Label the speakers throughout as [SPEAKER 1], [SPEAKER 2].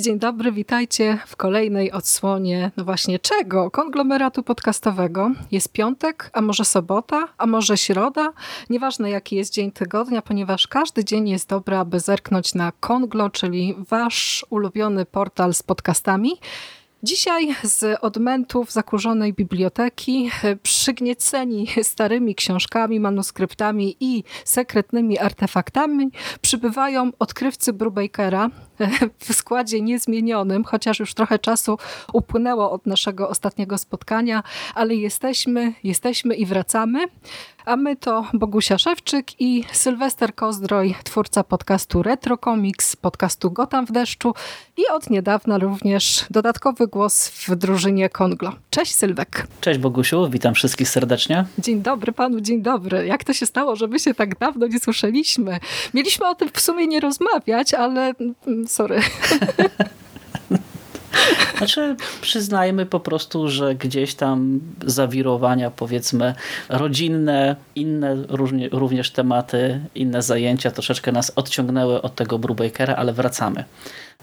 [SPEAKER 1] dzień dobry, witajcie w kolejnej odsłonie, no właśnie czego? Konglomeratu podcastowego. Jest piątek, a może sobota, a może środa. Nieważne jaki jest dzień tygodnia, ponieważ każdy dzień jest dobry, aby zerknąć na Konglo, czyli wasz ulubiony portal z podcastami. Dzisiaj z odmentów zakurzonej biblioteki, przygnieceni starymi książkami, manuskryptami i sekretnymi artefaktami, przybywają odkrywcy Brubakera w składzie niezmienionym, chociaż już trochę czasu upłynęło od naszego ostatniego spotkania, ale jesteśmy, jesteśmy i wracamy. A my to Bogusia Szewczyk i Sylwester Kozdroj, twórca podcastu Retro Comics, podcastu Gotam w deszczu i od niedawna również dodatkowy głos w drużynie Konglo. Cześć Sylwek.
[SPEAKER 2] Cześć Bogusiu, witam wszystkich serdecznie.
[SPEAKER 1] Dzień dobry panu, dzień dobry. Jak to się stało, że my się tak dawno nie słyszeliśmy? Mieliśmy o tym w sumie nie rozmawiać, ale mm, sorry.
[SPEAKER 2] Znaczy, przyznajmy po prostu, że gdzieś tam zawirowania, powiedzmy, rodzinne, inne również tematy, inne zajęcia troszeczkę nas odciągnęły od tego Brubakera, ale wracamy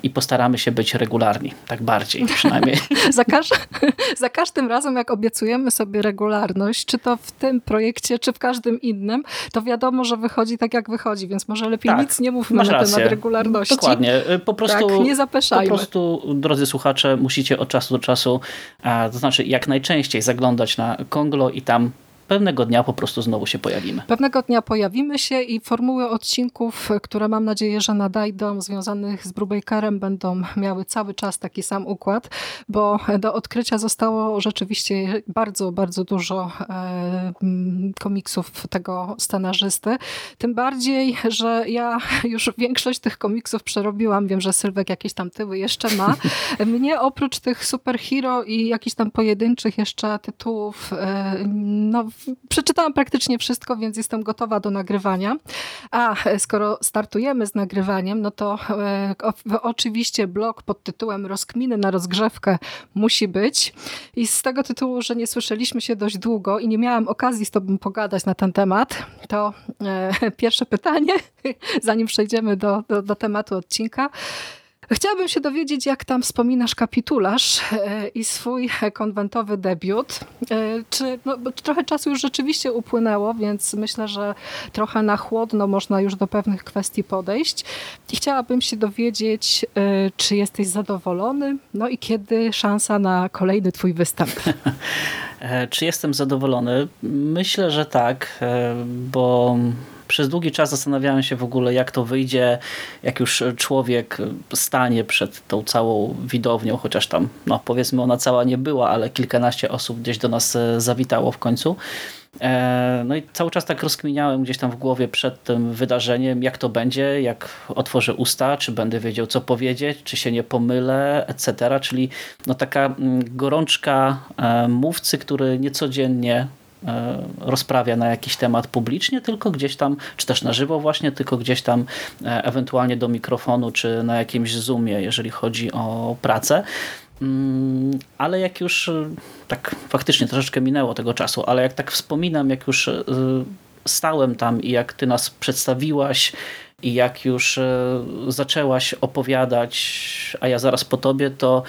[SPEAKER 2] i postaramy się być regularni, tak bardziej przynajmniej.
[SPEAKER 1] za, każ za każdym razem, jak obiecujemy sobie regularność, czy to w tym projekcie, czy w każdym innym, to wiadomo, że wychodzi tak, jak wychodzi, więc może lepiej tak, nic nie mówmy na temat regularności.
[SPEAKER 2] Dokładnie. Po prostu,
[SPEAKER 1] tak, nie zapeszajmy.
[SPEAKER 2] Po prostu, drodzy słuchacze, musicie od czasu do czasu, to znaczy jak najczęściej zaglądać na Konglo i tam pewnego dnia po prostu znowu się pojawimy.
[SPEAKER 1] Pewnego dnia pojawimy się i formuły odcinków, które mam nadzieję, że nadajdą, związanych z Brubakerem, będą miały cały czas taki sam układ, bo do odkrycia zostało rzeczywiście bardzo, bardzo dużo e, komiksów tego scenarzysty. Tym bardziej, że ja już większość tych komiksów przerobiłam. Wiem, że Sylwek jakieś tam tyły jeszcze ma. Mnie oprócz tych superhero i jakichś tam pojedynczych jeszcze tytułów, e, no przeczytałam praktycznie wszystko, więc jestem gotowa do nagrywania. A skoro startujemy z nagrywaniem, no to e, oczywiście blog pod tytułem Rozkminy na rozgrzewkę musi być. I z tego tytułu, że nie słyszeliśmy się dość długo i nie miałam okazji z tobą pogadać na ten temat, to e, pierwsze pytanie, zanim przejdziemy do, do, do tematu odcinka. Chciałabym się dowiedzieć, jak tam wspominasz kapitularz e, i swój konwentowy debiut. E, czy no, trochę czasu już rzeczywiście upłynęło, więc myślę, że trochę na chłodno można już do pewnych kwestii podejść. I chciałabym się dowiedzieć, e, czy jesteś zadowolony, no i kiedy szansa na kolejny twój występ.
[SPEAKER 2] Czy jestem zadowolony? Myślę, że tak, bo przez długi czas zastanawiałem się w ogóle, jak to wyjdzie, jak już człowiek stanie przed tą całą widownią, chociaż tam, no powiedzmy, ona cała nie była, ale kilkanaście osób gdzieś do nas e, zawitało w końcu. E, no i cały czas tak rozkminiałem gdzieś tam w głowie przed tym wydarzeniem, jak to będzie, jak otworzę usta, czy będę wiedział, co powiedzieć, czy się nie pomylę, etc. Czyli no taka mm, gorączka e, mówcy, który niecodziennie rozprawia na jakiś temat publicznie, tylko gdzieś tam, czy też na żywo właśnie, tylko gdzieś tam e, ewentualnie do mikrofonu, czy na jakimś zoomie, jeżeli chodzi o pracę. Mm, ale jak już e, tak faktycznie troszeczkę minęło tego czasu, ale jak tak wspominam, jak już stałem tam i jak ty nas przedstawiłaś i jak już zaczęłaś opowiadać, a ja zaraz po tobie, to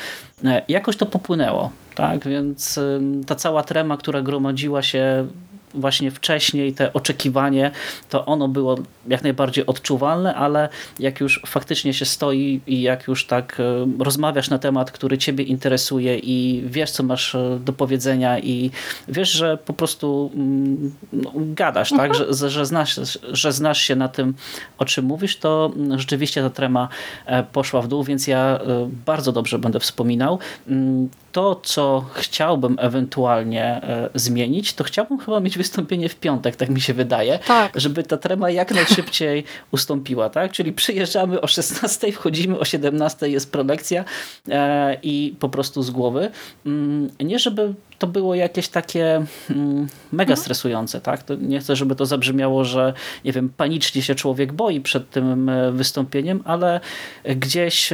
[SPEAKER 2] jakoś to popłynęło. Tak, więc ta cała trema, która gromadziła się właśnie wcześniej, te oczekiwanie, to ono było jak najbardziej odczuwalne, ale jak już faktycznie się stoi i jak już tak rozmawiasz na temat, który ciebie interesuje i wiesz, co masz e, do powiedzenia i wiesz, że po prostu mm, no, gadasz, tak, że, że, znasz, że znasz się na tym, o czym mówisz, to mm, rzeczywiście ta trema e, poszła w dół, więc ja e, bardzo dobrze będę wspominał. Mm, to, co chciałbym ewentualnie e, zmienić, to chciałbym chyba mieć wystąpienie w piątek, tak mi się wydaje,
[SPEAKER 1] tak.
[SPEAKER 2] żeby ta trema jak najszybciej ustąpiła. tak? Czyli przyjeżdżamy o 16, wchodzimy o 17, jest prelekcja e, i po prostu z głowy. Mm, nie, żeby to było jakieś takie mm, mega mhm. stresujące, tak? Nie chcę, żeby to zabrzmiało, że nie wiem, panicznie się człowiek boi przed tym e, wystąpieniem, ale gdzieś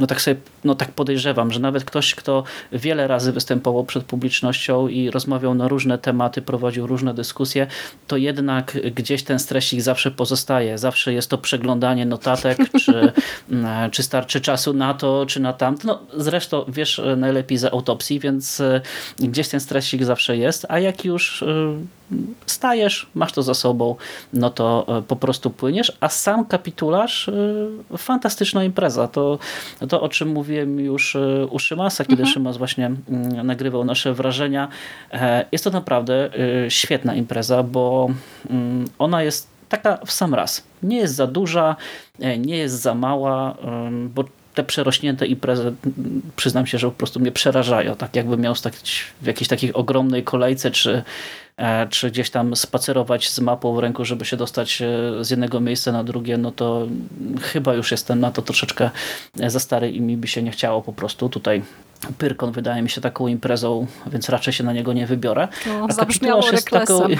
[SPEAKER 2] no tak sobie no tak podejrzewam, że nawet ktoś, kto wiele razy występował przed publicznością i rozmawiał na różne tematy, prowadził różne dyskusje, to jednak gdzieś ten stresik zawsze pozostaje. Zawsze jest to przeglądanie notatek, czy, mm, czy starczy czasu na to, czy na tamto. No, zresztą wiesz najlepiej za autopsji, więc e, gdzieś ten stresik zawsze jest, a jak już e, stajesz, masz to za sobą, no to e, po prostu płyniesz, a sam kapitularz, fantastyczna impreza. To, to o czym mówiłem już u Szymasa, kiedy mhm. Szymas właśnie mm, nagrywał nasze wrażenia. Jest to naprawdę świetna impreza, bo mm, ona jest taka w sam raz. Nie jest za duża, nie jest za mała, bo te przerośnięte imprezy, przyznam się, że po prostu mnie przerażają. Tak jakbym miał stać w jakiejś takiej ogromnej kolejce, czy, e, czy gdzieś tam spacerować z mapą w ręku, żeby się dostać e, z jednego miejsca na drugie, no to chyba już jestem na to troszeczkę za stary i mi by się nie chciało po prostu tutaj Pyrkon wydaje mi się taką imprezą, więc raczej się na niego nie wybiorę.
[SPEAKER 1] No, A zabrzmiało reklesem.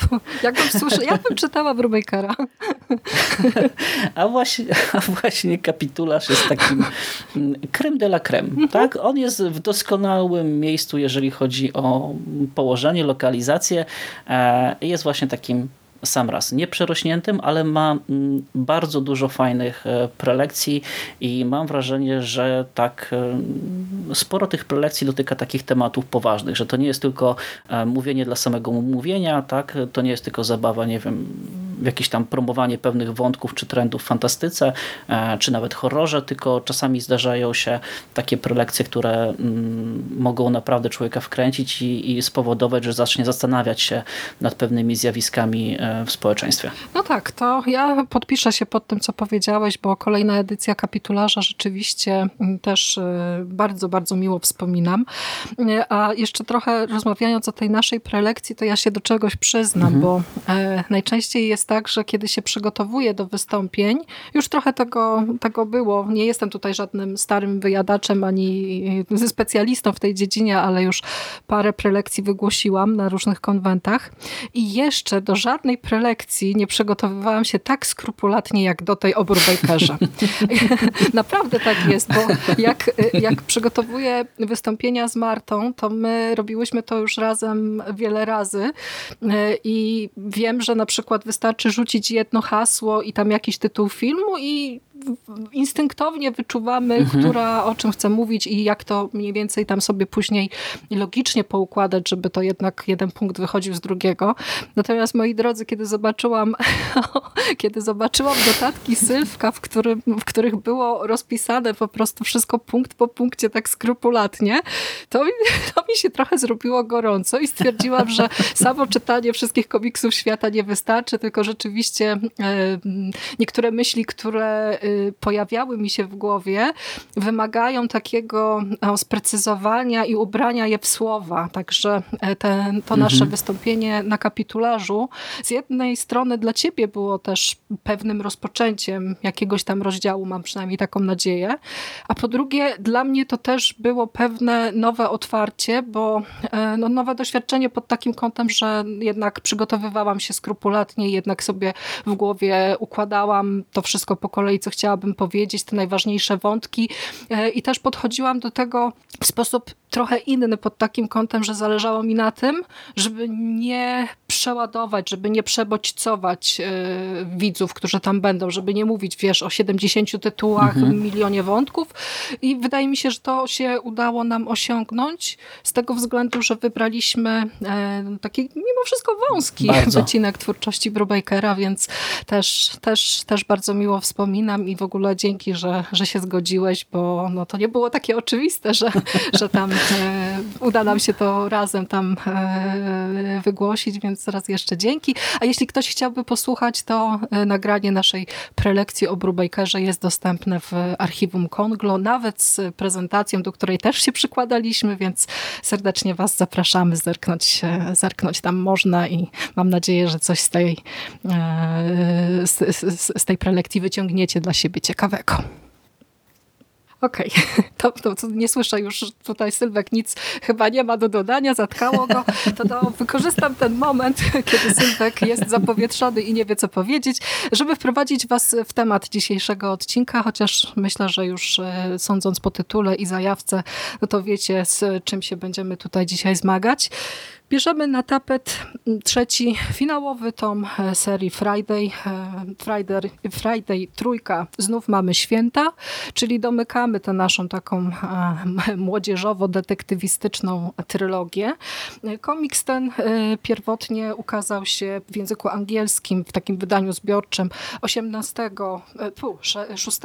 [SPEAKER 1] Taką... jakbym, słyszę, jakbym czytała Brubejkera.
[SPEAKER 2] A właśnie, a właśnie kapitularz jest takim creme de la creme. Tak? On jest w doskonałym miejscu, jeżeli chodzi o położenie, lokalizację. E, jest właśnie takim sam raz nie przerośniętym, ale ma mm, bardzo dużo fajnych e, prelekcji i mam wrażenie, że tak e, sporo tych prelekcji dotyka takich tematów poważnych, że to nie jest tylko e, mówienie dla samego mówienia, tak? to nie jest tylko zabawa, nie wiem, jakieś tam promowanie pewnych wątków czy trendów w fantastyce, czy nawet horrorze, tylko czasami zdarzają się takie prelekcje, które mm, mogą naprawdę człowieka wkręcić i, i spowodować, że zacznie zastanawiać się nad pewnymi zjawiskami w społeczeństwie.
[SPEAKER 1] No tak, to ja podpiszę się pod tym, co powiedziałeś, bo kolejna edycja kapitularza rzeczywiście mm, też y, bardzo, bardzo miło wspominam. A jeszcze trochę rozmawiając o tej naszej prelekcji, to ja się do czegoś przyznam, mhm. bo e, najczęściej jest tak, że kiedy się przygotowuję do wystąpień, już trochę tego, tego było. Nie jestem tutaj żadnym starym wyjadaczem ani specjalistą w tej dziedzinie, ale już parę prelekcji wygłosiłam na różnych konwentach i jeszcze do żadnej prelekcji nie przygotowywałam się tak skrupulatnie jak do tej o. Naprawdę tak jest, bo jak, jak przygotowuję wystąpienia z Martą, to my robiłyśmy to już razem wiele razy i wiem, że na przykład wystarczy rzucić jedno hasło i tam jakiś tytuł filmu i instynktownie wyczuwamy, mhm. która o czym chce mówić i jak to mniej więcej tam sobie później logicznie poukładać, żeby to jednak jeden punkt wychodził z drugiego. Natomiast moi drodzy, kiedy zobaczyłam kiedy zobaczyłam notatki Sylwka, w, którym, w których było rozpisane po prostu wszystko punkt po punkcie tak skrupulatnie, to mi, to mi się trochę zrobiło gorąco i stwierdziłam, że samo czytanie wszystkich komiksów świata nie wystarczy, tylko rzeczywiście niektóre myśli, które pojawiały mi się w głowie, wymagają takiego sprecyzowania i ubrania je w słowa. Także e, ten, to nasze mhm. wystąpienie na kapitularzu z jednej strony dla ciebie było też pewnym rozpoczęciem jakiegoś tam rozdziału, mam przynajmniej taką nadzieję, a po drugie dla mnie to też było pewne nowe otwarcie, bo e, no, nowe doświadczenie pod takim kątem, że jednak przygotowywałam się skrupulatnie, jednak sobie w głowie układałam to wszystko po kolei, co chciałabym powiedzieć, te najważniejsze wątki e, i też podchodziłam do tego w sposób trochę inny pod takim kątem, że zależało mi na tym, żeby nie przeładować, żeby nie przebodźcować e, widzów, którzy tam będą, żeby nie mówić, wiesz, o 70 tytułach, mhm. milionie wątków i wydaje mi się, że to się udało nam osiągnąć z tego względu, że wybraliśmy e, taki mimo wszystko wąski bardzo. wycinek twórczości Brubakera, więc też, też, też bardzo miło wspominam i w ogóle dzięki, że, że się zgodziłeś, bo no, to nie było takie oczywiste, że, że tam e, uda nam się to razem tam e, wygłosić, więc raz jeszcze dzięki. A jeśli ktoś chciałby posłuchać, to e, nagranie naszej prelekcji o Brubakerze jest dostępne w archiwum Konglo, nawet z prezentacją, do której też się przykładaliśmy, więc serdecznie Was zapraszamy, zerknąć, zerknąć tam można i mam nadzieję, że coś z tej, z, z, z tej prelekcji wyciągniecie dla siebie ciekawego. Okej, okay. to, to, nie słyszę już tutaj Sylwek nic chyba nie ma do dodania, zatkało go. To, to wykorzystam ten moment, kiedy Sylwek jest zapowietrzony i nie wie co powiedzieć, żeby wprowadzić was w temat dzisiejszego odcinka, chociaż myślę, że już e, sądząc po tytule i zajawce, no to wiecie z czym się będziemy tutaj dzisiaj zmagać. Bierzemy na tapet trzeci finałowy tom e, serii Friday. E, Friday, Friday trójka. Znów mamy święta, czyli domykamy tę naszą taką e, młodzieżowo-detektywistyczną trylogię. Komiks ten pierwotnie ukazał się w języku angielskim w takim wydaniu zbiorczym 18, 6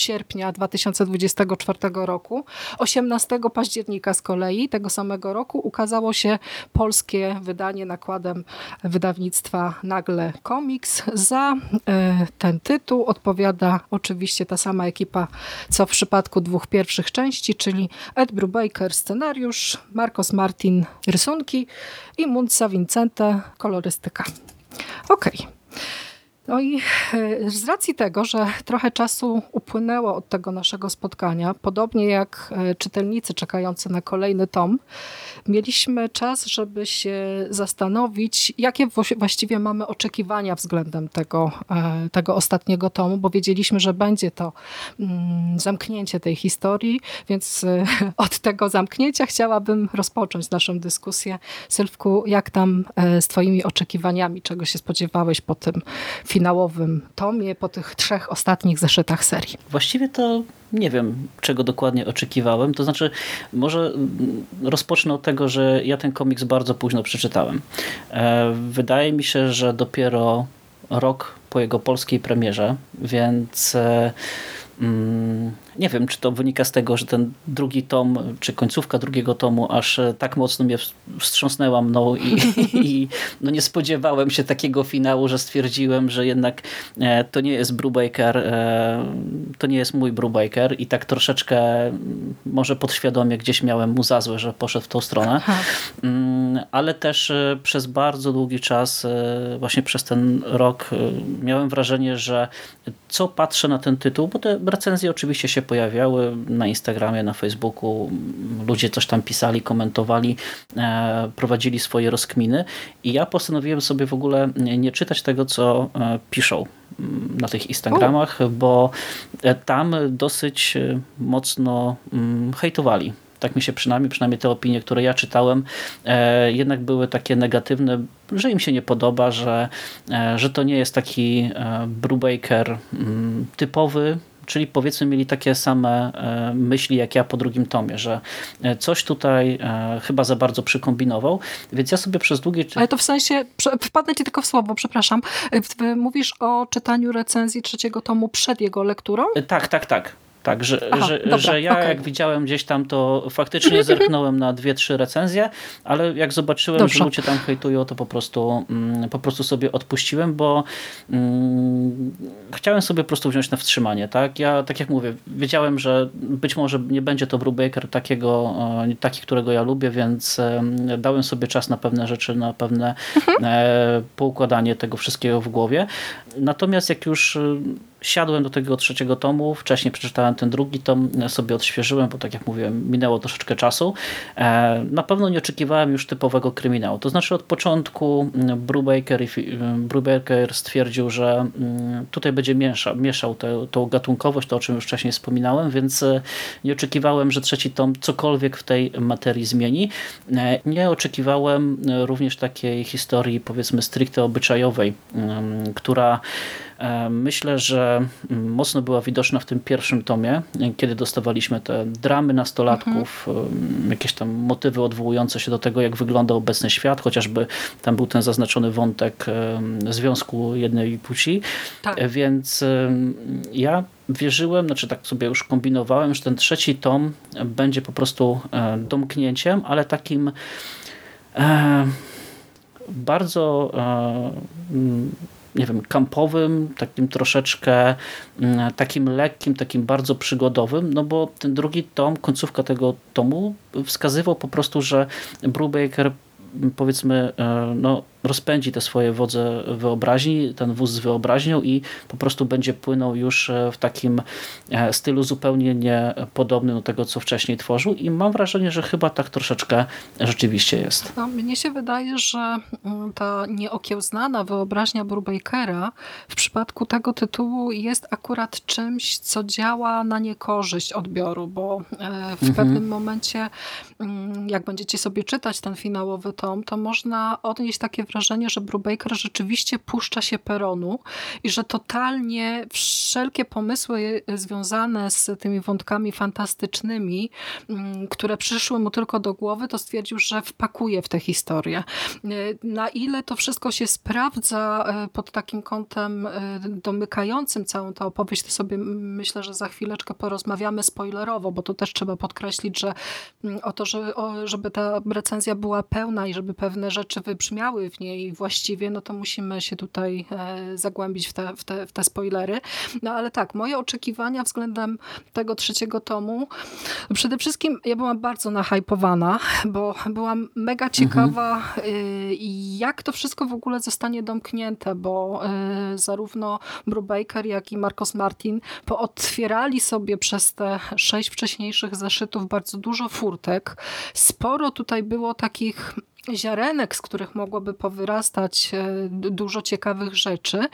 [SPEAKER 1] sierpnia 2024 roku. 18 października z kolei tego samego roku ukazało się polskie wydanie nakładem wydawnictwa Nagle Comics. Za e, ten tytuł odpowiada oczywiście ta sama ekipa, co w przypadku dwóch pierwszych części, czyli Ed Brubaker scenariusz, Marcos Martin rysunki i Munza Vincente kolorystyka. Okej. Okay. No i e, z racji tego, że trochę czasu upłynęło od tego naszego spotkania, podobnie jak e, czytelnicy czekający na kolejny tom, mieliśmy czas, żeby się zastanowić, jakie właściwie mamy oczekiwania względem tego, e, tego ostatniego tomu, bo wiedzieliśmy, że będzie to mm, zamknięcie tej historii, więc od tego zamknięcia chciałabym rozpocząć naszą dyskusję. Sylwku, jak tam z twoimi oczekiwaniami, czego się spodziewałeś po tym finale? Finałowym tomie, po tych trzech ostatnich zeszytach serii?
[SPEAKER 2] Właściwie to nie wiem, czego dokładnie oczekiwałem. To znaczy, może rozpocznę od tego, że ja ten komiks bardzo późno przeczytałem. E, wydaje mi się, że dopiero rok po jego polskiej premierze, więc e, mm, nie wiem, czy to wynika z tego, że ten drugi tom, czy końcówka drugiego tomu aż e, tak mocno mnie wstrząsnęła mną i, i no nie spodziewałem się takiego finału, że stwierdziłem, że jednak e, to nie jest Brubaker, e, to nie jest mój Brubaker i tak troszeczkę może podświadomie gdzieś miałem mu za złe, że poszedł w tą stronę. Aha. Mm, ale też przez bardzo długi czas, właśnie przez ten rok miałem wrażenie, że co patrzę na ten tytuł, bo te recenzje oczywiście się pojawiały na Instagramie, na Facebooku. Ludzie coś tam pisali, komentowali, e, prowadzili swoje rozkminy. I ja postanowiłem sobie w ogóle nie czytać tego, co e, piszą na tych Instagramach, bo e, tam dosyć mocno mm, hejtowali. Tak mi się przynajmniej, przynajmniej te opinie, które ja czytałem, jednak były takie negatywne, że im się nie podoba, że, że to nie jest taki Brubaker mm, typowy, czyli powiedzmy mieli takie same e, myśli jak ja po drugim tomie, że e, coś tutaj e, chyba za bardzo przykombinował, więc ja sobie przez długie...
[SPEAKER 1] Ale to w sensie, wpadnę ci tylko w słowo, przepraszam, mówisz o czytaniu recenzji trzeciego tomu przed jego lekturą?
[SPEAKER 2] Tak, tak, tak. Tak, że, Aha, że, dobra, że ja okay. jak widziałem gdzieś tam, to faktycznie zerknąłem na dwie, trzy recenzje, ale jak zobaczyłem, Dobrze. że ludzie tam hejtują, to po prostu, mm, po prostu sobie odpuściłem, bo mm, chciałem sobie po prostu wziąć na wstrzymanie. Tak? Ja, tak jak mówię, wiedziałem, że być może nie będzie to Brubaker takiego, e, taki, którego ja lubię, więc dałem sobie czas na pewne rzeczy, na pewne mhm. E, poukładanie tego wszystkiego w głowie. Natomiast jak już siadłem do tego trzeciego tomu, wcześniej przeczytałem ten drugi tom, sobie odświeżyłem, bo tak jak mówiłem, minęło troszeczkę czasu. E, na pewno nie oczekiwałem już typowego kryminału. To znaczy od początku mm, Brubaker, mm, Brubaker stwierdził, że mm, tutaj będzie miesza, mieszał tę, tą gatunkowość, to o czym już wcześniej wspominałem, więc nie oczekiwałem, że trzeci tom cokolwiek w tej materii zmieni. E, nie oczekiwałem również takiej historii powiedzmy stricte obyczajowej, która E, myślę, że mm, mocno była widoczna w tym pierwszym tomie, kiedy dostawaliśmy te dramy nastolatków, mhm. jakieś tam motywy odwołujące się do tego, jak wygląda obecny świat, chociażby tam był ten zaznaczony wątek związku jednej płci. Tak. E, więc ja wierzyłem, znaczy tak sobie już kombinowałem, że ten trzeci tom będzie po prostu e, domknięciem, ale takim bardzo nie wiem, kampowym, takim troszeczkę mm, takim lekkim, takim bardzo przygodowym, no bo ten drugi tom, końcówka tego tomu wskazywał po prostu, że Brubaker powiedzmy, e, no rozpędzi te swoje wodze wyobraźni, ten wóz z wyobraźnią i po prostu będzie płynął już w takim stylu zupełnie niepodobnym do tego, co wcześniej tworzył i mam wrażenie, że chyba tak troszeczkę rzeczywiście jest.
[SPEAKER 1] No, mnie się wydaje, że mm, ta nieokiełznana wyobraźnia Brubakera w przypadku tego tytułu jest akurat czymś, co działa na niekorzyść odbioru, bo e, w mhm. pewnym momencie, mm, jak będziecie sobie czytać ten finałowy tom, to można odnieść takie wrażenie, że Brubaker rzeczywiście puszcza się peronu i że totalnie wszelkie pomysły związane z tymi wątkami fantastycznymi, mm, które przyszły mu tylko do głowy, to stwierdził, że wpakuje w tę historię. E, na ile to wszystko się sprawdza e, pod takim kątem domykającym całą tę opowieść, to sobie myślę, że za chwileczkę porozmawiamy spoilerowo, bo to też trzeba podkreślić, że mm, o to, żeby ta recenzja była pełna i żeby pewne rzeczy wybrzmiały w niej właściwie, no to musimy się tutaj e, zagłębić w te, w te, w te spoilery. No ale tak, moje oczekiwania względem tego trzeciego tomu, przede wszystkim ja byłam bardzo nahypowana, bo byłam mega mhm. ciekawa, mhm. jak to wszystko w ogóle zostanie domknięte, bo y, zarówno Brubaker, jak i Marcos Martin pootwierali sobie przez te sześć wcześniejszych zeszytów bardzo dużo furtek. Sporo tutaj było takich ziarenek, z których mogłoby powyrastać e, dużo ciekawych rzeczy.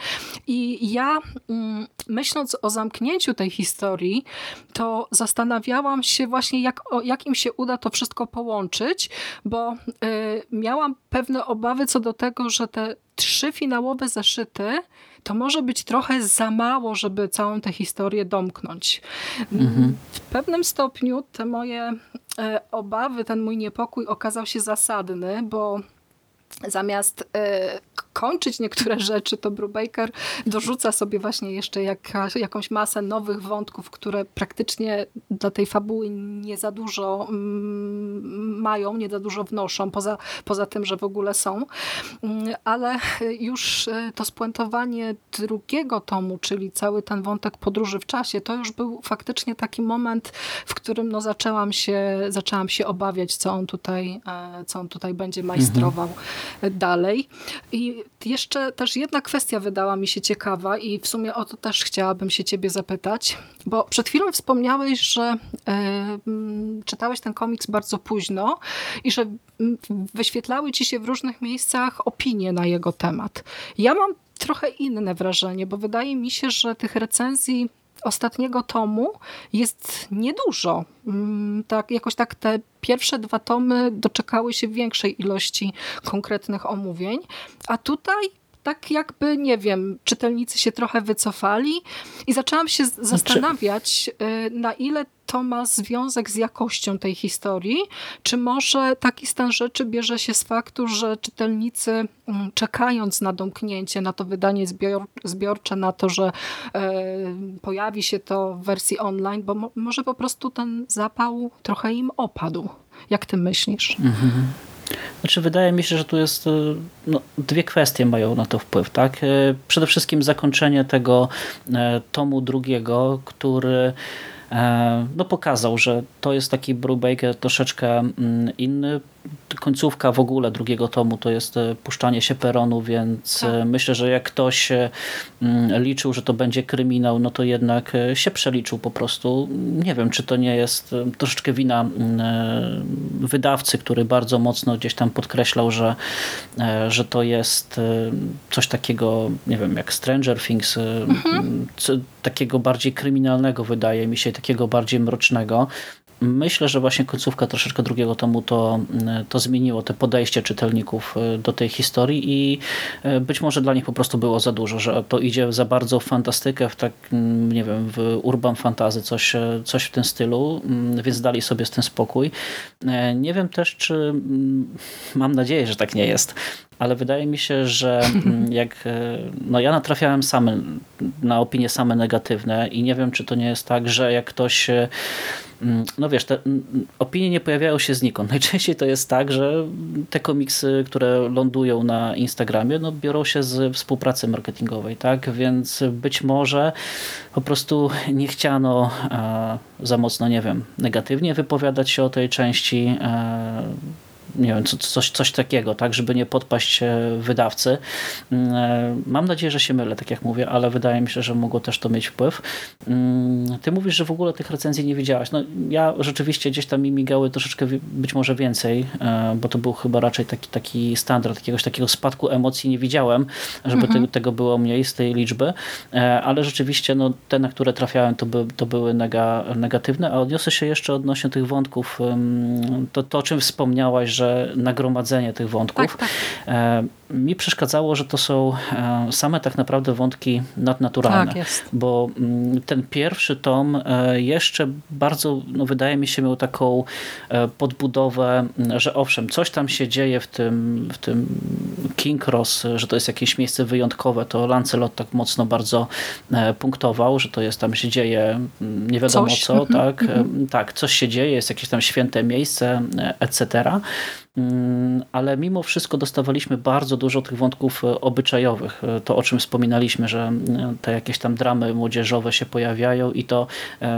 [SPEAKER 1] I ja mm, myśląc o zamknięciu tej historii, to zastanawiałam się właśnie, jak, jak im się uda to wszystko połączyć, bo y, miałam pewne obawy co do tego, że te trzy finałowe zeszyty to może być trochę za mało, żeby całą tę historię domknąć. Mhm. W pewnym stopniu te moje obawy, ten mój niepokój okazał się zasadny, bo zamiast e, kończyć niektóre rzeczy, to Brubaker dorzuca sobie właśnie jeszcze jakąś masę nowych wątków, które praktycznie dla tej fabuły nie za dużo mm, mają, nie za dużo wnoszą, poza, poza tym, że w ogóle są. Mm, ale już e, to spuentowanie drugiego tomu, czyli cały ten wątek podróży w czasie, to już był faktycznie taki moment, w którym no zaczęłam, się, zaczęłam się obawiać, co on tutaj, e, co on tutaj będzie majstrował mhm. Dalej. I jeszcze też jedna kwestia wydała mi się ciekawa i w sumie o to też chciałabym się ciebie zapytać, bo przed chwilą wspomniałeś, że y, czytałeś ten komiks bardzo późno i że wyświetlały ci się w różnych miejscach opinie na jego temat. Ja mam trochę inne wrażenie, bo wydaje mi się, że tych recenzji ostatniego tomu jest niedużo. Mm, tak, jakoś tak te pierwsze dwa tomy doczekały się większej ilości konkretnych omówień, a tutaj tak jakby, nie wiem, czytelnicy się trochę wycofali i zaczęłam się znaczy- zastanawiać, y, na ile to ma związek z jakością tej historii, czy może taki stan rzeczy bierze się z faktu, że czytelnicy mm, czekając na domknięcie, na to wydanie zbior, zbiorcze, na to, że e, pojawi się to w wersji online, bo mo, może po prostu ten zapał trochę im opadł. Jak ty myślisz? Mhm.
[SPEAKER 2] Znaczy wydaje mi się, że tu jest e, no, dwie kwestie mają na to wpływ. Tak? E, przede wszystkim zakończenie tego tomu drugiego, który no, pokazał, że to jest taki Brubaker troszeczkę mm, inny, końcówka w ogóle drugiego tomu to jest e, puszczanie się peronu, więc tak. E, myślę, że jak ktoś e, mm, liczył, że to będzie kryminał, no to jednak się przeliczył po prostu. Nie wiem, czy to nie jest troszeczkę wina mm, wydawcy, który bardzo mocno gdzieś tam podkreślał, że, że to jest coś takiego, nie wiem, jak Stranger Things, mhm. takiego bardziej kryminalnego wydaje mi się, takiego bardziej mrocznego. Myślę, że właśnie końcówka troszeczkę drugiego tomu to, to zmieniło te podejście czytelników e, do tej historii i e, być może dla nich po prostu było za dużo, że to idzie za bardzo w fantastykę, w tak, nie wiem, w urban fantazy, coś, e, coś w tym stylu, więc dali sobie z tym spokój. Nie wiem też, czy mam nadzieję, że tak nie jest, ale wydaje mi się, że jak no ja natrafiałem same na opinie same negatywne i nie wiem, czy to nie jest tak, że jak ktoś Mm, no wiesz, te mm, opinie nie pojawiają się znikąd. Najczęściej to jest tak, że te komiksy, które lądują na Instagramie, no biorą się z współpracy marketingowej, tak? Więc być może po prostu nie chciano za mocno, nie wiem, negatywnie wypowiadać się o tej części nie wiem, coś, coś takiego, tak, żeby nie podpaść wydawcy. Mm, mam nadzieję, że się mylę, tak jak mówię, ale wydaje mi się, że mogło też to mieć wpływ. Mm, ty mówisz, że w ogóle tych recenzji nie widziałaś. No, ja rzeczywiście gdzieś tam mi migały troszeczkę być może więcej, bo to był chyba raczej taki, taki standard, jakiegoś takiego spadku emocji nie widziałem, żeby mhm. tego, tego było mniej z tej liczby, ale rzeczywiście no, te, na które trafiałem, to, by, to były nega, negatywne, a odniosę się jeszcze odnośnie tych wątków, to, to o czym wspomniałaś, że nagromadzenie tych wątków. Tak, tak. E, mi przeszkadzało, że to są e, same tak naprawdę wątki nadnaturalne. Tak jest. Bo mm, ten pierwszy tom e, jeszcze bardzo, no wydaje mi się, miał taką podbudowę, że owszem, coś tam się dzieje w tym, w tym King Cross, że to jest jakieś miejsce wyjątkowe, to Lancelot tak mocno bardzo punktował, że to jest tam się dzieje nie wiadomo coś. co, mhm. tak, mhm. tak, coś się dzieje, jest jakieś tam święte miejsce, etc. Mm, ale mimo wszystko dostawaliśmy bardzo dużo tych wątków e, obyczajowych. E, to o czym wspominaliśmy, że e, te jakieś tam dramy młodzieżowe się pojawiają i to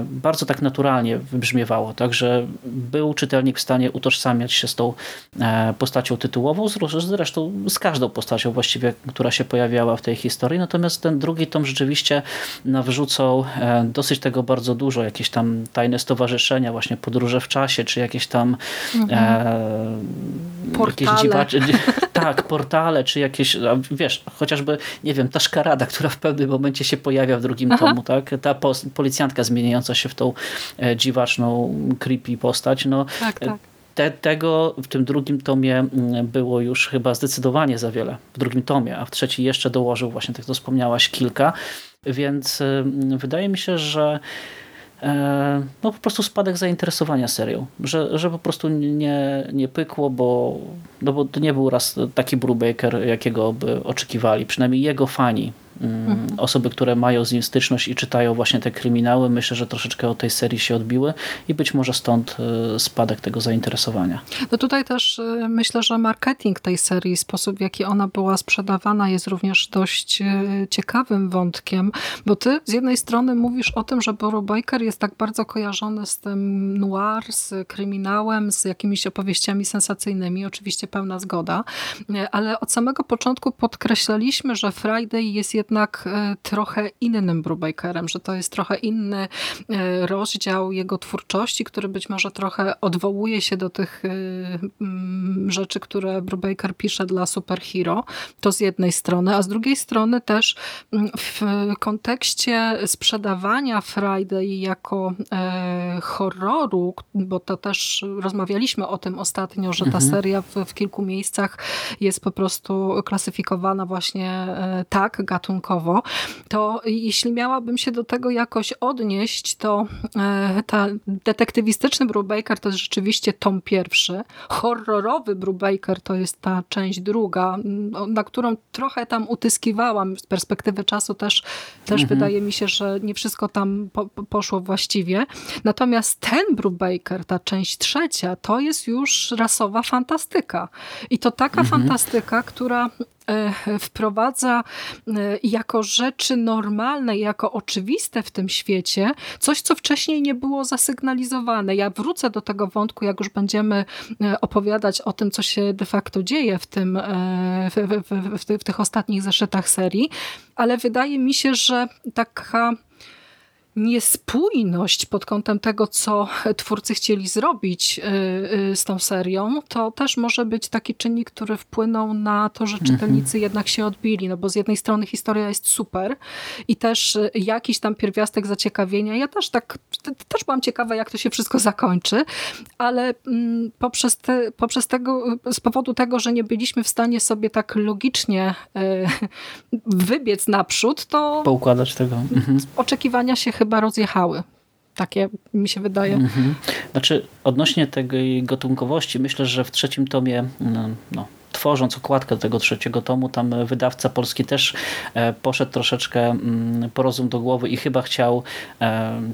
[SPEAKER 2] bardzo tak naturalnie wybrzmiewało. Także był czytelnik w stanie utożsamiać się z tą postacią tytułową, zresztą z każdą postacią właściwie, która się pojawiała w tej historii. Natomiast ten drugi tom rzeczywiście nawrzucał dosyć tego bardzo dużo. Jakieś tam tajne stowarzyszenia, właśnie podróże w czasie, czy jakieś tam mhm
[SPEAKER 1] portale.
[SPEAKER 2] jakieś dziwacze, tak, portale, czy jakieś, wiesz, chociażby, nie wiem, ta szkarada, która w pewnym momencie się pojawia w drugim Aha. tomu, tak? Ta policjantka zmieniająca się w tą e, dziwaczną, creepy postać, no. Tak, tak. Te, tego w tym drugim tomie mm, było już chyba zdecydowanie za wiele. W drugim tomie, a w trzeci jeszcze dołożył właśnie, tak to wspomniałaś, kilka. Więc wydaje mi się, że E, no po prostu spadek zainteresowania serią, że, że po prostu nie, nie pykło, bo, no bo to nie był raz taki Brubaker, jakiego by oczekiwali, przynajmniej jego fani. Osoby, które mają z nim styczność i czytają właśnie te kryminały, myślę, że troszeczkę od tej serii się odbiły i być może stąd e, spadek tego zainteresowania.
[SPEAKER 1] No tutaj też e, myślę, że marketing tej serii, sposób w jaki ona była sprzedawana jest również dość e, ciekawym wątkiem, bo ty z jednej strony mówisz o tym, że Boro Baker jest tak bardzo kojarzony z tym noir, z kryminałem, z jakimiś opowieściami sensacyjnymi, oczywiście pełna zgoda, ale od samego początku podkreślaliśmy, że Friday jest jednak jednak e, trochę innym Brubakerem, że to jest trochę inny e, rozdział jego twórczości, który być może trochę odwołuje się do tych e, mm, rzeczy, które Brubaker pisze dla superhero. To z jednej strony, a z drugiej strony też mm, w kontekście sprzedawania Friday jako horroru, bo to też rozmawialiśmy o tym ostatnio, że ta mhm. seria w, w kilku miejscach jest po prostu klasyfikowana właśnie tak, gatunkowo to jeśli miałabym się do tego jakoś odnieść, to e, ta detektywistyczny Brubaker to jest rzeczywiście tom pierwszy. Horrorowy Brubaker to jest ta część druga, na którą trochę tam utyskiwałam z perspektywy czasu też, też mhm. wydaje mi się, że nie wszystko tam po, poszło właściwie. Natomiast ten Brubaker, ta część trzecia, to jest już rasowa fantastyka. I to taka mhm. fantastyka, która wprowadza e, jako rzeczy normalne, jako oczywiste w tym świecie, coś, co wcześniej nie było zasygnalizowane. Ja wrócę do tego wątku, jak już będziemy e, opowiadać o tym, co się de facto dzieje w, tym, w, w, w, w tych ostatnich zeszytach serii, ale wydaje mi się, że taka niespójność pod kątem tego, co twórcy chcieli zrobić y, y, z tą serią, to też może być taki czynnik, który wpłynął na to, że mhm. czytelnicy jednak się odbili, no bo z jednej strony historia jest super i też y, jakiś tam pierwiastek zaciekawienia. Ja też tak, też byłam ciekawa, jak to się wszystko zakończy, ale mm, poprzez, te, poprzez tego, z powodu tego, że nie byliśmy w stanie sobie tak logicznie wybiec naprzód, to
[SPEAKER 2] poukładać tego. Mhm.
[SPEAKER 1] Oczekiwania się chyba chyba rozjechały. Takie mi się wydaje. Mhm.
[SPEAKER 2] Znaczy, odnośnie tej gatunkowości, myślę, że w trzecim tomie no, no tworząc okładkę do tego trzeciego tomu, tam wydawca polski też poszedł troszeczkę mm, po rozum do głowy i chyba chciał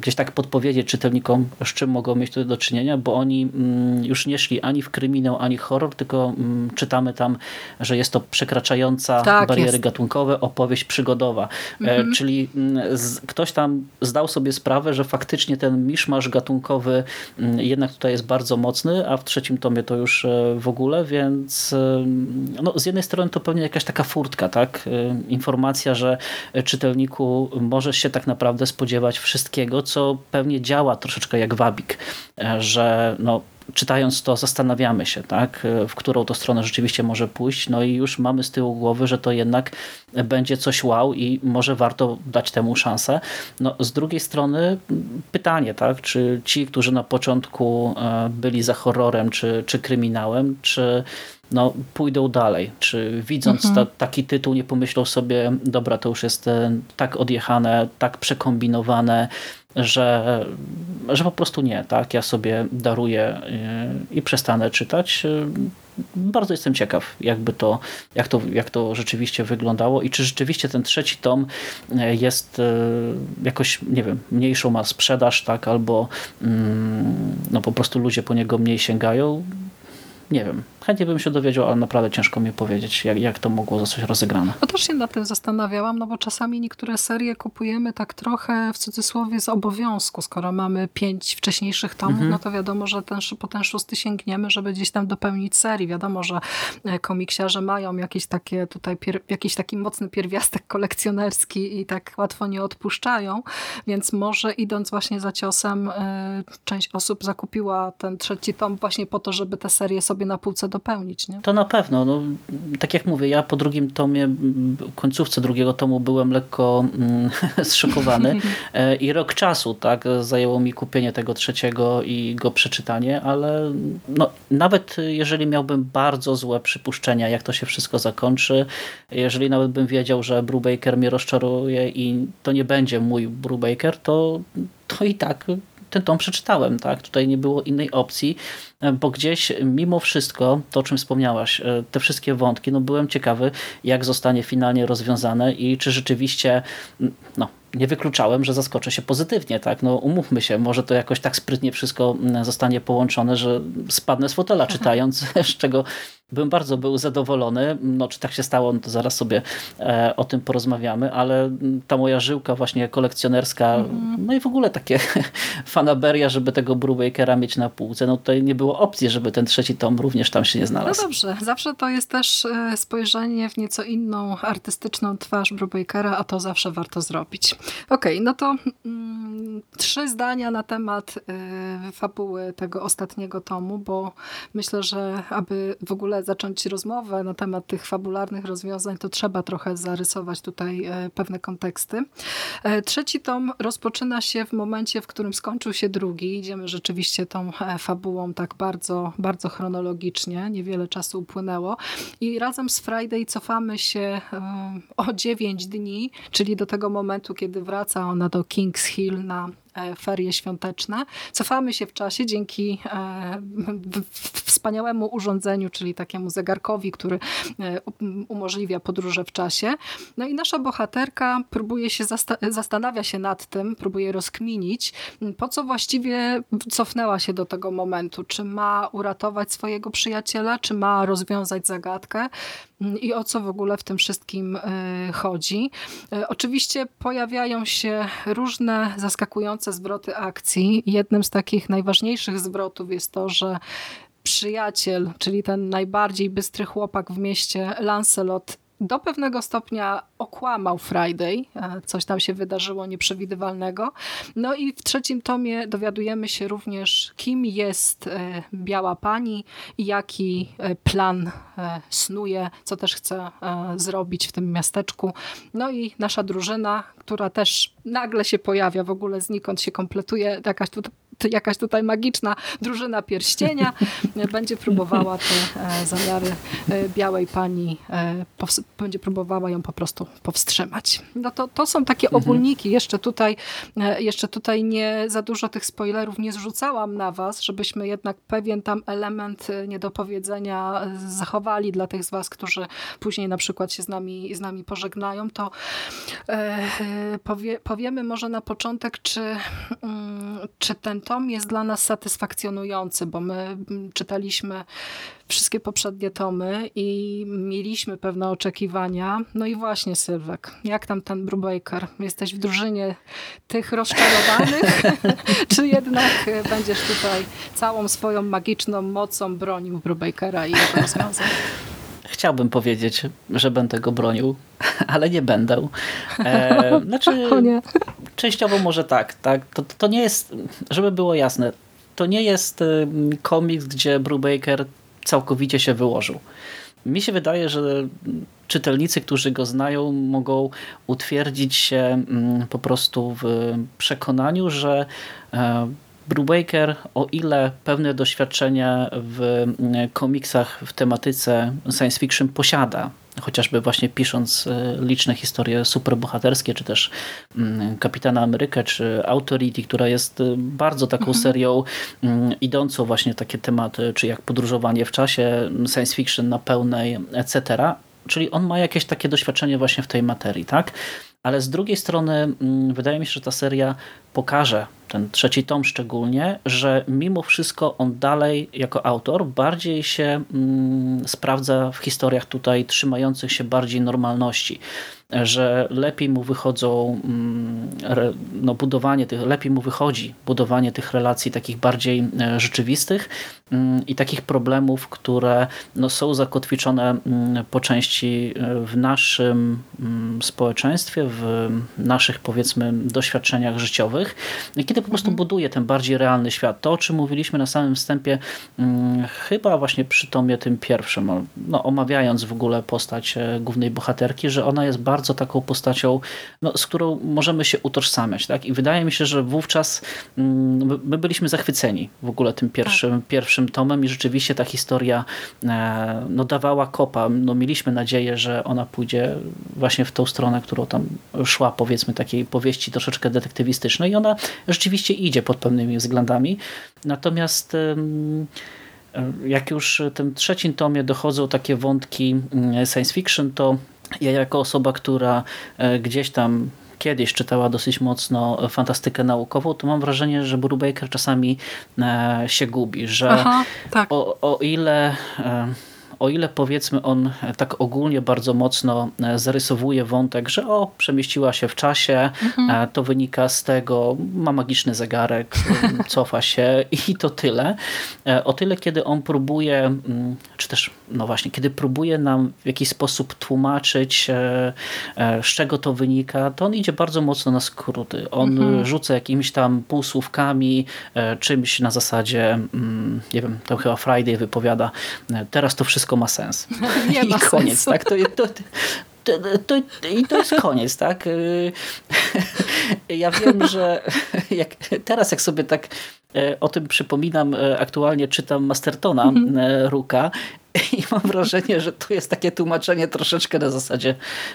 [SPEAKER 2] gdzieś tak podpowiedzieć czytelnikom, z czym mogą mieć tutaj do czynienia, bo oni mm, już nie szli ani w kryminał, ani horror, tylko mm, czytamy tam, że jest to przekraczająca tak, bariery jest. gatunkowe opowieść przygodowa. Mhm. Czyli ktoś tam zdał sobie sprawę, że faktycznie ten miszmasz gatunkowy jednak tutaj jest bardzo mocny, a w trzecim tomie to już e, w ogóle, więc no, z jednej strony to pewnie jakaś taka furtka, tak? E, informacja, że czytelniku możesz się tak naprawdę spodziewać wszystkiego, co pewnie działa troszeczkę jak wabik, e, że no, czytając to zastanawiamy się, tak, w którą to stronę rzeczywiście może pójść, no i już mamy z tyłu głowy, że to jednak będzie coś wow i może warto dać temu szansę. No, z drugiej strony pytanie, tak, czy ci, którzy na początku e, byli za horrorem czy, czy kryminałem, czy no, pójdą dalej, czy widząc mhm. ta, taki tytuł nie pomyślą sobie, dobra, to już jest e, tak odjechane, tak przekombinowane, że, że po prostu nie, tak? Ja sobie daruję y, i przestanę czytać. Y, bardzo jestem ciekaw, jakby to, jak, to, jak to rzeczywiście wyglądało i czy rzeczywiście ten trzeci tom jest jakoś, nie wiem, mniejszą ma sprzedaż, tak? Albo mm, no po prostu ludzie po niego mniej sięgają nie wiem, chętnie bym się dowiedział, ale naprawdę ciężko mi powiedzieć, jak, jak to mogło zostać rozegrane.
[SPEAKER 1] No też się nad tym zastanawiałam, no bo czasami niektóre serie kupujemy tak trochę w cudzysłowie z obowiązku. Skoro mamy pięć wcześniejszych tomów, mhm. no to wiadomo, że ten, po ten szósty sięgniemy, żeby gdzieś tam dopełnić serii. Wiadomo, że e, komiksiarze mają jakieś takie tutaj, jakiś taki mocny pierwiastek kolekcjonerski i tak łatwo nie odpuszczają, więc może idąc właśnie za ciosem, e, część osób zakupiła ten trzeci tom właśnie po to, żeby te serie sobie sobie na półce dopełnić. Nie?
[SPEAKER 2] To na pewno. No, tak jak mówię, ja po drugim tomie, końcówce drugiego tomu byłem lekko mm, zszokowany e, i rok czasu tak zajęło mi kupienie tego trzeciego i go przeczytanie, ale no, nawet jeżeli miałbym bardzo złe przypuszczenia, jak to się wszystko zakończy, jeżeli nawet bym wiedział, że Brubaker mnie rozczaruje i to nie będzie mój Brubaker, to, to i tak ten tom przeczytałem. tak Tutaj nie było innej opcji, bo gdzieś mimo wszystko, to o czym wspomniałaś, e, te wszystkie wątki, no byłem ciekawy, jak zostanie finalnie rozwiązane i czy rzeczywiście no, nie wykluczałem, że zaskoczę się pozytywnie. tak No umówmy się, może to jakoś tak sprytnie wszystko zostanie połączone, że spadnę z fotela czytając, z czego bym bardzo był zadowolony. No, czy tak się stało, no to zaraz sobie e, o tym porozmawiamy, ale ta moja żyłka właśnie kolekcjonerska, mm. no i w ogóle takie fanaberia, żeby tego Brewakera mieć na półce, no tutaj nie było opcji, żeby ten trzeci tom również tam się nie znalazł.
[SPEAKER 1] No dobrze, zawsze to jest też e, spojrzenie w nieco inną artystyczną twarz Brewakera, a to zawsze warto zrobić. Okej, okay, no to mm, trzy zdania na temat y, fabuły tego ostatniego tomu, bo myślę, że aby w ogóle zacząć rozmowę na temat tych fabularnych rozwiązań, to trzeba trochę zarysować tutaj y, pewne konteksty. Y, trzeci tom rozpoczyna się w momencie, w którym skończył się drugi. Idziemy rzeczywiście tą fabułą tak bardzo, bardzo chronologicznie. Niewiele czasu upłynęło. I razem z Friday cofamy się o 9 dni, czyli do tego momentu, kiedy wraca ona do Kings Hill na ferie świąteczne. Cofamy się w czasie dzięki e, wspaniałemu urządzeniu, czyli takiemu zegarkowi, który e, umożliwia podróże w czasie. No i nasza bohaterka próbuje się zastanawia się nad tym, próbuje rozkminić, po co właściwie cofnęła się do tego momentu. Czy ma uratować swojego przyjaciela, czy ma rozwiązać zagadkę i o co w ogóle w tym wszystkim chodzi. Oczywiście pojawiają się różne zaskakujące zwroty akcji. Jednym z takich najważniejszych zwrotów jest to, że przyjaciel, czyli ten najbardziej bystry chłopak w mieście, Lancelot, do pewnego stopnia okłamał Friday, e, coś tam się wydarzyło nieprzewidywalnego. No i w trzecim tomie dowiadujemy się również, kim jest e, Biała Pani i jaki e, plan snuje, co też chce zrobić w tym miasteczku. No i nasza drużyna, która też nagle się pojawia, w ogóle znikąd się kompletuje, jakaś tu jakaś tutaj magiczna drużyna pierścienia będzie próbowała te e, zamiary e, białej pani, e, będzie próbowała ją po prostu powstrzymać. No to, to są takie mhm. ogólniki. Jeszcze tutaj, jeszcze tutaj nie za dużo tych spoilerów nie zrzucałam na was, żebyśmy jednak pewien tam element niedopowiedzenia zachowali dla tych z was, którzy później na przykład się z nami, z nami pożegnają, to powie, powiemy może na początek, czy, mm, czy ten tom jest dla nas satysfakcjonujący, bo my czytaliśmy wszystkie poprzednie tomy i mieliśmy pewne oczekiwania. No i właśnie Sylwek, jak tam ten Brubaker? Jesteś w drużynie tych rozczarowanych, czy jednak będziesz tutaj całą swoją magiczną mocą bronił Brubakera i jego rozwiązań?
[SPEAKER 2] Chciałbym powiedzieć, że będę go bronił, ale nie będę. E, znaczy, częściowo może tak. tak. To, to nie jest, żeby było jasne, to nie jest y, komiks, gdzie Brubaker całkowicie się wyłożył. Mi się wydaje, że czytelnicy, którzy go znają, mogą utwierdzić się mm, po prostu w przekonaniu, że e, Brubaker, o ile pewne doświadczenia w mm, komiksach w tematyce science fiction posiada, chociażby właśnie pisząc e, liczne historie superbohaterskie, czy też mm, Kapitana Amerykę, czy Authority, która jest e, bardzo taką mhm. serią mm, idącą właśnie takie tematy, czy jak podróżowanie w czasie, science fiction na pełnej, etc. Czyli on ma jakieś takie doświadczenie właśnie w tej materii, tak? Ale z drugiej strony wydaje mi się, że ta seria pokaże ten trzeci tom szczególnie, że mimo wszystko on dalej jako autor bardziej się mm, sprawdza w historiach tutaj trzymających się bardziej normalności że lepiej mu wychodzą mm, no, budowanie tych, lepiej mu wychodzi budowanie tych relacji takich bardziej e, rzeczywistych mm, i takich problemów, które no, są zakotwiczone mm, po części e, w naszym społeczeństwie, w naszych powiedzmy doświadczeniach życiowych, kiedy po prostu mhm. buduje ten bardziej realny świat. To, o czym mówiliśmy na samym wstępie, chyba właśnie przy tomie tym pierwszym, no, omawiając w ogóle postać e, głównej bohaterki, że ona jest bardzo bardzo taką postacią, no, z którą możemy się utożsamiać. Tak? I wydaje mi się, że wówczas mm, my byliśmy zachwyceni w ogóle tym pierwszym, tak. pierwszym tomem i rzeczywiście ta historia e, no, dawała kopa. No, mieliśmy nadzieję, że ona pójdzie właśnie w tą stronę, którą tam szła, powiedzmy, takiej powieści troszeczkę detektywistycznej i ona rzeczywiście idzie pod pewnymi względami. Natomiast jak już w tym trzecim tomie dochodzą takie wątki mm, science fiction, to ja jako osoba, która e, gdzieś tam kiedyś czytała dosyć mocno fantastykę naukową, to mam wrażenie, że Brubaker czasami e, się gubi, że Aha, tak. o, o ile e, o ile powiedzmy on tak ogólnie bardzo mocno e, zarysowuje wątek, że o, przemieściła się w czasie, mhm. E, to wynika z tego, ma magiczny zegarek, cofa się i to tyle. E, o tyle, kiedy on próbuje, czy też, no właśnie, kiedy próbuje nam w jakiś sposób tłumaczyć, z czego to wynika, to on idzie bardzo mocno na skróty. On mhm. rzuca jakimiś tam półsłówkami, czymś na zasadzie, nie wiem, tam chyba Friday wypowiada, teraz to wszystko wszystko ma sens.
[SPEAKER 1] Nie
[SPEAKER 2] I
[SPEAKER 1] ma
[SPEAKER 2] koniec,
[SPEAKER 1] sensu.
[SPEAKER 2] tak? To, to, to, to, I to jest koniec, tak? Ja wiem, że jak, teraz jak sobie tak e, o tym przypominam, e, aktualnie czytam Mastertona mm -hmm. Ruka i mam wrażenie, że tu jest takie tłumaczenie troszeczkę na zasadzie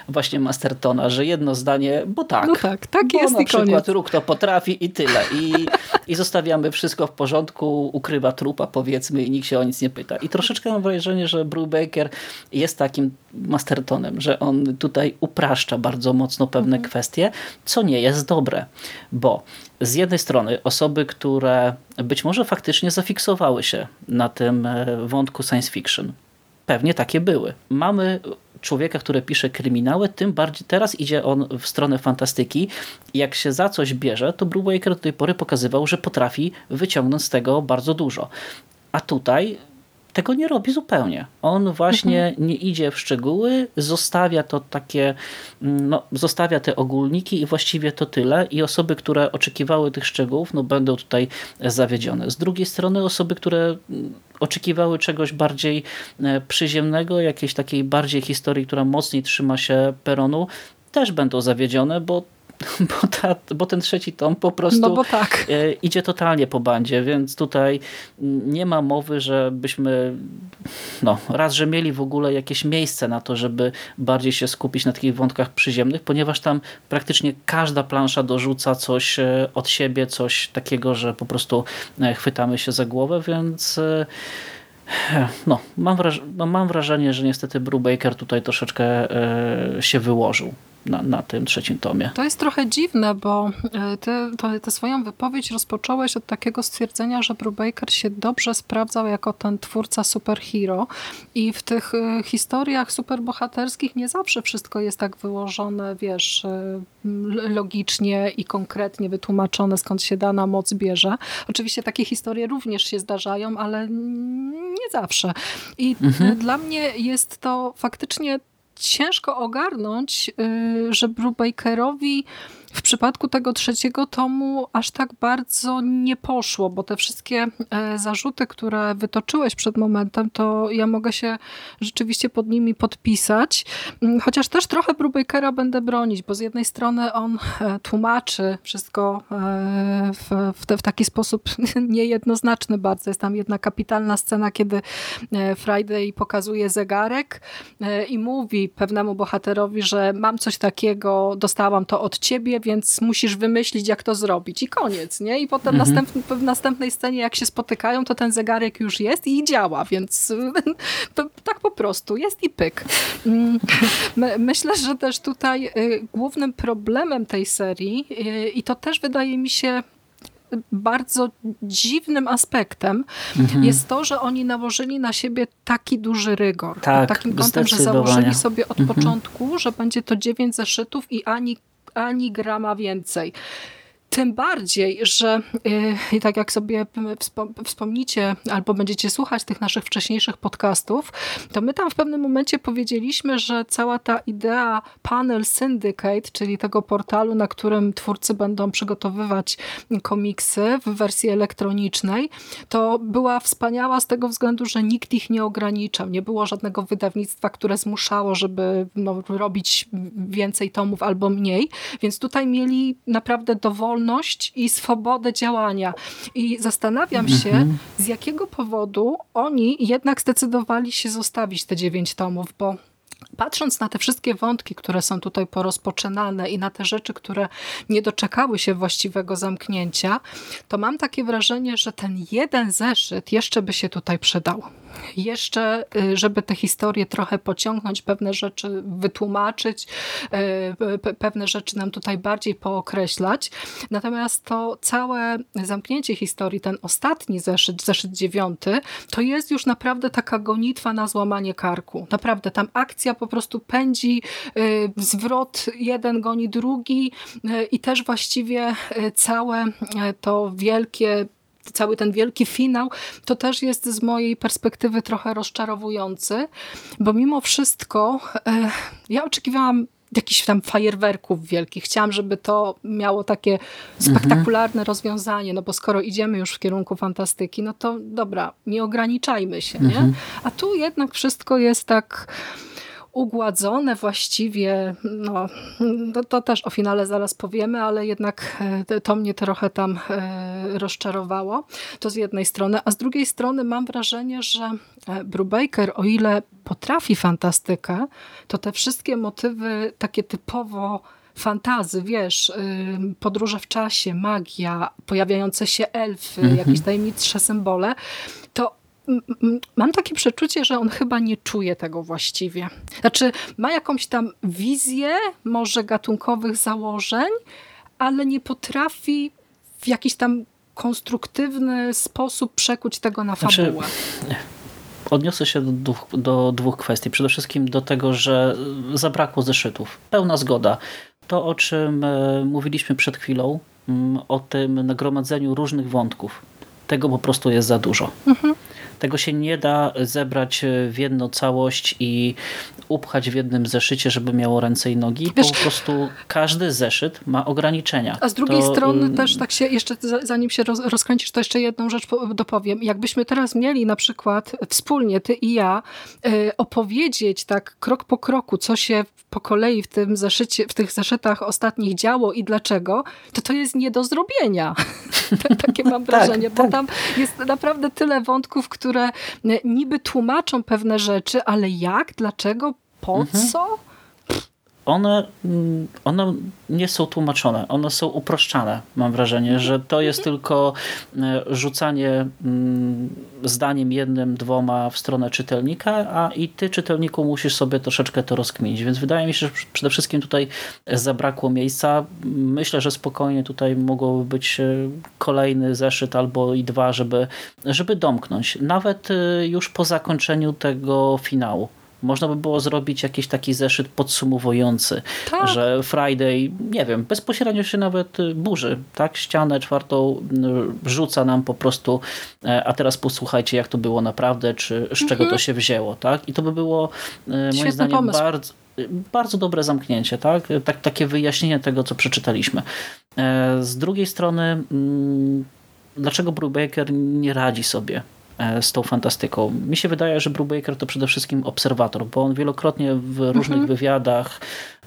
[SPEAKER 2] właśnie Mastertona, że jedno zdanie, bo tak.
[SPEAKER 1] No tak, tak
[SPEAKER 2] bo
[SPEAKER 1] jest
[SPEAKER 2] na
[SPEAKER 1] i
[SPEAKER 2] przykład
[SPEAKER 1] koniec.
[SPEAKER 2] Róg to potrafi i tyle. I, I zostawiamy wszystko w porządku, ukrywa trupa powiedzmy i nikt się o nic nie pyta. I troszeczkę mam wrażenie, że Brubaker jest takim Mastertonem, że on tutaj upraszcza bardzo mocno pewne mhm. kwestie, co nie jest dobre, bo z jednej strony osoby, które być może faktycznie zafiksowały się na tym e, wątku science fiction, pewnie takie były. Mamy człowieka, który pisze kryminały, tym bardziej teraz idzie on w stronę fantastyki. Jak się za coś bierze, to Brubaker do tej pory pokazywał, że potrafi wyciągnąć z tego bardzo dużo. A tutaj tego nie robi zupełnie. On właśnie mhm. nie idzie w szczegóły, zostawia to takie, mm, no, zostawia te ogólniki i właściwie to tyle i osoby, które oczekiwały tych szczegółów, no będą tutaj zawiedzione. Z drugiej strony osoby, które mm, oczekiwały czegoś bardziej e, przyziemnego, jakiejś takiej bardziej historii, która mocniej trzyma się peronu, też będą zawiedzione, bo bo, ta, bo ten trzeci tom po prostu
[SPEAKER 1] no tak.
[SPEAKER 2] E, idzie totalnie po bandzie, więc tutaj nie ma mowy, żebyśmy no, raz, że mieli w ogóle jakieś miejsce na to, żeby bardziej się skupić na takich wątkach przyziemnych, ponieważ tam praktycznie każda plansza dorzuca coś e, od siebie, coś takiego, że po prostu e, chwytamy się za głowę, więc no, mam, wraż no, mam wrażenie, że niestety Brubaker tutaj troszeczkę się wyłożył na, na tym trzecim tomie.
[SPEAKER 1] To jest trochę dziwne, bo e, ty tę swoją wypowiedź rozpocząłeś od takiego stwierdzenia, że Brubaker się dobrze sprawdzał jako ten twórca superhero i w tych e, historiach superbohaterskich nie zawsze wszystko jest tak wyłożone, wiesz, e, logicznie i konkretnie wytłumaczone, skąd się dana moc bierze. Oczywiście takie historie również się zdarzają, ale nie zawsze. I mhm. dla mnie jest to faktycznie ciężko ogarnąć, y, że Brubakerowi w przypadku tego trzeciego tomu aż tak bardzo nie poszło, bo te wszystkie e, zarzuty, które wytoczyłeś przed momentem, to ja mogę się rzeczywiście pod nimi podpisać. Mm, chociaż też trochę Brubakera będę bronić, bo z jednej strony on e, tłumaczy wszystko e, w, w, te, w taki sposób niejednoznaczny bardzo. Jest tam jedna kapitalna scena, kiedy Friday pokazuje zegarek i mówi pewnemu bohaterowi, że mam coś takiego, dostałam to od ciebie, więc musisz wymyślić, jak to zrobić. I koniec, nie? I potem mhm. w następnej scenie, jak się spotykają, to ten zegarek już jest i działa, więc tak po prostu jest i pyk. Mm, myślę, że też tutaj y, głównym problemem tej serii y, i to też wydaje mi się bardzo dziwnym aspektem mhm. jest to, że oni nałożyli na siebie taki duży rygor.
[SPEAKER 2] Tak,
[SPEAKER 1] takim kątem, że założyli sobie od mhm. początku, że będzie to dziewięć zeszytów i ani ani grama więcej. Tym bardziej, że yy, tak jak sobie wspomnicie albo będziecie słuchać tych naszych wcześniejszych podcastów, to my tam w pewnym momencie powiedzieliśmy, że cała ta idea Panel Syndicate, czyli tego portalu, na którym twórcy będą przygotowywać komiksy w wersji elektronicznej, to była wspaniała z tego względu, że nikt ich nie ograniczał. Nie było żadnego wydawnictwa, które zmuszało, żeby no, robić więcej tomów albo mniej, więc tutaj mieli naprawdę dowolne wolność i swobodę działania. I zastanawiam się, mhm. z jakiego powodu oni jednak zdecydowali się zostawić te dziewięć tomów, bo Patrząc na te wszystkie wątki, które są tutaj porozpoczynane i na te rzeczy, które nie doczekały się właściwego zamknięcia, to mam takie wrażenie, że ten jeden zeszyt jeszcze by się tutaj przydał. Jeszcze, y, żeby te historie trochę pociągnąć, pewne rzeczy wytłumaczyć, y, pewne rzeczy nam tutaj bardziej pookreślać. Natomiast to całe zamknięcie historii, ten ostatni zeszyt, zeszyt dziewiąty, to jest już naprawdę taka gonitwa na złamanie karku. Naprawdę tam akcja po prostu pędzi, y, zwrot jeden goni drugi i też właściwie całe to wielkie cały ten wielki finał, to też jest z mojej perspektywy trochę rozczarowujący, bo mimo wszystko e, ja oczekiwałam jakichś tam fajerwerków wielkich. Chciałam, żeby to miało takie spektakularne mhm. rozwiązanie, no bo skoro idziemy już w kierunku fantastyki, no to dobra, nie ograniczajmy się, nie? Mhm. A tu jednak wszystko jest tak ugładzone właściwie, no to, to, też o finale zaraz powiemy, ale jednak e, to mnie trochę tam e, rozczarowało. To z jednej strony, a z drugiej strony mam wrażenie, że e, Brubaker, o ile potrafi fantastykę, to te wszystkie motywy takie typowo fantazy, wiesz, podróże w czasie, magia, pojawiające się elfy, mm -hmm. jakieś tajemnicze symbole, mam takie przeczucie, że on chyba nie czuje tego właściwie. Znaczy, ma jakąś tam wizję, może gatunkowych założeń, ale nie potrafi w jakiś tam konstruktywny sposób przekuć tego na znaczy, fabułę. Znaczy,
[SPEAKER 2] odniosę się do dwóch, do dwóch kwestii. Przede wszystkim do tego, że zabrakło zeszytów. Pełna zgoda. To, o czym e, mówiliśmy przed chwilą, mm, o tym nagromadzeniu różnych wątków. Tego po prostu jest za dużo. Mhm. Tego się nie da zebrać w jedną całość i upchać w jednym zeszycie, żeby miało ręce i nogi. Wiesz, po prostu każdy zeszyt ma ograniczenia.
[SPEAKER 1] A z drugiej to... strony też tak się, jeszcze zanim się roz, rozkręcisz, to jeszcze jedną rzecz dopowiem. Jakbyśmy teraz mieli na przykład wspólnie, ty i ja, y, opowiedzieć tak krok po kroku, co się po kolei w tym zeszycie, w tych zeszytach ostatnich działo i dlaczego, to to jest nie do zrobienia. Takie mam tak, wrażenie, tak, bo tak. tam jest naprawdę tyle wątków, które e, niby tłumaczą pewne rzeczy, ale jak, dlaczego, po mhm. co?
[SPEAKER 2] One, mm, one nie są tłumaczone, one są uproszczane. Mam wrażenie, że to jest tylko e, rzucanie mm, zdaniem jednym, dwoma w stronę czytelnika, a i ty czytelniku musisz sobie troszeczkę to rozkminić. Więc wydaje mi się, że przede wszystkim tutaj zabrakło miejsca. Myślę, że spokojnie tutaj mogłoby być e, kolejny zeszyt albo i dwa, żeby, żeby domknąć. Nawet e, już po zakończeniu tego finału. Można by było zrobić jakiś taki zeszyt podsumowujący, tak. że Friday, nie wiem, bezpośrednio się nawet y, burzy, tak? Ścianę czwartą y, rzuca nam po prostu, e, a teraz posłuchajcie, jak to było naprawdę, czy z czego mhm. to się wzięło, tak? I to by było e, moim Świetny zdaniem pomysł. bardzo bardzo dobre zamknięcie, tak? tak? Takie wyjaśnienie tego, co przeczytaliśmy. E, z drugiej strony, mm, dlaczego Brubaker nie radzi sobie z tą fantastyką. Mi się wydaje, że Brubaker to przede wszystkim obserwator, bo on wielokrotnie w różnych mhm. wywiadach, e,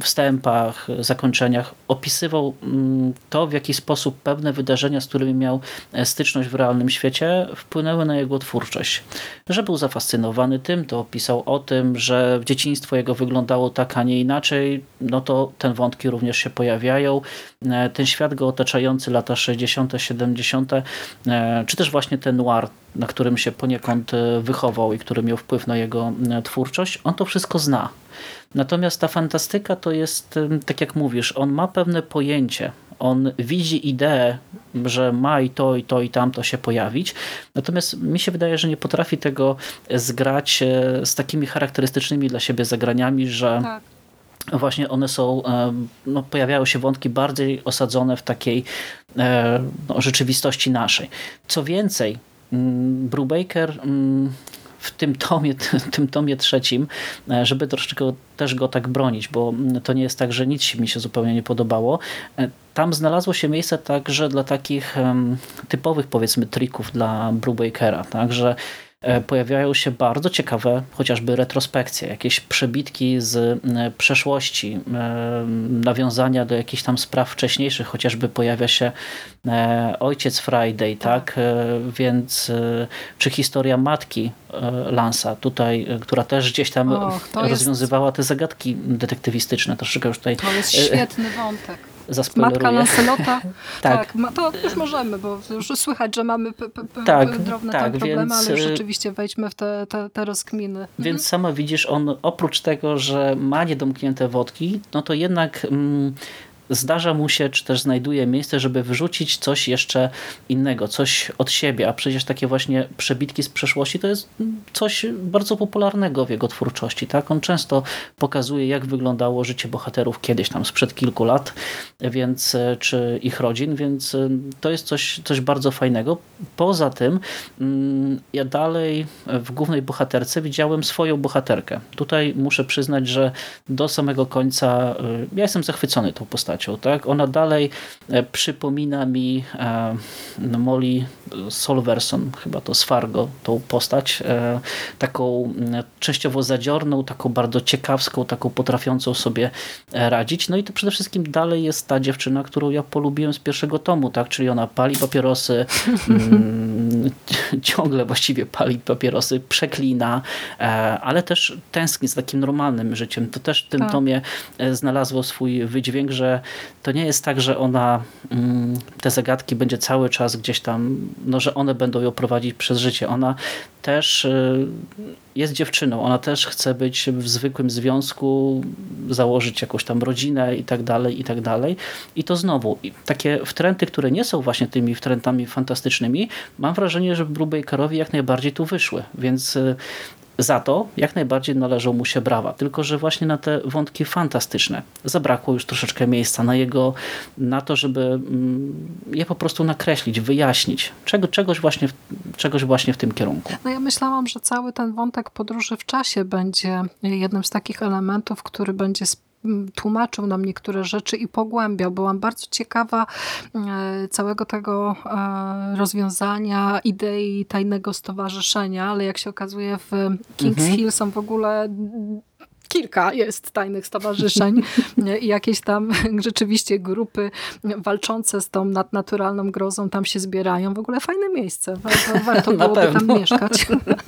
[SPEAKER 2] wstępach, zakończeniach opisywał mm, to, w jaki sposób pewne wydarzenia, z którymi miał e, styczność w realnym świecie, wpłynęły na jego twórczość. Że był zafascynowany tym, to opisał o tym, że dzieciństwo jego wyglądało tak, a nie inaczej, no to ten wątki również się pojawiają. Ten świat go otaczający lata 60., 70., czy też właśnie ten noir, na którym się poniekąd e, wychował i który miał wpływ na jego e, twórczość, on to wszystko zna. Natomiast ta fantastyka to jest, e, tak jak mówisz, on ma pewne pojęcie, on widzi ideę, że ma i to, i to, i tamto się pojawić. Natomiast mi się wydaje, że nie potrafi tego zgrać z takimi charakterystycznymi dla siebie zagraniami, że tak właśnie one są, no, pojawiają się wątki bardziej osadzone w takiej no, rzeczywistości naszej. Co więcej, Mm, Brubaker mm, w tym tomie, tym tomie trzecim, e, żeby troszeczkę też go tak bronić, bo to nie jest tak, że nic mi się zupełnie nie podobało. E, tam znalazło się miejsce także dla takich typowych powiedzmy trików dla Brubakera, tak, że E, pojawiają się bardzo ciekawe chociażby retrospekcje, jakieś przebitki z e, przeszłości, e, nawiązania do jakichś tam spraw wcześniejszych, chociażby pojawia się ojciec Friday, tak? tak? Więc czy historia matki Lansa tutaj, która też gdzieś tam Och, rozwiązywała jest... te zagadki detektywistyczne, troszeczkę już tutaj...
[SPEAKER 1] To jest świetny wątek Matka Lancelota. tak. tak, to już możemy, bo już słychać, że mamy tak, drobne tak, problemy, więc, ale y, rzeczywiście wejdźmy w te, te, te rozkminy.
[SPEAKER 2] Więc mhm. sama widzisz, on oprócz tego, że ma niedomknięte wodki, no to jednak mm, zdarza mu się, czy też znajduje miejsce, żeby wyrzucić coś jeszcze innego, coś od siebie, a przecież takie właśnie przebitki z przeszłości to jest coś bardzo popularnego w jego twórczości. Tak? On często pokazuje, jak wyglądało życie bohaterów kiedyś tam, sprzed kilku lat, więc e, czy ich rodzin, więc e, to jest coś, coś bardzo fajnego. Poza tym mm, ja dalej w głównej bohaterce widziałem swoją bohaterkę. Tutaj muszę przyznać, że do samego końca e, ja jestem zachwycony tą postacią postacią. Tak? Ona dalej e, przypomina mi e, no, Molly Solverson, chyba to z Fargo, tą postać, e, taką częściowo zadziorną, taką bardzo ciekawską, taką potrafiącą sobie radzić. No i to przede wszystkim dalej jest ta dziewczyna, którą ja polubiłem z pierwszego tomu, tak? czyli ona pali papierosy, mm, ciągle właściwie pali papierosy, przeklina, ale też tęskni z takim normalnym życiem. To też w tym tak. tomie znalazło swój wydźwięk, że to nie jest tak, że ona mm, te zagadki będzie cały czas gdzieś tam, no że one będą ją prowadzić przez życie. Ona też y, jest dziewczyną, ona też chce być w zwykłym związku, założyć jakąś tam rodzinę i tak dalej, i tak dalej. I to znowu, takie wtręty, które nie są właśnie tymi wtrętami fantastycznymi, mam wrażenie, że Brubakerowi jak najbardziej tu wyszły, więc y, za to jak najbardziej należą mu się brawa, tylko że właśnie na te wątki fantastyczne zabrakło już troszeczkę miejsca na jego, na to, żeby mm, je po prostu nakreślić, wyjaśnić. Czego, czegoś, właśnie, czegoś właśnie w tym kierunku.
[SPEAKER 1] No ja myślałam, że cały ten wątek podróży w czasie będzie jednym z takich elementów, który będzie tłumaczył nam niektóre rzeczy i pogłębiał. Byłam bardzo ciekawa e, całego tego e, rozwiązania, idei tajnego stowarzyszenia, ale jak się okazuje w Kings mhm. Hill są w ogóle kilka jest tajnych stowarzyszeń i jakieś tam rzeczywiście grupy walczące z tą nadnaturalną grozą tam się zbierają. W ogóle fajne miejsce. Warto, warto byłoby tam mieszkać.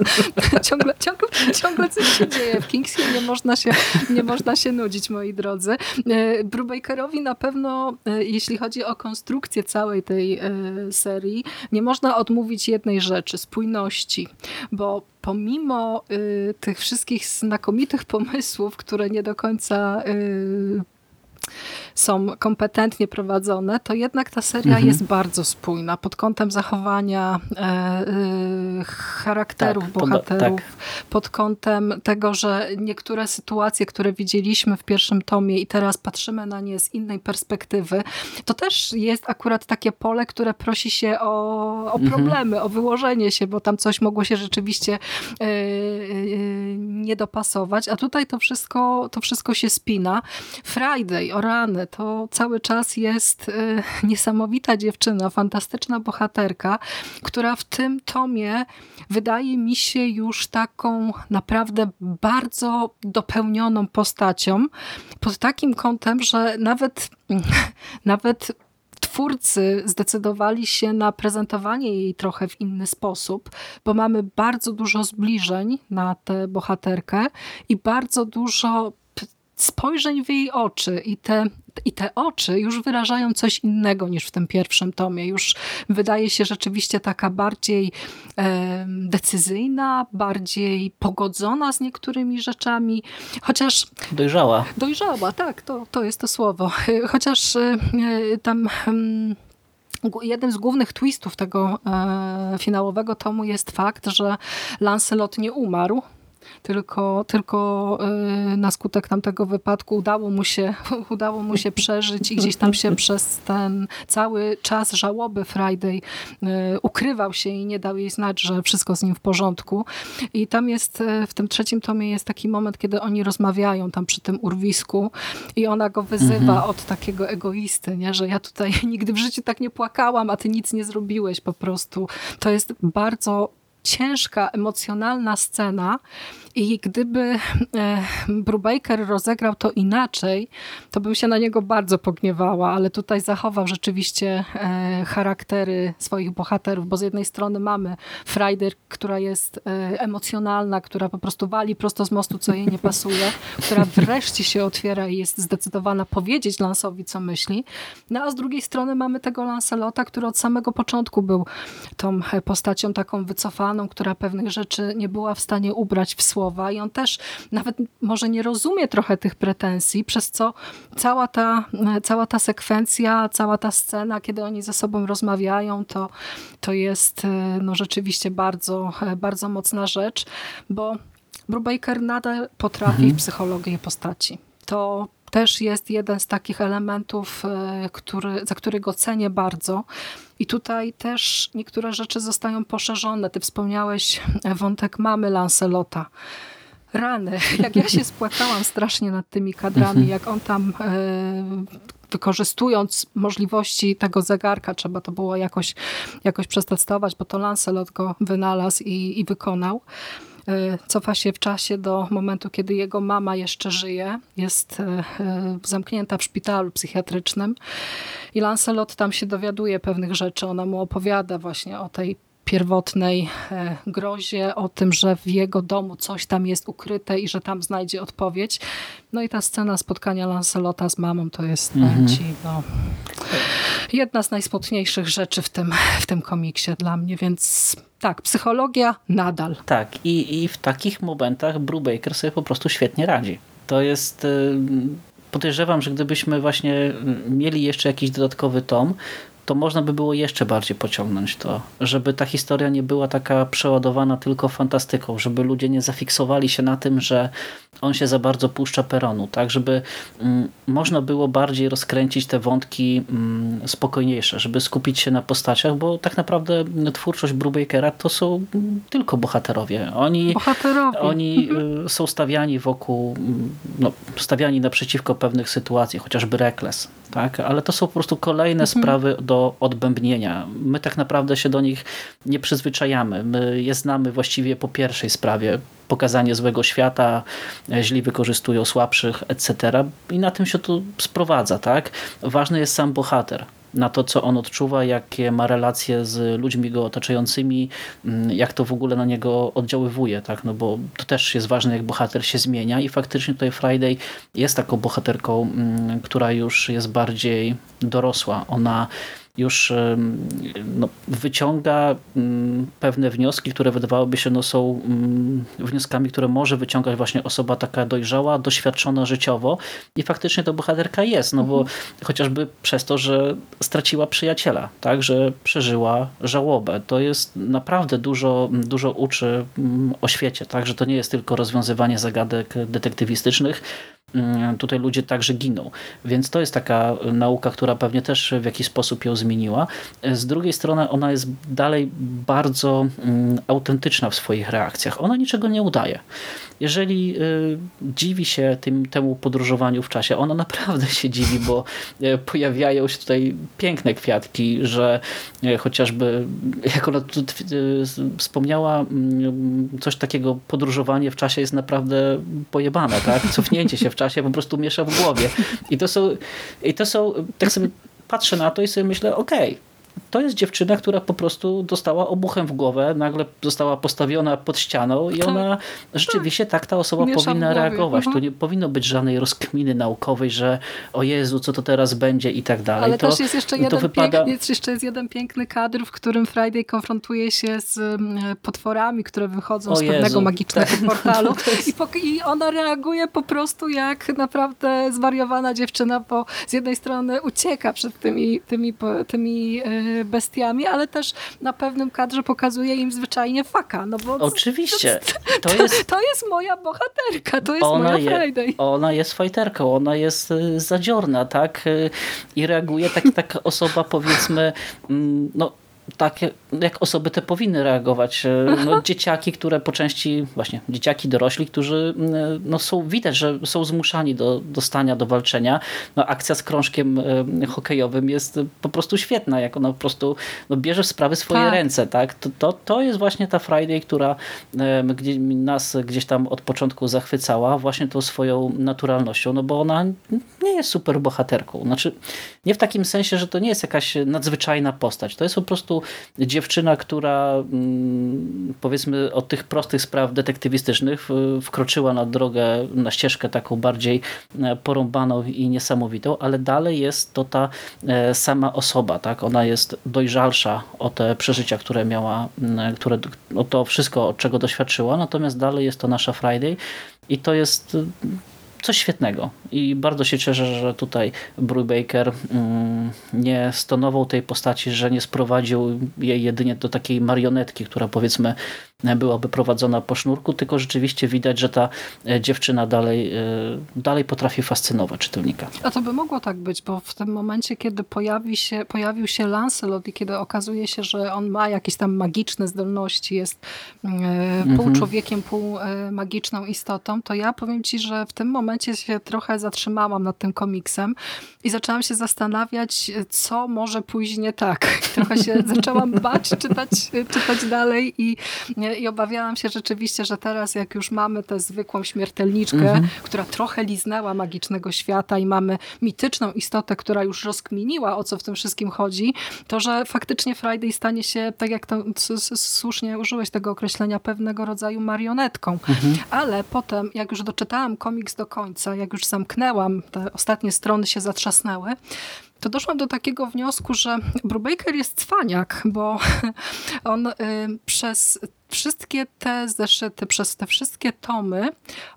[SPEAKER 1] ciągle, ciągle, ciągle coś się dzieje. W Kingsie nie można się, nie można się nudzić, moi drodzy. E, Brubakerowi na pewno, e, jeśli chodzi o konstrukcję całej tej e, serii, nie można odmówić jednej rzeczy, spójności, bo pomimo tych wszystkich znakomitych pomysłów, które nie do końca y, są kompetentnie prowadzone, to jednak ta seria mhm. jest bardzo spójna pod kątem zachowania e, e, charakterów tak, bohaterów, tak. pod kątem tego, że niektóre sytuacje, które widzieliśmy w pierwszym tomie i teraz patrzymy na nie z innej perspektywy, to też jest akurat takie pole, które prosi się o, o mhm. problemy, o wyłożenie się, bo tam coś mogło się rzeczywiście e, nie dopasować, a tutaj to wszystko, to wszystko się spina. Friday, o rany, to cały czas jest y, niesamowita dziewczyna, fantastyczna bohaterka, która w tym tomie wydaje mi się już taką naprawdę bardzo dopełnioną postacią, pod takim kątem, że nawet, nawet twórcy zdecydowali się na prezentowanie jej trochę w inny sposób, bo mamy bardzo dużo zbliżeń na tę bohaterkę i bardzo dużo spojrzeń w jej oczy i te, i te oczy już wyrażają coś innego niż w tym pierwszym tomie. Już wydaje się rzeczywiście taka bardziej e, decyzyjna, bardziej pogodzona z niektórymi rzeczami, chociaż...
[SPEAKER 2] Dojrzała.
[SPEAKER 1] Dojrzała, tak, to, to jest to słowo. Chociaż e, tam... E, Jednym z głównych twistów tego e, finałowego tomu jest fakt, że Lancelot nie umarł, tylko, tylko y, na skutek tamtego wypadku udało mu, się, udało mu się przeżyć i gdzieś tam się przez ten cały czas żałoby Friday y, ukrywał się i nie dał jej znać, że wszystko z nim w porządku. I tam jest, y, w tym trzecim tomie jest taki moment, kiedy oni rozmawiają tam przy tym urwisku i ona go wyzywa mhm. od takiego egoisty, nie? że ja tutaj nigdy w życiu tak nie płakałam, a ty nic nie zrobiłeś po prostu. To jest bardzo ciężka, emocjonalna scena i gdyby e, Brubaker rozegrał to inaczej, to bym się na niego bardzo pogniewała, ale tutaj zachował rzeczywiście e, charaktery swoich bohaterów, bo z jednej strony mamy Friday, która jest e, emocjonalna, która po prostu wali prosto z mostu, co jej nie pasuje, która wreszcie się otwiera i jest zdecydowana powiedzieć Lansowi, co myśli. No a z drugiej strony mamy tego Lancelota, który od samego początku był tą postacią taką wycofaną, która pewnych rzeczy nie była w stanie ubrać w słowo, słowa i on też nawet może nie rozumie trochę tych pretensji, przez co cała ta, cała ta sekwencja, cała ta scena, kiedy oni ze sobą rozmawiają, to, to jest e, no, rzeczywiście bardzo, e, bardzo mocna rzecz, bo Brubaker nadal potrafi mhm. psychologię postaci. To też jest jeden z takich elementów, e, który, za który go cenię bardzo. I tutaj też niektóre rzeczy zostają poszerzone. Ty wspomniałeś wątek mamy Lancelota. Rany, jak ja się spłakałam strasznie nad tymi kadrami, mhm. jak on tam e, wykorzystując możliwości tego zegarka, trzeba to było jakoś, jakoś przetestować, bo to Lancelot go wynalazł i, i wykonał. E, cofa się w czasie do momentu, kiedy jego mama jeszcze żyje, jest e, e, zamknięta w szpitalu psychiatrycznym i Lancelot tam się dowiaduje pewnych rzeczy. Ona mu opowiada właśnie o tej pierwotnej grozie, o tym, że w jego domu coś tam jest ukryte i że tam znajdzie odpowiedź. No i ta scena spotkania Lancelota z mamą to jest mhm. ci, no, jedna z najsmutniejszych rzeczy w tym, w tym komiksie dla mnie, więc tak, psychologia nadal.
[SPEAKER 2] Tak, i, i w takich momentach Brubaker sobie po prostu świetnie radzi. To jest... Y, podejrzewam, że gdybyśmy właśnie mieli jeszcze jakiś dodatkowy tom, to można by było jeszcze bardziej pociągnąć to, żeby ta historia nie była taka przeładowana tylko fantastyką, żeby ludzie nie zafiksowali się na tym, że on się za bardzo puszcza peronu, tak, żeby mm, można było bardziej rozkręcić te wątki mm, spokojniejsze, żeby skupić się na postaciach, bo tak naprawdę twórczość Brubakera to są tylko bohaterowie. Oni,
[SPEAKER 1] bohaterowie.
[SPEAKER 2] oni y, są stawiani wokół, mm, no, stawiani naprzeciwko pewnych sytuacji, chociażby Reckless, tak? ale to są po prostu kolejne mhm. sprawy do odbębnienia. My tak naprawdę się do nich nie przyzwyczajamy. My je znamy właściwie po pierwszej sprawie, pokazanie złego świata, e, źli wykorzystują słabszych, etc. I na tym się to sprowadza. tak? Ważny jest sam bohater na to, co on odczuwa, jakie ma relacje z ludźmi go otaczającymi, mm, jak to w ogóle na niego oddziaływuje, tak? no bo to też jest ważne, jak bohater się zmienia i faktycznie tutaj Friday jest taką bohaterką, mm, która już jest bardziej dorosła. Ona już no, wyciąga mm, pewne wnioski, które wydawałoby się no, są mm, wnioskami, które może wyciągać właśnie osoba taka dojrzała, doświadczona życiowo i faktycznie to bohaterka jest, no bo mhm. chociażby przez to, że straciła przyjaciela, tak, że przeżyła żałobę. To jest naprawdę dużo, dużo uczy mm, o świecie, tak, że to nie jest tylko rozwiązywanie zagadek detektywistycznych, tutaj ludzie także giną. Więc to jest taka nauka, która pewnie też w jakiś sposób ją zmieniła. Z drugiej strony ona jest dalej bardzo mm, autentyczna w swoich reakcjach. Ona niczego nie udaje jeżeli y, dziwi się tym, temu podróżowaniu w czasie, ona naprawdę się dziwi, bo y, pojawiają się tutaj piękne kwiatki, że y, chociażby, jak ona tu wspomniała, mm, coś takiego, podróżowanie w czasie jest naprawdę pojebane, tak? Cofnięcie się w czasie po prostu miesza w głowie. I to są, i to są tak sobie patrzę na to i sobie myślę, okej, okay, to jest dziewczyna, która po prostu dostała obuchem w głowę, nagle została postawiona pod ścianą i tak. ona rzeczywiście tak ta osoba powinna reagować. Mhm. Tu nie powinno być żadnej rozkminy naukowej, że o Jezu, co to teraz będzie i tak dalej.
[SPEAKER 1] Ale
[SPEAKER 2] to,
[SPEAKER 1] też jest jeszcze, jeden wypada... jest jeszcze jest jeden piękny kadr, w którym Friday konfrontuje się z mm, potworami, które wychodzą o z pewnego Jezu, magicznego tak. portalu jest... I, i ona reaguje po prostu jak naprawdę zwariowana dziewczyna, bo z jednej strony ucieka przed tymi, tymi, tymi e, bestiami, ale też na pewnym kadrze pokazuje im zwyczajnie faka. No bo
[SPEAKER 2] Oczywiście.
[SPEAKER 1] To, to, jest, to jest moja bohaterka, to jest ona moja Friday.
[SPEAKER 2] Je, ona jest fajterką, ona jest y, zadziorna, tak? Y, I reaguje tak, taka osoba powiedzmy, mm, no tak jak osoby te powinny reagować. E, no, dzieciaki, które po części, właśnie dzieciaki, dorośli, którzy no, są, widać, że są zmuszani do, do stania, do walczenia. No, akcja z krążkiem e, hokejowym jest po prostu świetna, jak ona po prostu no, bierze w sprawy swoje tak. ręce. Tak? To, to, to jest właśnie ta Friday, która gdzie, nas gdzieś tam od początku zachwycała właśnie tą swoją naturalnością, no bo ona nie jest super bohaterką. Znaczy, nie w takim sensie, że to nie jest jakaś nadzwyczajna postać. To jest po prostu dziewczyna, która mm, powiedzmy od tych prostych spraw detektywistycznych wkroczyła na drogę, na ścieżkę taką bardziej e, porąbaną i niesamowitą, ale dalej jest to ta e, sama osoba. tak? Ona jest dojrzalsza o te przeżycia, które miała, które, o to wszystko, czego doświadczyła, natomiast dalej jest to nasza Friday i to jest coś świetnego. I bardzo się cieszę, że tutaj Brubaker mm, nie stonował tej postaci, że nie sprowadził jej jedynie do takiej marionetki, która powiedzmy byłaby prowadzona po sznurku, tylko rzeczywiście widać, że ta e, dziewczyna dalej, e, dalej potrafi fascynować czytelnika.
[SPEAKER 1] A to by mogło tak być, bo w tym momencie, kiedy pojawi się, pojawił się Lancelot i kiedy okazuje się, że on ma jakieś tam magiczne zdolności, jest e, pół mhm. człowiekiem, pół magiczną istotą, to ja powiem ci, że w tym momencie się trochę zatrzymałam nad tym komiksem i zaczęłam się zastanawiać, co może pójść nie tak. Trochę się zaczęłam bać, czytać, czytać dalej i i obawiałam się rzeczywiście, że teraz jak już mamy tę zwykłą śmiertelniczkę, mhm. która trochę liznęła magicznego świata i mamy mityczną istotę, która już rozkminiła, o co w tym wszystkim chodzi, to że faktycznie Friday stanie się, tak jak to słusznie użyłeś tego określenia, pewnego rodzaju marionetką. Mhm. Ale potem, jak już doczytałam komiks do końca, jak już zamknęłam, te ostatnie strony się zatrzasnęły, to doszłam do takiego wniosku, że Brubaker jest cwaniak, bo on y, przez wszystkie te zeszyty, przez te wszystkie tomy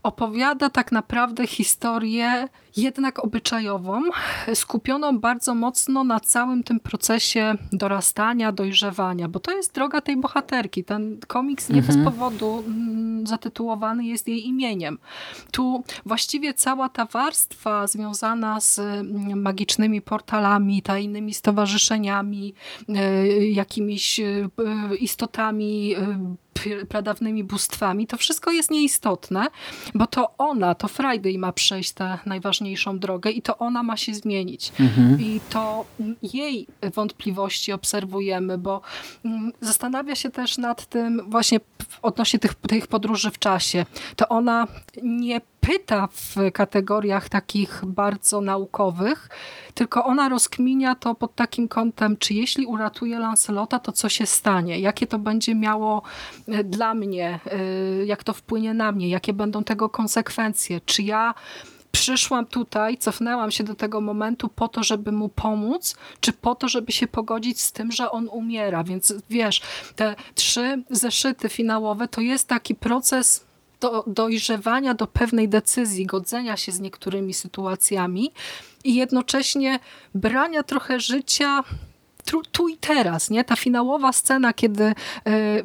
[SPEAKER 1] opowiada tak naprawdę historię jednak obyczajową, skupioną bardzo mocno na całym tym procesie dorastania, dojrzewania, bo to jest droga tej bohaterki. Ten komiks nie mhm. bez powodu mm, zatytułowany jest jej imieniem. Tu właściwie cała ta warstwa związana z mm, magicznymi portalami, tajnymi stowarzyszeniami, e, jakimiś e, istotami e, pradawnymi bóstwami, to wszystko jest nieistotne, bo to ona, to Friday ma przejść tę najważniejszą drogę i to ona ma się zmienić. Mhm. I to jej wątpliwości obserwujemy, bo mm, zastanawia się też nad tym właśnie odnośnie tych, tych podróży w czasie. To ona nie pyta w kategoriach takich bardzo naukowych, tylko ona rozkminia to pod takim kątem, czy jeśli uratuje Lancelota, to co się stanie? Jakie to będzie miało e, dla mnie? E, jak to wpłynie na mnie? Jakie będą tego konsekwencje? Czy ja przyszłam tutaj, cofnęłam się do tego momentu po to, żeby mu pomóc, czy po to, żeby się pogodzić z tym, że on umiera. Więc wiesz, te trzy zeszyty finałowe to jest taki proces do, dojrzewania do pewnej decyzji, godzenia się z niektórymi sytuacjami i jednocześnie brania trochę życia tu, tu, i teraz, nie? Ta finałowa scena, kiedy e,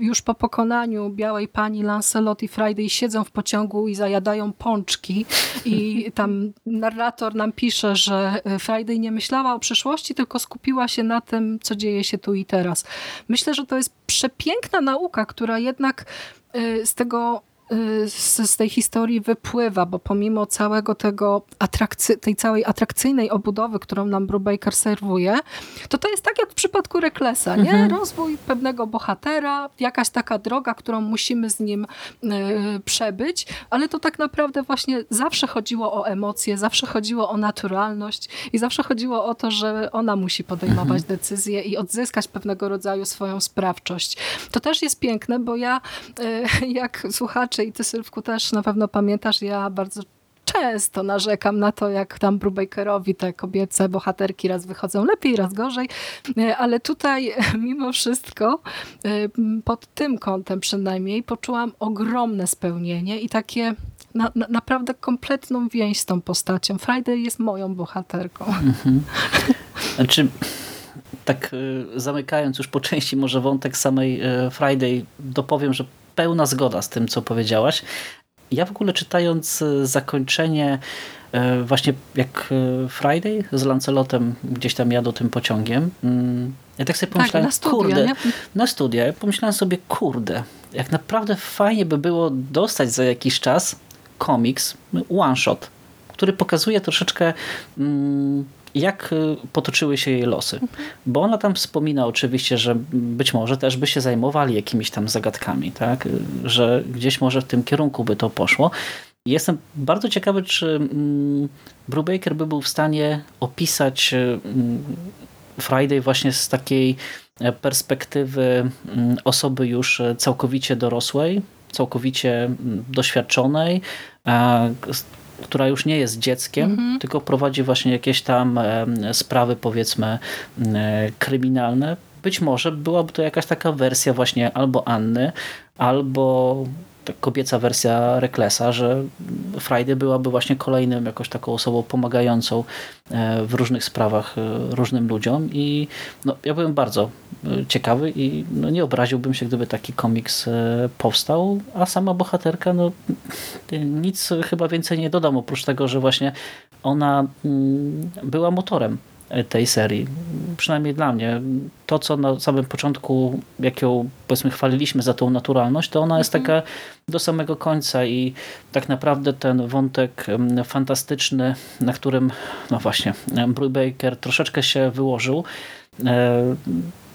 [SPEAKER 1] już po pokonaniu białej pani Lancelot i Friday siedzą w pociągu i zajadają pączki i tam narrator nam pisze, że e, Friday nie myślała o przyszłości, tylko skupiła się na tym, co dzieje się tu i teraz. Myślę, że to jest przepiękna nauka, która jednak e, z tego z, z tej historii wypływa, bo pomimo całego tego atrakcy, tej całej atrakcyjnej obudowy, którą nam Brubaker serwuje, to to jest tak jak w przypadku Reklesa, nie? Mhm. Rozwój pewnego bohatera, jakaś taka droga, którą musimy z nim y, przebyć, ale to tak naprawdę właśnie zawsze chodziło o emocje, zawsze chodziło o naturalność i zawsze chodziło o to, że ona musi podejmować mhm. decyzje i odzyskać pewnego rodzaju swoją sprawczość. To też jest piękne, bo ja y, jak słuchacze i ty Sylwku też na pewno pamiętasz, ja bardzo często narzekam na to, jak tam Brubakerowi te kobiece bohaterki raz wychodzą lepiej, raz gorzej, e, ale tutaj mimo wszystko e, pod tym kątem przynajmniej poczułam ogromne spełnienie i takie na, na, naprawdę kompletną więź z tą postacią. Friday jest moją bohaterką. Mhm.
[SPEAKER 2] Znaczy tak e, zamykając już po części może wątek samej Friday, dopowiem, że pełna zgoda z tym, co powiedziałaś. Ja w ogóle czytając e, zakończenie e, właśnie jak e, Friday z Lancelotem gdzieś tam jadą tym pociągiem, mm, ja tak sobie tak, pomyślałem, tak, na studia, kurde, nie? na studia, ja pomyślałem sobie, kurde, jak naprawdę fajnie by było dostać za jakiś czas komiks, one shot, który pokazuje troszeczkę mm, jak y, potoczyły się jej losy. Bo ona tam wspomina oczywiście, że być może też by się zajmowali jakimiś tam zagadkami, tak? że gdzieś może w tym kierunku by to poszło. Jestem bardzo ciekawy, czy mm, Brubaker by był w stanie opisać y, mm, Friday właśnie z takiej e, perspektywy mm, osoby już całkowicie dorosłej, całkowicie doświadczonej, która już nie jest dzieckiem, mhm. tylko prowadzi właśnie jakieś tam sprawy powiedzmy kryminalne. Być może byłaby to jakaś taka wersja właśnie albo Anny, albo kobieca wersja Reklesa, że Friday byłaby właśnie kolejnym jakoś taką osobą pomagającą e, w różnych sprawach e, różnym ludziom. I no, ja byłem bardzo e, ciekawy i no, nie obraziłbym się, gdyby taki komiks powstał, a sama bohaterka, no nic chyba więcej nie dodam, oprócz tego, że właśnie ona mm, była motorem tej serii. Przynajmniej dla mnie. To, co na samym początku, jak ją powiedzmy chwaliliśmy za tą naturalność, to ona jest mhm. taka do samego końca i tak naprawdę ten wątek fantastyczny, na którym no właśnie Brubaker troszeczkę się wyłożył, e,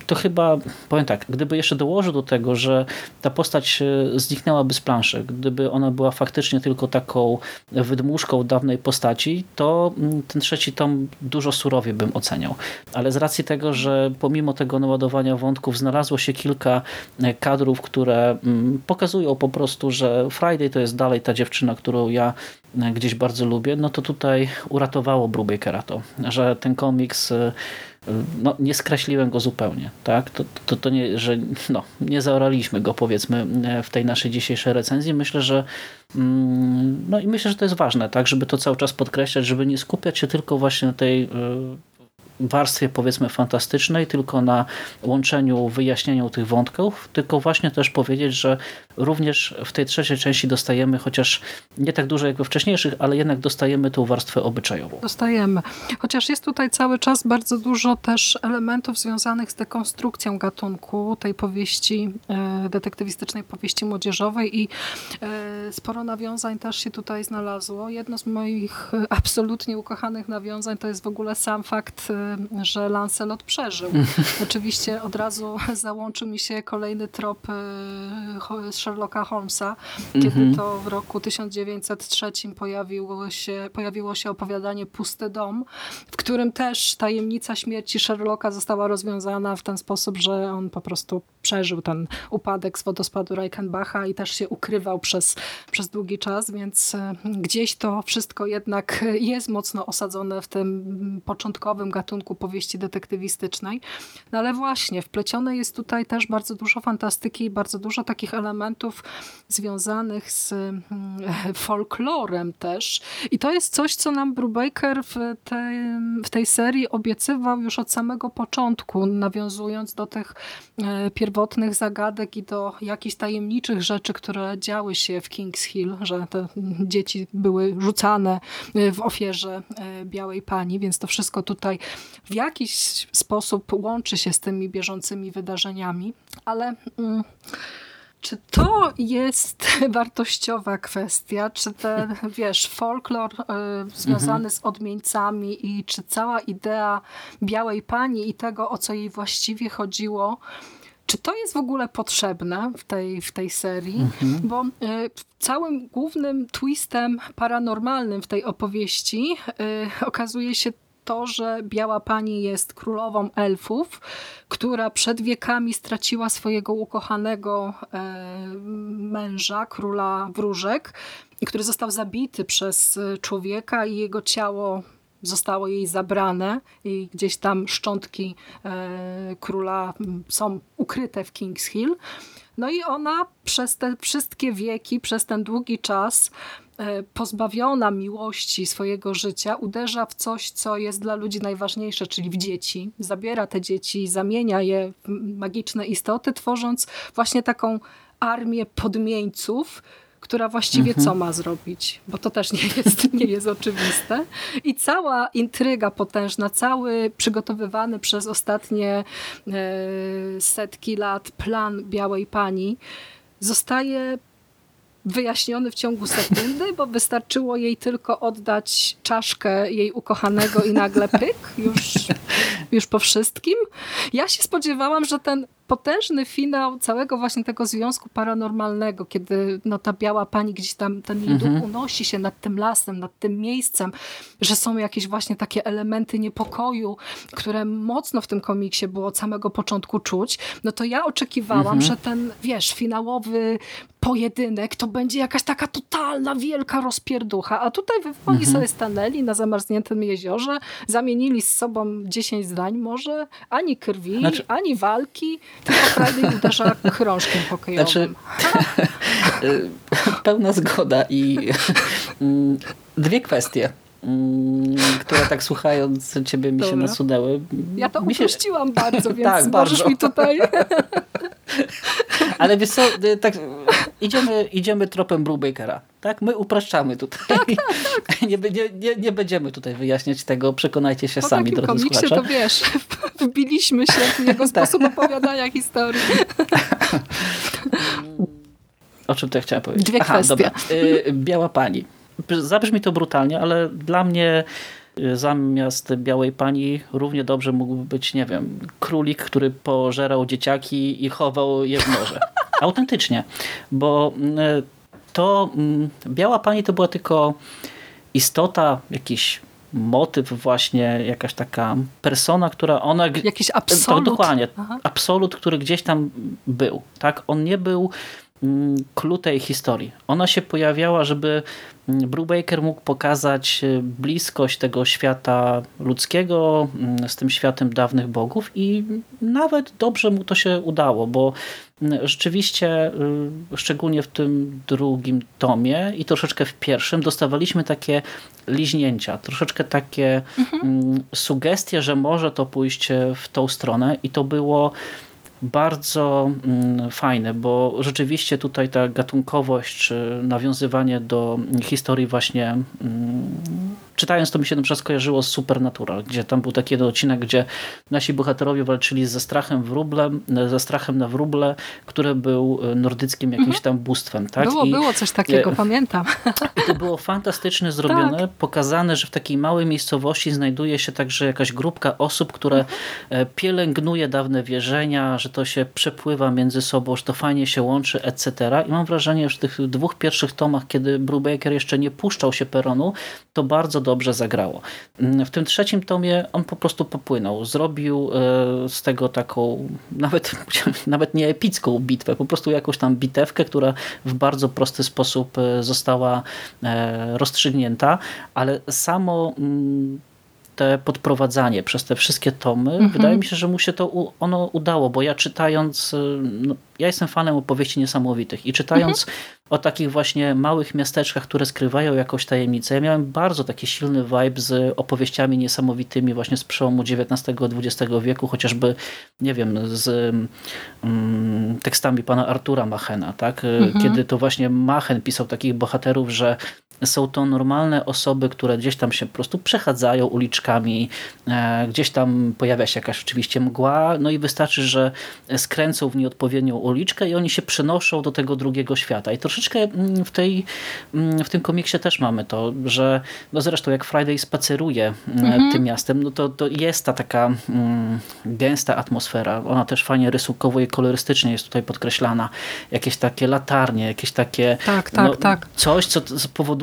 [SPEAKER 2] to chyba, powiem tak, gdyby jeszcze dołożył do tego, że ta postać e, zniknęłaby z planszy, gdyby ona była faktycznie tylko taką wydmuszką dawnej postaci, to mm, ten trzeci tom dużo surowiej bym oceniał. Ale z racji tego, że pomimo tego naładowania wątków znalazło się kilka e, kadrów, które mm, pokazują po prostu, że Friday to jest dalej ta dziewczyna, którą ja e, gdzieś bardzo lubię, no to tutaj uratowało Brubakera to, że ten komiks no, nie skreśliłem go zupełnie. Tak? To, to, to nie, że no, nie zaoraliśmy go powiedzmy w tej naszej dzisiejszej recenzji. Myślę, że mm, no i myślę, że to jest ważne, tak, żeby to cały czas podkreślać, żeby nie skupiać się tylko właśnie na tej y, warstwie powiedzmy fantastycznej, tylko na łączeniu, wyjaśnieniu tych wątków, tylko właśnie też powiedzieć, że również w tej trzeciej części dostajemy, chociaż nie tak dużo jak we wcześniejszych, ale jednak dostajemy tą warstwę obyczajową.
[SPEAKER 1] Dostajemy. Chociaż jest tutaj cały czas bardzo dużo też elementów związanych z dekonstrukcją gatunku tej powieści, e, detektywistycznej powieści młodzieżowej i e, sporo nawiązań też się tutaj znalazło. Jedno z moich absolutnie ukochanych nawiązań to jest w ogóle sam fakt, e, że Lancelot przeżył. Oczywiście od razu załączył mi się kolejny trop Sherlocka Holmesa, kiedy mhm. to w roku 1903 pojawiło się, pojawiło się opowiadanie Pusty Dom, w którym też tajemnica śmierci Sherlocka została rozwiązana w ten sposób, że on po prostu przeżył ten upadek z wodospadu Reichenbacha i też się ukrywał przez, przez długi czas, więc e, gdzieś to wszystko jednak jest mocno osadzone w tym początkowym gatunku powieści detektywistycznej. No ale właśnie, wplecione jest tutaj też bardzo dużo fantastyki i bardzo dużo takich elementów związanych z mm, folklorem też. I to jest coś, co nam Brubaker w tej, w tej serii obiecywał już od samego początku, nawiązując do tych e, pierwotnych zagadek i do jakichś tajemniczych rzeczy, które działy się w King's Hill, że te dzieci były rzucane e, w ofierze e, Białej Pani, więc to wszystko tutaj w jakiś sposób łączy się z tymi bieżącymi wydarzeniami, ale... Mm, czy to jest wartościowa kwestia? Czy ten, wiesz, folklor y, związany mhm. z odmieńcami i czy cała idea Białej Pani i tego, o co jej właściwie chodziło, czy to jest w ogóle potrzebne w tej, w tej serii? Mhm. Bo y, całym głównym twistem paranormalnym w tej opowieści y, okazuje się to, że Biała Pani jest królową elfów, która przed wiekami straciła swojego ukochanego e, męża, króla wróżek, który został zabity przez człowieka i jego ciało zostało jej zabrane i gdzieś tam szczątki e, króla są ukryte w King's Hill. No i ona przez te wszystkie wieki, przez ten długi czas E, pozbawiona miłości swojego życia, uderza w coś, co jest dla ludzi najważniejsze, czyli w dzieci. Zabiera te dzieci, zamienia je w magiczne istoty, tworząc właśnie taką armię podmieńców, która właściwie mhm. co ma zrobić, bo to też nie jest, nie jest oczywiste. I cała intryga potężna, cały przygotowywany przez ostatnie e, setki lat plan Białej Pani zostaje wyjaśniony w ciągu sekundy, bo wystarczyło jej tylko oddać czaszkę jej ukochanego i nagle pyk, już, już po wszystkim. Ja się spodziewałam, że ten potężny finał całego właśnie tego związku paranormalnego, kiedy no, ta biała pani gdzieś tam, ten jej mhm. unosi się nad tym lasem, nad tym miejscem, że są jakieś właśnie takie elementy niepokoju, które mocno w tym komiksie było od samego początku czuć, no to ja oczekiwałam, mhm. że ten, wiesz, finałowy pojedynek to będzie jakaś taka totalna, wielka rozpierducha, a tutaj oni mhm. sobie stanęli na zamarzniętym jeziorze, zamienili z sobą 10 zdań może, ani krwi, znaczy... ani walki, tylko Friday uderza krążkiem hokejowym. Znaczy,
[SPEAKER 2] pełna zgoda i mm, dwie kwestie. Mm, które tak słuchając ciebie mi Dobra. się nasunęły.
[SPEAKER 1] Ja to mi uprościłam się... bardzo, więc tak, możesz mi tutaj...
[SPEAKER 2] Ale wiesz co, y, tak, idziemy, idziemy tropem Brubakera. Tak? My upraszczamy tutaj. Tak, tak, tak. Nie, nie, nie, będziemy tutaj wyjaśniać tego, przekonajcie się po sami, drodzy komiksie słuchacze.
[SPEAKER 1] to wiesz, wbiliśmy się w jego tak. sposób opowiadania historii.
[SPEAKER 2] O czym to ja chciałem powiedzieć?
[SPEAKER 1] Dwie Aha, kwestie. Dobra.
[SPEAKER 2] Y, Biała Pani zabrzmi to brutalnie, ale dla mnie y, zamiast białej pani równie dobrze mógłby być, nie wiem, królik, który pożerał dzieciaki i chował je w morze. Autentycznie, bo y, to mm, biała pani to była tylko istota, jakiś motyw właśnie, jakaś taka persona, która ona...
[SPEAKER 1] Jakiś absolut.
[SPEAKER 2] Tak, dokładnie. Aha. Absolut, który gdzieś tam był. Tak? On nie był clue tej historii. Ona się pojawiała, żeby Brubaker mógł pokazać e, bliskość tego świata ludzkiego z tym światem dawnych bogów i nawet dobrze mu to się udało, bo rzeczywiście, y, szczególnie w tym drugim tomie i troszeczkę w pierwszym, dostawaliśmy takie liźnięcia, troszeczkę takie mhm. sugestie, że może to pójść w tą stronę i to było bardzo mm, fajne, bo rzeczywiście tutaj ta gatunkowość, czy nawiązywanie do historii właśnie mm, czytając to mi się na przykład skojarzyło z Supernatural, gdzie tam był taki jeden odcinek, gdzie nasi bohaterowie walczyli ze strachem wróblem, ze strachem na wróble, który był e, nordyckim jakimś mhm. tam bóstwem. Tak?
[SPEAKER 1] Było, I, było coś takiego, pamiętam.
[SPEAKER 2] I to było fantastycznie zrobione, tak. pokazane, że w takiej małej miejscowości znajduje się także jakaś grupka osób, które mhm. pielęgnuje dawne wierzenia, że to się przepływa między sobą, że to fajnie się łączy, etc. I mam wrażenie, że w tych dwóch pierwszych tomach, kiedy Brubaker jeszcze nie puszczał się peronu, to bardzo dobrze zagrało. Mm, w tym trzecim tomie on po prostu popłynął. Zrobił e, z tego taką nawet, nawet nie epicką bitwę, po prostu jakąś tam bitewkę, która w bardzo prosty sposób e, została e, rozstrzygnięta, ale samo mm, te podprowadzanie przez te wszystkie tomy, mhm. wydaje mi się, że mu się to ono udało, bo ja czytając, no, ja jestem fanem opowieści niesamowitych i czytając mhm. o takich właśnie małych miasteczkach, które skrywają jakąś tajemnicę, ja miałem bardzo taki silny vibe z opowieściami niesamowitymi właśnie z przełomu XIX-XX wieku, chociażby, nie wiem, z mm, tekstami pana Artura Machena, tak? Mhm. Kiedy to właśnie Machen pisał takich bohaterów, że są to normalne osoby, które gdzieś tam się po prostu przechadzają uliczkami, e, gdzieś tam pojawia się jakaś oczywiście mgła, no i wystarczy, że skręcą w nieodpowiednią uliczkę i oni się przenoszą do tego drugiego świata. I troszeczkę mm, w, tej, mm, w tym komiksie też mamy to, że no zresztą jak Friday spaceruje mm, mhm. tym miastem, no to, to jest ta taka mm, gęsta atmosfera. Ona też fajnie rysunkowo i kolorystycznie jest tutaj podkreślana. Jakieś takie latarnie, jakieś takie
[SPEAKER 1] tak, tak,
[SPEAKER 2] no,
[SPEAKER 1] tak.
[SPEAKER 2] coś, co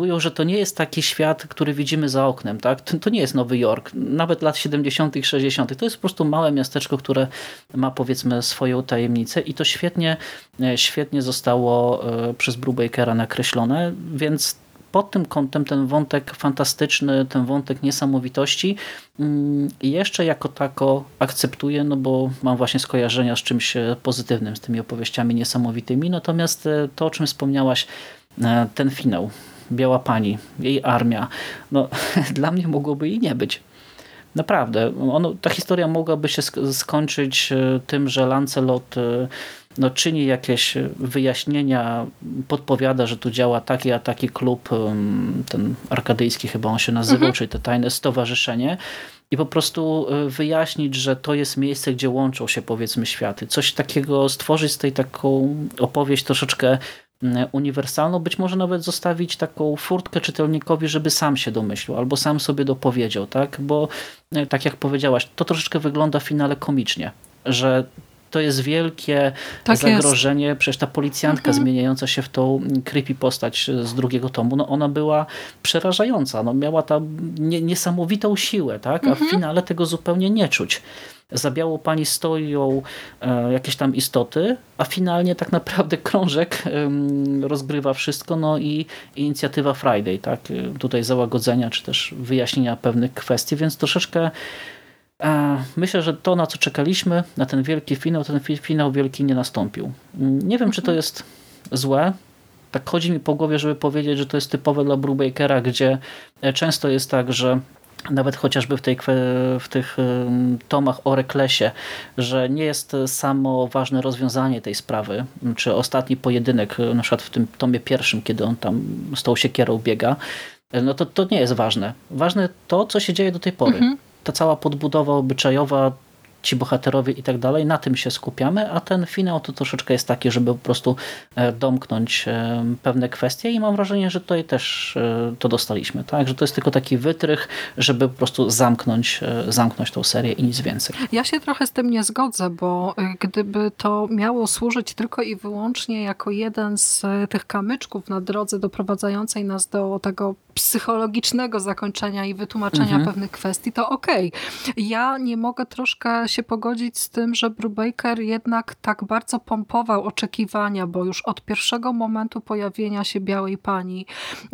[SPEAKER 2] powoduje, że to nie jest taki świat, który widzimy za oknem. Tak? To, to nie jest Nowy Jork, nawet lat 70 -tych, 60 To jest po prostu małe miasteczko, które ma powiedzmy swoją tajemnicę i to świetnie świetnie, e, świetnie zostało e, przez Brubakera nakreślone, więc pod tym kątem ten wątek fantastyczny, ten wątek niesamowitości mm, jeszcze jako tako akceptuję, no bo mam właśnie skojarzenia z czymś e, pozytywnym, z tymi opowieściami niesamowitymi. Natomiast to, o czym wspomniałaś, ten finał, Biała Pani, jej armia, no dla mnie mogłoby i nie być. Naprawdę. Ono, ta historia mogłaby się skończyć tym, że Lancelot no, czyni jakieś wyjaśnienia, podpowiada, że tu działa taki a taki klub, ten arkadyjski chyba on się nazywał, mhm. czyli to tajne stowarzyszenie i po prostu e, wyjaśnić, że to jest miejsce, gdzie łączą się powiedzmy światy. Coś takiego stworzyć z tej taką opowieść troszeczkę uniwersalną, być może nawet zostawić taką furtkę czytelnikowi, żeby sam się domyślił, albo sam sobie dopowiedział, tak? Bo e, tak jak powiedziałaś, to troszeczkę wygląda w finale komicznie, że to jest wielkie tak zagrożenie. Jest. Przecież ta policjantka mhm. zmieniająca się w tą creepy postać z drugiego tomu, no ona była przerażająca. No miała tam nie, niesamowitą siłę, tak? a mhm. w finale tego zupełnie nie czuć. Za białą pani stoją e, jakieś tam istoty, a finalnie tak naprawdę krążek e, rozgrywa wszystko, no i inicjatywa Friday, tak? Tutaj załagodzenia, czy też wyjaśnienia pewnych kwestii, więc troszeczkę Myślę, że to, na co czekaliśmy, na ten wielki finał, ten finał wielki nie nastąpił. Nie wiem, czy to mhm. jest złe. Tak chodzi mi po głowie, żeby powiedzieć, że to jest typowe dla Brubakera, gdzie e, często jest tak, że nawet chociażby w, tej, w tych tomach o Reklesie, że nie jest samo ważne rozwiązanie tej sprawy, czy ostatni pojedynek, na przykład w tym tomie pierwszym, kiedy on tam z tą siekierą biega, e, no to, to nie jest ważne. Ważne to, co się dzieje do tej pory. Mhm ta cała podbudowa obyczajowa, ci bohaterowie i tak dalej, na tym się skupiamy, a ten finał to troszeczkę jest taki, żeby po prostu e, domknąć e, pewne kwestie i mam wrażenie, że tutaj też e, to dostaliśmy, tak? Że to jest tylko taki wytrych, żeby po prostu zamknąć, zamknąć tą serię i nic więcej.
[SPEAKER 1] Ja się trochę z tym nie zgodzę, bo gdyby to miało służyć tylko i wyłącznie jako jeden z tych kamyczków na drodze doprowadzającej nas do tego psychologicznego zakończenia i wytłumaczenia mhm. pewnych kwestii, to okej. Okay. Ja nie mogę troszkę się pogodzić z tym, że Brubaker jednak tak bardzo pompował oczekiwania, bo już od pierwszego momentu pojawienia się Białej Pani.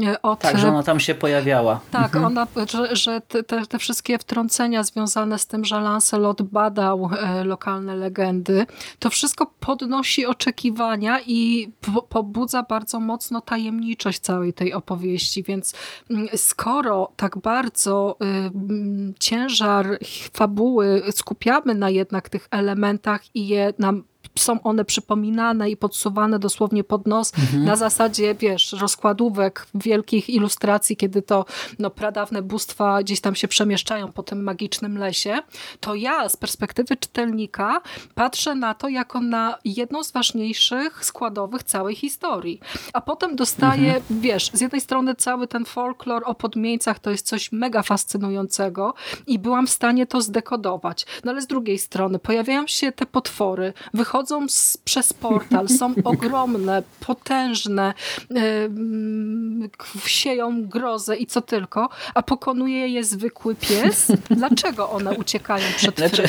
[SPEAKER 2] E, od... Tak, że ona tam się pojawiała.
[SPEAKER 1] Tak, mhm. ona, że, że te, te, wszystkie wtrącenia związane z tym, że Lancelot badał e, lokalne legendy, to wszystko podnosi oczekiwania i pobudza bardzo mocno tajemniczość całej tej opowieści, więc mm, skoro tak bardzo y, mm, ciężar fabuły skupiamy na jednak tych elementach i je nam są one przypominane i podsuwane dosłownie pod nos mhm. na zasadzie, wiesz, rozkładówek, wielkich ilustracji, kiedy to no, pradawne bóstwa gdzieś tam się przemieszczają po tym magicznym lesie, to ja z perspektywy czytelnika patrzę na to jako na jedną z ważniejszych składowych całej historii. A potem dostaję, mhm. wiesz, z jednej strony cały ten folklor o podmieńcach to jest coś mega fascynującego i byłam w stanie to zdekodować. No ale z drugiej strony pojawiają się te potwory, wychodzą przechodzą z, przez portal, są ogromne, potężne, yy, sieją grozę i co tylko, a pokonuje je zwykły pies. Dlaczego one uciekają przed znaczy,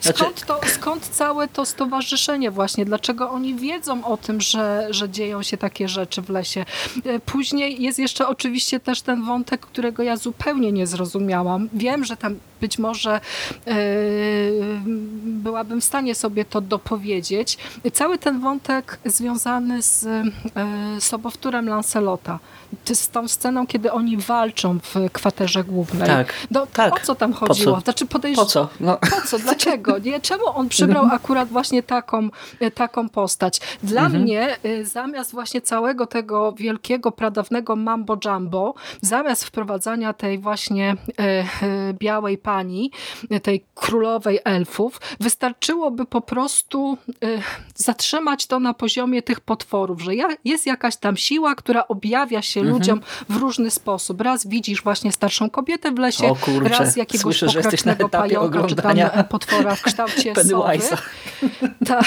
[SPEAKER 1] Skąd, to, skąd całe to stowarzyszenie właśnie? Dlaczego oni wiedzą o tym, że, że dzieją się takie rzeczy w lesie? E, później jest jeszcze oczywiście też ten wątek, którego ja zupełnie nie zrozumiałam. Wiem, że tam być może yy, byłabym w stanie sobie to dopowiedzieć. Cały ten wątek związany z yy, sobowtórem Lancelota, z tą sceną, kiedy oni walczą w kwaterze głównej.
[SPEAKER 2] Tak,
[SPEAKER 1] Do,
[SPEAKER 2] tak.
[SPEAKER 1] O co tam chodziło?
[SPEAKER 2] Po co?
[SPEAKER 1] Znaczy
[SPEAKER 2] podejrz... Po co?
[SPEAKER 1] No. Po co? Dlaczego? Nie? Czemu on przybrał mhm. akurat właśnie taką, taką postać? Dla mhm. mnie zamiast właśnie całego tego wielkiego, pradawnego mambo jumbo, zamiast wprowadzania tej właśnie białej pani, tej królowej elfów, wystarczyłoby po prostu zatrzymać to na poziomie tych potworów, że jest jakaś tam siła, która objawia się mhm. ludziom w różny sposób. Raz widzisz właśnie starszą kobietę w lesie, raz jakiegoś Słyszę, pokracznego pająka, czy tam potwora w kształcie sowy. Tak.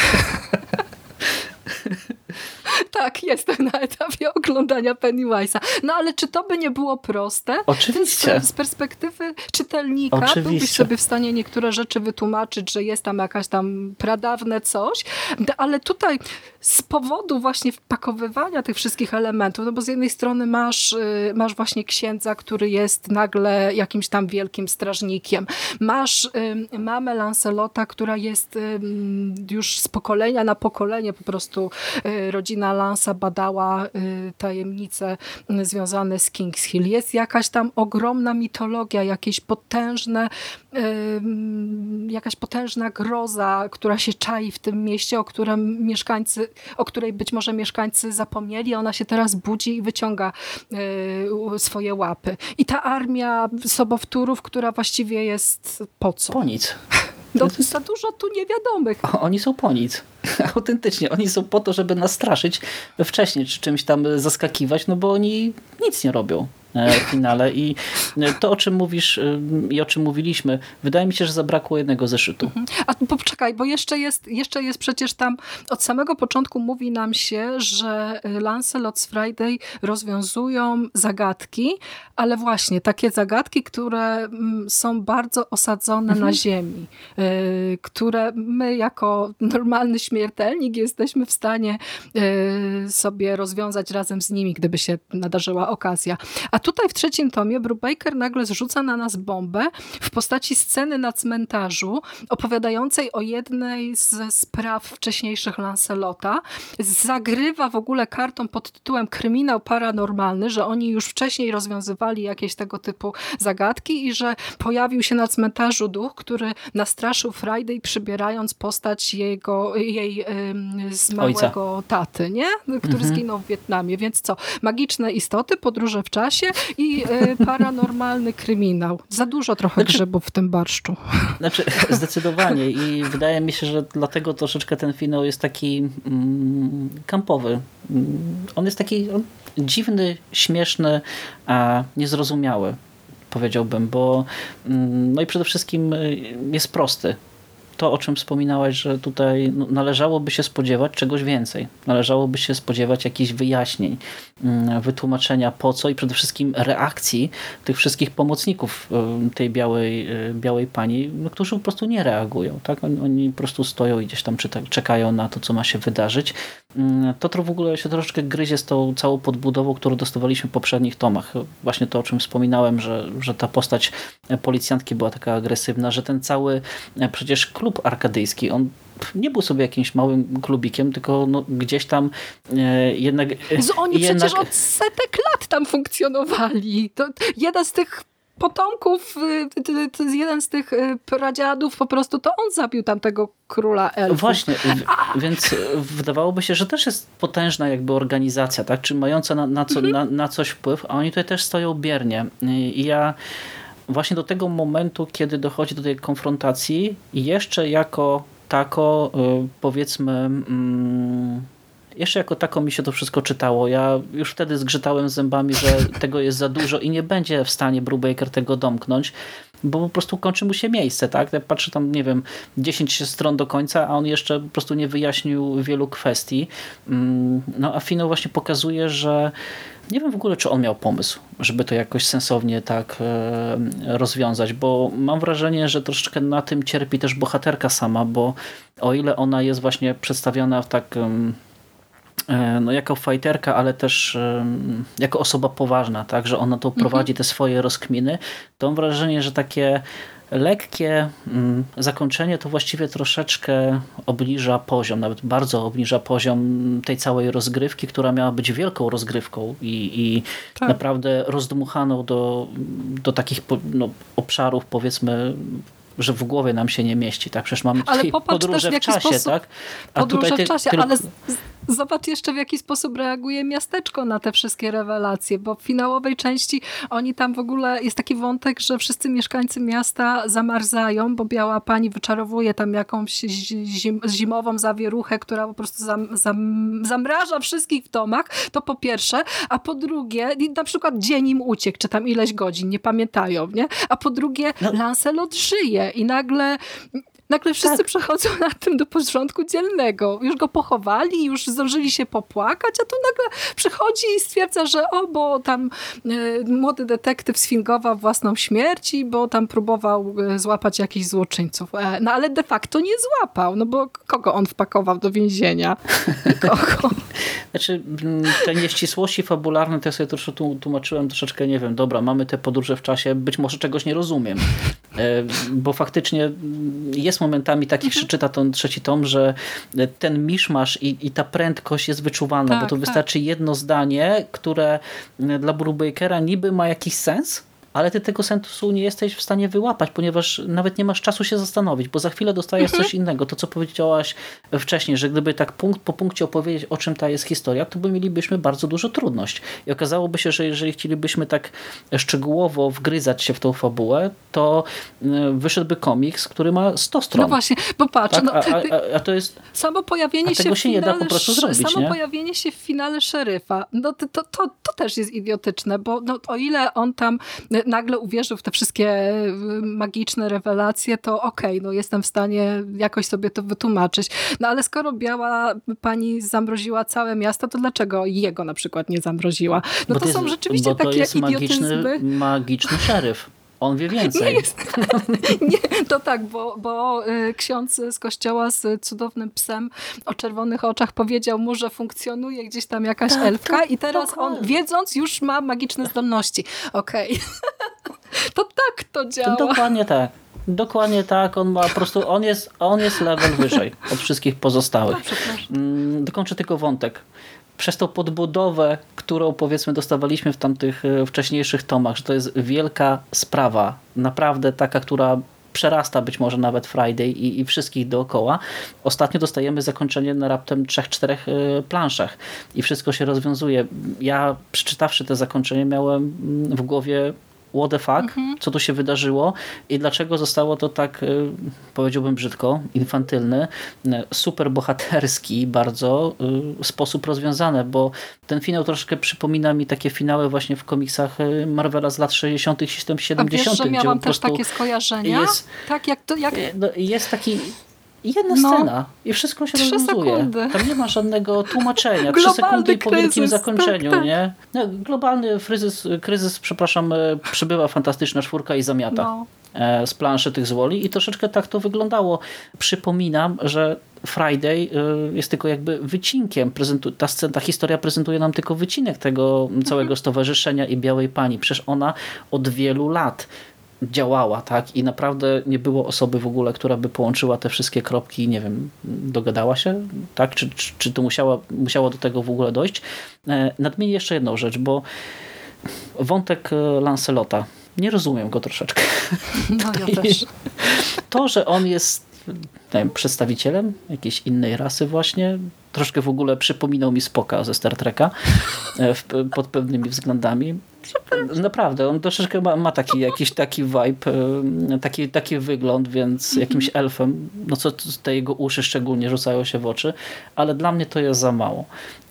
[SPEAKER 1] tak, jestem na etapie oglądania Pennywise'a. No ale czy to by nie było proste?
[SPEAKER 2] Oczywiście.
[SPEAKER 1] Z, z perspektywy czytelnika Oczywiście. byłbyś sobie w stanie niektóre rzeczy wytłumaczyć, że jest tam jakaś tam pradawne coś, ale tutaj z powodu właśnie wpakowywania tych wszystkich elementów, no bo z jednej strony masz, y, masz właśnie księdza, który jest nagle jakimś tam wielkim strażnikiem. Masz y, mamę Lancelota, która jest y, już z pokolenia na pokolenie po prostu rodzina Lansa badała tajemnice związane z King's Hill. Jest jakaś tam ogromna mitologia, jakieś potężne jakaś potężna groza, która się czai w tym mieście, o którym mieszkańcy o której być może mieszkańcy zapomnieli, ona się teraz budzi i wyciąga e, swoje łapy. I ta armia sobowtórów, która właściwie jest po co?
[SPEAKER 2] Po nic.
[SPEAKER 1] No, za dużo tu niewiadomych.
[SPEAKER 2] Oni są po nic. Autentycznie. Oni są po to, żeby nastraszyć wcześniej, czy czymś tam zaskakiwać, no bo oni nic nie robią. E, finale. I e, to, o czym mówisz e, i o czym mówiliśmy, wydaje mi się, że zabrakło jednego zeszytu. Mhm.
[SPEAKER 1] A poczekaj, bo jeszcze jest, jeszcze jest przecież tam, od samego początku mówi nam się, że Lancelot z Friday rozwiązują zagadki, ale właśnie takie zagadki, które mm, są bardzo osadzone mhm. na ziemi, które my jako normalny śmiertelnik jesteśmy w stanie sobie rozwiązać razem z nimi, gdyby się nadarzyła okazja. A a tutaj w trzecim tomie Brubaker nagle zrzuca na nas bombę w postaci sceny na cmentarzu opowiadającej o jednej ze spraw wcześniejszych Lancelota. Zagrywa w ogóle kartą pod tytułem Kryminał paranormalny, że oni już wcześniej rozwiązywali jakieś tego typu zagadki i że pojawił się na cmentarzu duch, który nastraszył Friday przybierając postać jego, jej zmarłego Ojca. taty, nie? który mhm. zginął w Wietnamie. Więc co? Magiczne istoty, podróże w czasie, i y, paranormalny kryminał. Za dużo trochę znaczy, grzybów w tym barszczu.
[SPEAKER 2] Znaczy, zdecydowanie i wydaje mi się, że dlatego troszeczkę ten finał jest taki mm, kampowy. Mm, on jest taki dziwny, śmieszny, a niezrozumiały powiedziałbym, bo mm, no i przede wszystkim y, jest prosty to, o czym wspominałaś, że tutaj no, należałoby się spodziewać czegoś więcej. Należałoby się spodziewać jakichś wyjaśnień, mm, wytłumaczenia po co i przede wszystkim reakcji tych wszystkich pomocników y, tej białej, białej pani, no, którzy po prostu nie reagują. Tak? Oni, oni po prostu stoją i gdzieś tam czekają na to, co ma się wydarzyć. Mm, to to w ogóle się troszeczkę gryzie z tą całą podbudową, którą dostawaliśmy w poprzednich tomach. Właśnie to, o czym wspominałem, że, że ta postać policjantki była taka agresywna, że ten cały e, przecież klub arkadyjski, on nie był sobie jakimś małym klubikiem, tylko no, gdzieś tam e, jednak...
[SPEAKER 1] Oni jednak... przecież od setek lat tam funkcjonowali. To jeden z tych potomków, y, jeden z tych y, pradziadów, po prostu to on zabił tamtego króla elfów.
[SPEAKER 2] Właśnie, więc wydawałoby się, że też jest potężna jakby organizacja, tak? czy mająca na, na, co, mhm. na, na coś wpływ, a oni tutaj też stoją biernie. I ja właśnie do tego momentu, kiedy dochodzi do tej konfrontacji, jeszcze jako tako, y, powiedzmy, mm, jeszcze jako tako mi się to wszystko czytało. Ja już wtedy zgrzytałem zębami, że tego jest za dużo i nie będzie w stanie Brubaker tego domknąć, bo po prostu kończy mu się miejsce. Tak? Ja patrzę tam, nie wiem, 10 stron do końca, a on jeszcze po prostu nie wyjaśnił wielu kwestii. Mm, no a finał właśnie pokazuje, że nie wiem w ogóle, czy on miał pomysł, żeby to jakoś sensownie tak e, rozwiązać, bo mam wrażenie, że troszeczkę na tym cierpi też bohaterka sama, bo o ile ona jest właśnie przedstawiona w tak e, no, jako fajterka, ale też jako osoba poważna, tak, że ona to mhm. prowadzi te swoje rozkminy, to mam wrażenie, że takie lekkie mm, zakończenie to właściwie troszeczkę obniża poziom, nawet bardzo obniża poziom tej całej rozgrywki, która miała być wielką rozgrywką i, i tak. naprawdę rozdmuchaną do, do takich no, obszarów powiedzmy że w głowie nam się nie mieści. Tak? Przecież mamy tutaj podróże w czasie, sposób, tak?
[SPEAKER 1] A podróże tutaj ty, w czasie, tylko... ale zobacz jeszcze w jaki sposób reaguje miasteczko na te wszystkie rewelacje, bo w finałowej części oni tam w ogóle, jest taki wątek, że wszyscy mieszkańcy miasta zamarzają, bo biała pani wyczarowuje tam jakąś zim, zimową zawieruchę, która po prostu zam, zam, zamraża wszystkich w domach, to po pierwsze, a po drugie, na przykład dzień im uciekł, czy tam ileś godzin, nie pamiętają, nie? A po drugie, no. Lancelot żyje i nagle Nagle wszyscy tak. przechodzą na tym do porządku dzielnego. Już go pochowali, już zdążyli się popłakać, a tu nagle przychodzi i stwierdza, że o, bo tam y, młody detektyw sfingował własną śmierć i bo tam próbował y, złapać jakichś złoczyńców. E, no ale de facto nie złapał, no bo kogo on wpakował do więzienia? Kogo?
[SPEAKER 2] Znaczy, mm, te nieścisłości fabularne to ja sobie troszeczkę tłumaczyłem, troszeczkę nie wiem, dobra, mamy te podróże w czasie, być może czegoś nie rozumiem, e, bo faktycznie jest momentami takich, mhm. czyta ten trzeci tom, że ten miszmasz i, i ta prędkość jest wyczuwalna, tak, bo to tak. wystarczy jedno zdanie, które dla Brubakera niby ma jakiś sens, ale ty tego sensu nie jesteś w stanie wyłapać, ponieważ nawet nie masz czasu się zastanowić, bo za chwilę dostajesz mhm. coś innego. To, co powiedziałaś wcześniej, że gdyby tak punkt po punkcie opowiedzieć, o czym ta jest historia, to by mielibyśmy bardzo dużo trudność. I okazałoby się, że jeżeli chcielibyśmy tak szczegółowo wgryzać się w tą fabułę, to y, wyszedłby komiks, który ma 100 stron.
[SPEAKER 1] No właśnie, bo patrz, tak?
[SPEAKER 2] no, a, a, a, to jest...
[SPEAKER 1] Samo pojawienie się
[SPEAKER 2] się zrobić.
[SPEAKER 1] Samo
[SPEAKER 2] nie?
[SPEAKER 1] pojawienie się w finale szeryfa, no to, to, to, to też jest idiotyczne, bo no, o ile on tam nagle uwierzył w te wszystkie y, magiczne rewelacje, to okej, okay, no jestem w stanie jakoś sobie to wytłumaczyć. No ale skoro biała pani zamroziła całe miasto, to dlaczego jego na przykład nie zamroziła? No bo to, to są rzeczywiście takie
[SPEAKER 2] jest magiczny, magiczny szeryf. On wie więcej.
[SPEAKER 1] Nie, jest, nie to tak, bo, bo y, ksiądz z kościoła z cudownym psem o czerwonych oczach powiedział mu, że funkcjonuje gdzieś tam jakaś tak, elfka i teraz on wiedząc już ma magiczne zdolności. Okej. Okay. to tak to działa.
[SPEAKER 2] Dokładnie tak. Dokładnie tak, on ma po prostu, on jest, on jest level wyżej od wszystkich pozostałych. Mm, dokończę tylko wątek przez tą podbudowę, którą powiedzmy dostawaliśmy w tamtych e, wcześniejszych tomach, że to jest wielka sprawa, naprawdę taka, która przerasta być może nawet Friday i, i wszystkich dookoła. Ostatnio dostajemy zakończenie na raptem trzech, czterech e, planszach i wszystko się rozwiązuje. Ja przeczytawszy te zakończenie miałem w głowie what the fuck, mhm. co tu się wydarzyło i dlaczego zostało to tak, y, powiedziałbym brzydko, infantylny, y, super bohaterski bardzo y, sposób rozwiązane, bo ten finał troszkę przypomina mi takie finały właśnie w komiksach Marvela z lat 60 i 70
[SPEAKER 1] A wiesz, że miałam też takie skojarzenia? Jest, tak, jak to, jak...
[SPEAKER 2] No, jest taki Jedna no, scena i wszystko się rozwiązuje. Sekundy. Tam nie ma żadnego tłumaczenia. Trzy sekundy po wielkim zakończeniu. Tak, tak. Nie? No, globalny kryzys, kryzys, przepraszam, e, przybywa fantastyczna czwórka i zamiata. No e, z planszy tych zwoli i troszeczkę tak to wyglądało. Przypominam, że Friday e, jest tylko jakby wycinkiem. Ta, scena, ta historia prezentuje nam tylko wycinek tego całego mhm. stowarzyszenia i Białej Pani. Przecież ona od wielu lat działała, tak? I naprawdę nie było osoby w ogóle, która by połączyła te wszystkie kropki, nie wiem, dogadała się, tak? Czy, czy, czy to musiała, musiało do tego w ogóle dojść? E, nadmienię jeszcze jedną rzecz, bo wątek e, Lancelota, nie rozumiem go troszeczkę.
[SPEAKER 1] No ja też.
[SPEAKER 2] To, że on jest wiem, przedstawicielem jakiejś innej rasy właśnie, troszkę w ogóle przypominał mi Spoka ze Star Treka e, pod pewnymi względami. Naprawdę, on troszeczkę ma, ma taki jakiś taki vibe, taki, taki wygląd, więc mhm. jakimś elfem, no co te jego uszy szczególnie rzucają się w oczy, ale dla mnie to jest za mało.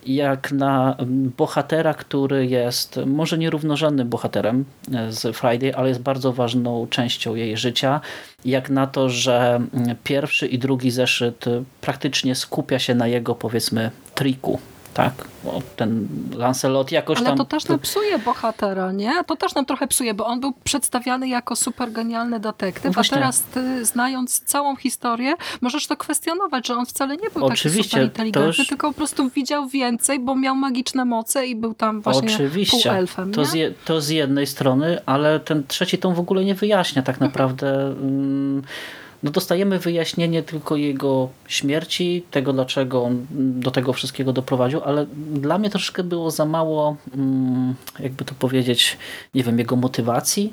[SPEAKER 2] Jak na bohatera, który jest może nierównorzędnym bohaterem e, z Friday, ale jest bardzo ważną częścią jej życia, jak na to, że pierwszy i drugi zeszyt praktycznie skupia się na jego powiedzmy triku, tak? Bo ten Lancelot jakoś
[SPEAKER 1] Ale
[SPEAKER 2] tam...
[SPEAKER 1] Ale to też nam psuje bohatera, nie? To też nam trochę psuje, bo on był przedstawiany jako super genialny detektyw, no a teraz ty, znając całą historię, możesz to kwestionować, że on wcale nie był Oczywiście, taki super inteligentny, już... tylko po prostu widział więcej, bo miał magiczne moce i był tam właśnie Oczywiście. półelfem.
[SPEAKER 2] To z, to z jednej strony, ale ten trzeci tom w ogóle nie wyjaśnia tak naprawdę... Mm, no dostajemy wyjaśnienie tylko jego śmierci, tego dlaczego on do tego wszystkiego doprowadził, ale dla mnie troszkę było za mało, mm, jakby to powiedzieć, nie wiem, jego motywacji,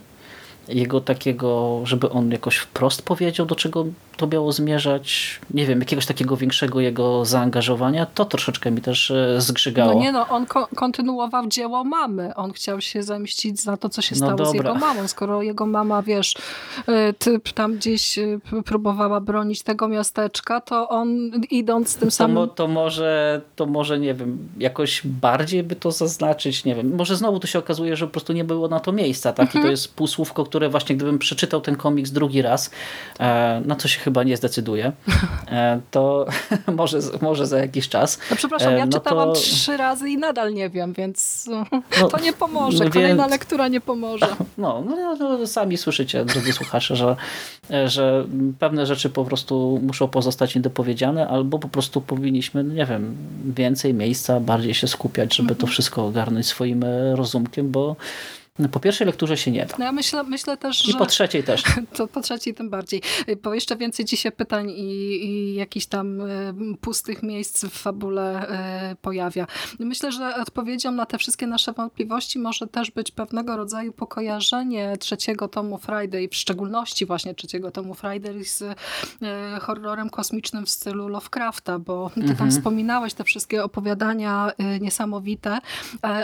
[SPEAKER 2] jego takiego, żeby on jakoś wprost powiedział, do czego to miało zmierzać, nie wiem, jakiegoś takiego większego jego zaangażowania, to troszeczkę mi też e, zgrzygało.
[SPEAKER 1] No nie no, on ko kontynuował dzieło mamy. On chciał się zamścić za to, co się no stało dobra. z jego mamą. Skoro jego mama, wiesz, e, typ tam gdzieś e, próbowała bronić tego miasteczka, to on idąc z tym samym... To,
[SPEAKER 2] to, może, to może, nie wiem, jakoś bardziej by to zaznaczyć, nie wiem. Może znowu to się okazuje, że po prostu nie było na to miejsca, tak? Mhm. I to jest półsłówko, które właśnie gdybym przeczytał ten komiks drugi raz, na co się chyba nie zdecyduje, e, to może, może za jakiś czas.
[SPEAKER 1] No przepraszam, ja e, no czytałam to... trzy razy i nadal nie wiem, więc no, to nie pomoże. No Kolejna więc... lektura nie pomoże.
[SPEAKER 2] No, no, no, sami słyszycie, drodzy słuchacze, że, że pewne rzeczy po prostu muszą pozostać niedopowiedziane, albo po prostu powinniśmy, no nie wiem, więcej miejsca, bardziej się skupiać, żeby to mhm. wszystko ogarnąć swoim e, rozumkiem, bo no, po pierwszej lekturze się nie da.
[SPEAKER 1] No ja myślę, myślę też,
[SPEAKER 2] I że... po trzeciej też.
[SPEAKER 1] To po trzeciej tym bardziej. Bo jeszcze więcej się pytań i, i jakichś tam y, pustych miejsc w fabule y, pojawia. Myślę, że odpowiedzią na te wszystkie nasze wątpliwości może też być pewnego rodzaju pokojarzenie trzeciego tomu Friday, w szczególności właśnie trzeciego tomu Friday z y, horrorem kosmicznym w stylu Lovecrafta, bo ty mhm. tam wspominałeś te wszystkie opowiadania niesamowite,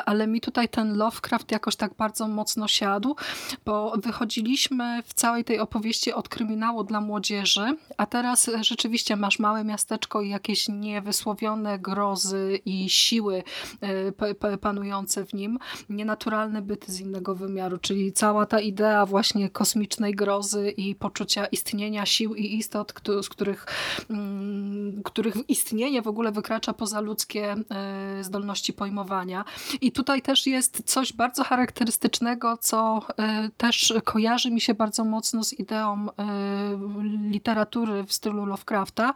[SPEAKER 1] ale mi tutaj ten Lovecraft jakoś tak bardzo bardzo mocno siadł, bo wychodziliśmy w całej tej opowieści od kryminału dla młodzieży, a teraz rzeczywiście masz małe miasteczko i jakieś niewysłowione grozy i siły e, panujące w nim, nienaturalne byty z innego wymiaru, czyli cała ta idea właśnie kosmicznej grozy i poczucia istnienia sił i istot, z których, mm, których istnienie w ogóle wykracza poza ludzkie e, zdolności pojmowania. I tutaj też jest coś bardzo charakterystycznego co e, też kojarzy mi się bardzo mocno z ideą e, literatury w stylu Lovecrafta,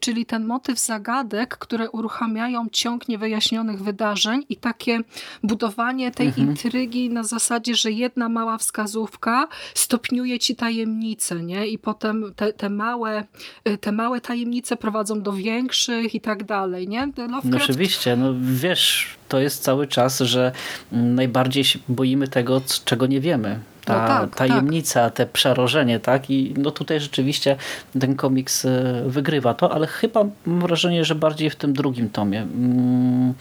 [SPEAKER 1] czyli ten motyw zagadek, które uruchamiają ciąg niewyjaśnionych wydarzeń i takie budowanie tej mhm. intrygi na zasadzie, że jedna mała wskazówka stopniuje ci tajemnice, nie? I potem te, te, małe, e, te małe tajemnice prowadzą do większych i tak dalej, nie?
[SPEAKER 2] Lovecraft... No oczywiście, no wiesz, to jest cały czas, że najbardziej się boimy tego, czego nie wiemy. Ta no tak, tajemnica, tak. te przerożenie, tak? I no tutaj rzeczywiście ten komiks e, wygrywa to, ale chyba mam wrażenie, że bardziej w tym drugim tomie, mm,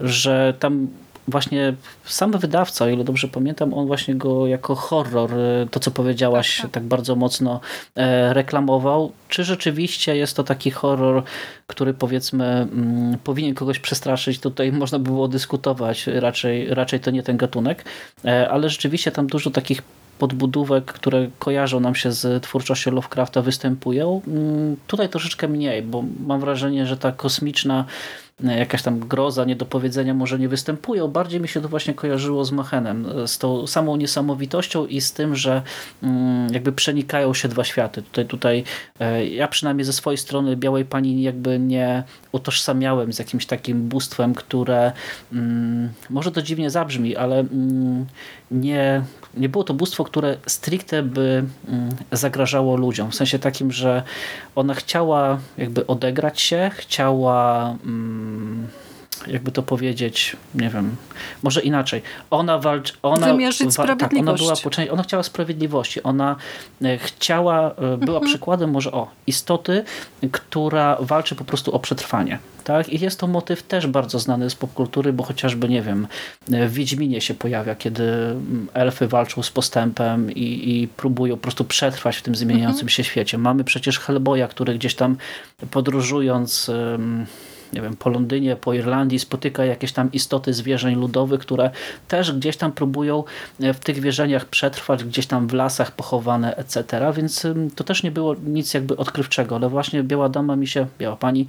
[SPEAKER 2] że tam właśnie sam wydawca, o ile dobrze pamiętam, on właśnie go jako horror, to co powiedziałaś, tak, tak. tak bardzo mocno reklamował. Czy rzeczywiście jest to taki horror, który powiedzmy mm, powinien kogoś przestraszyć? Tutaj można było dyskutować, raczej, raczej to nie ten gatunek, ale rzeczywiście tam dużo takich podbudówek, które kojarzą nam się z twórczością Lovecrafta występują. Mm, tutaj troszeczkę mniej, bo mam wrażenie, że ta kosmiczna E, jakaś tam groza, niedopowiedzenia może nie występują. Bardziej mi się to właśnie kojarzyło z Machenem, e, z tą samą niesamowitością i z tym, że mm, jakby przenikają się dwa światy. Tutaj, tutaj e, ja przynajmniej ze swojej strony Białej Pani jakby nie utożsamiałem z jakimś takim bóstwem, które mm, może to dziwnie zabrzmi, ale nie, nie było to bóstwo, które stricte by zagrażało ludziom. W sensie takim, że ona chciała jakby odegrać się, chciała jakby to powiedzieć, nie wiem, może inaczej. Ona walczy, ona,
[SPEAKER 1] Wymierzyć wa, tak,
[SPEAKER 2] ona była po ona chciała sprawiedliwości. Ona e, chciała, e, była mhm. przykładem może o istoty, która walczy po prostu o przetrwanie. Tak? I jest to motyw też bardzo znany z popkultury, bo chociażby, nie wiem, w Wiedźminie się pojawia, kiedy elfy walczą z postępem i, i próbują po prostu przetrwać w tym zmieniającym mhm. się świecie. Mamy przecież Hellboya, który gdzieś tam podróżując nie wiem, po Londynie, po Irlandii spotyka jakieś tam istoty zwierzeń ludowych, które też gdzieś tam próbują e, w tych wierzeniach przetrwać, gdzieś tam w lasach pochowane, etc. Więc to też nie było nic jakby odkrywczego, ale właśnie Biała Dama mi się, Biała Pani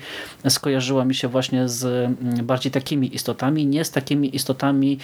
[SPEAKER 2] skojarzyła mi się właśnie z bardziej takimi istotami, nie z takimi istotami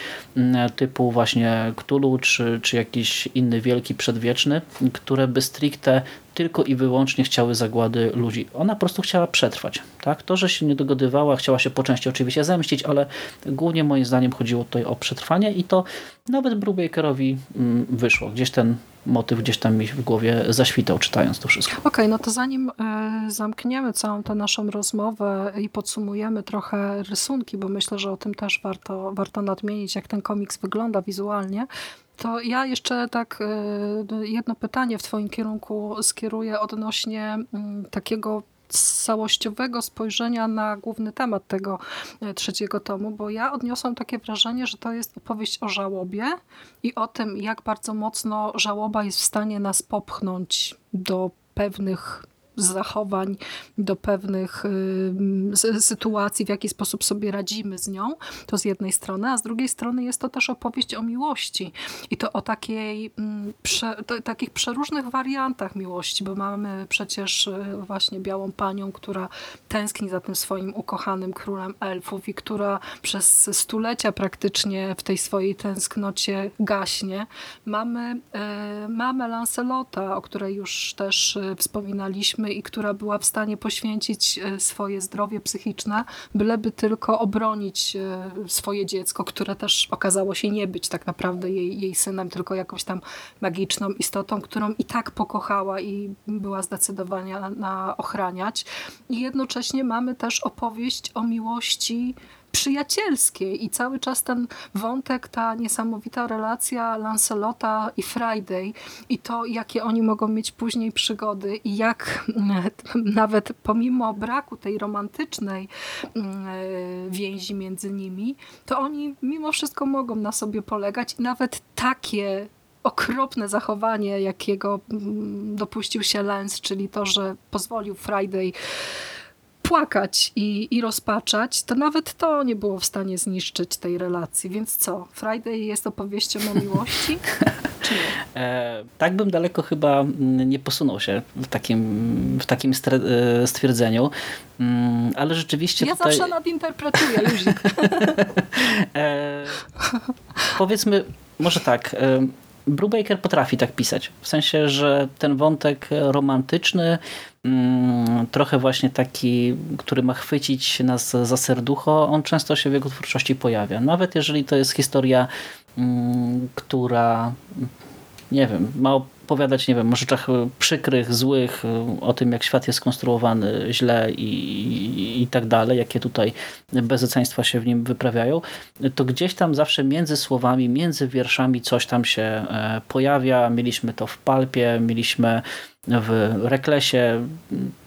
[SPEAKER 2] typu właśnie Cthulhu, czy, czy jakiś inny wielki przedwieczny, które by stricte tylko i wyłącznie chciały zagłady ludzi. Ona po prostu chciała przetrwać. Tak? To, że się nie dogodywała, chciała się po części oczywiście zemścić, ale głównie moim zdaniem chodziło tutaj o przetrwanie i to nawet Brubakerowi mm, wyszło. Gdzieś ten motyw gdzieś tam mi w głowie zaświtał, czytając to wszystko.
[SPEAKER 1] Okej, okay, no to zanim e, zamkniemy całą tę naszą rozmowę i podsumujemy trochę rysunki, bo myślę, że o tym też warto, warto nadmienić, jak ten komiks wygląda wizualnie, to ja jeszcze tak e, jedno pytanie w Twoim kierunku skieruję odnośnie mm, takiego całościowego spojrzenia na główny temat tego e, trzeciego tomu, bo ja odniosłam takie wrażenie, że to jest opowieść o żałobie i o tym, jak bardzo mocno żałoba jest w stanie nas popchnąć do pewnych zachowań, do pewnych y, sytuacji, w jaki sposób sobie radzimy z nią, to z jednej strony, a z drugiej strony jest to też opowieść o miłości i to o takiej, mm, prze, to, takich przeróżnych wariantach miłości, bo mamy przecież y, właśnie białą panią, która tęskni za tym swoim ukochanym królem elfów i która przez stulecia praktycznie w tej swojej tęsknocie gaśnie. Mamy, y, mamy Lancelota, o której już też wspominaliśmy i która była w stanie poświęcić e, swoje zdrowie psychiczne, byleby tylko obronić e, swoje dziecko, które też okazało się nie być tak naprawdę jej, jej synem, tylko jakąś tam magiczną istotą, którą i tak pokochała i była zdecydowanie na, na ochraniać. I jednocześnie mamy też opowieść o miłości przyjacielskiej i cały czas ten wątek, ta niesamowita relacja Lancelota i Friday i to, jakie oni mogą mieć później przygody i jak nawet pomimo braku tej romantycznej mm, więzi między nimi, to oni mimo wszystko mogą na sobie polegać i nawet takie okropne zachowanie, jakiego mm, dopuścił się Lens, czyli to, że pozwolił Friday płakać i, i rozpaczać, to nawet to nie było w stanie zniszczyć tej relacji. Więc co? Friday jest opowieścią o miłości? Czy nie?
[SPEAKER 2] E, tak bym daleko chyba nie posunął się w takim, w takim e, stwierdzeniu, mm, ale rzeczywiście
[SPEAKER 1] Ja
[SPEAKER 2] tutaj...
[SPEAKER 1] zawsze nadinterpretuję, Luzik.
[SPEAKER 2] e, powiedzmy, może tak... E, Brubaker potrafi tak pisać. W sensie, że ten wątek romantyczny, mm, trochę właśnie taki, który ma chwycić nas za serducho, on często się w jego twórczości pojawia. Nawet jeżeli to jest historia, mm, która nie wiem, ma opowiadać, nie wiem, o rzeczach przykrych, złych, o tym, jak świat jest skonstruowany źle i, i, i tak dalej, jakie tutaj bezeceństwa się w nim wyprawiają, to gdzieś tam zawsze między słowami, między wierszami coś tam się e, pojawia. Mieliśmy to w Palpie, mieliśmy w Reklesie,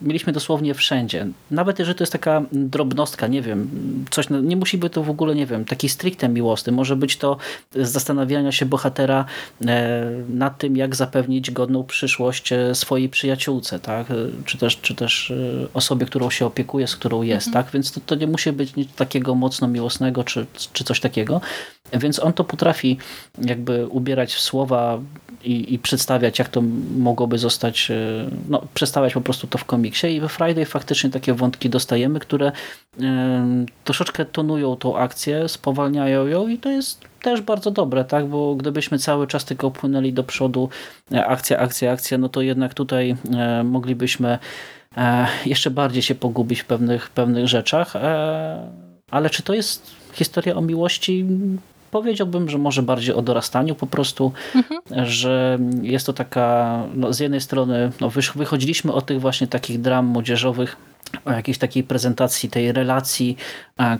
[SPEAKER 2] mieliśmy dosłownie wszędzie. Nawet jeżeli to jest taka drobnostka, nie wiem, coś, no, nie musi być to w ogóle, nie wiem, taki stricte miłosny. Może być to zastanawiania się bohatera e, nad tym, jak zapewnić godną przyszłość e, swojej przyjaciółce, tak? czy też, czy też e, osobie, którą się opiekuje, z którą jest. Mhm. tak? Więc to, to nie musi być nic takiego mocno miłosnego, czy, czy coś takiego. Więc on to potrafi jakby ubierać w słowa i, i przedstawiać, jak to mogłoby zostać, e, no, przedstawiać po prostu to w komiksie i we Friday faktycznie takie wątki dostajemy, które e, troszeczkę tonują tą akcję, spowalniają ją i to jest też bardzo dobre, tak? bo gdybyśmy cały czas tylko płynęli do przodu, e, akcja, akcja, akcja, no to jednak tutaj moglibyśmy jeszcze bardziej się pogubić w pewnych, pewnych rzeczach. Ale czy to jest historia o miłości? Powiedziałbym, że może bardziej o dorastaniu po prostu, mhm. że jest to taka, no z jednej strony no wychodziliśmy od tych właśnie takich dram młodzieżowych, o jakiejś takiej prezentacji tej relacji,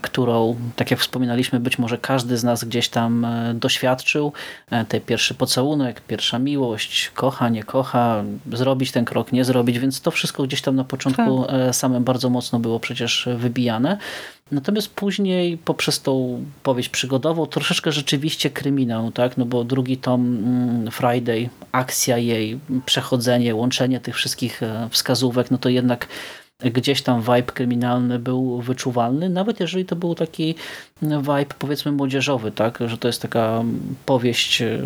[SPEAKER 2] którą, tak jak wspominaliśmy, być może każdy z nas gdzieś tam e, doświadczył. E, ten pierwszy pocałunek, pierwsza miłość, kocha, nie kocha, zrobić ten krok, nie zrobić, więc to wszystko gdzieś tam na początku tak. E, samym bardzo mocno było przecież wybijane. Natomiast później poprzez tą powieść przygodową troszeczkę rzeczywiście kryminał, tak? no bo drugi tom mm, Friday, akcja jej, przechodzenie, łączenie tych wszystkich wskazówek, no to jednak gdzieś tam vibe kryminalny był wyczuwalny, nawet jeżeli to był taki vibe powiedzmy młodzieżowy, tak, że to jest taka powieść e,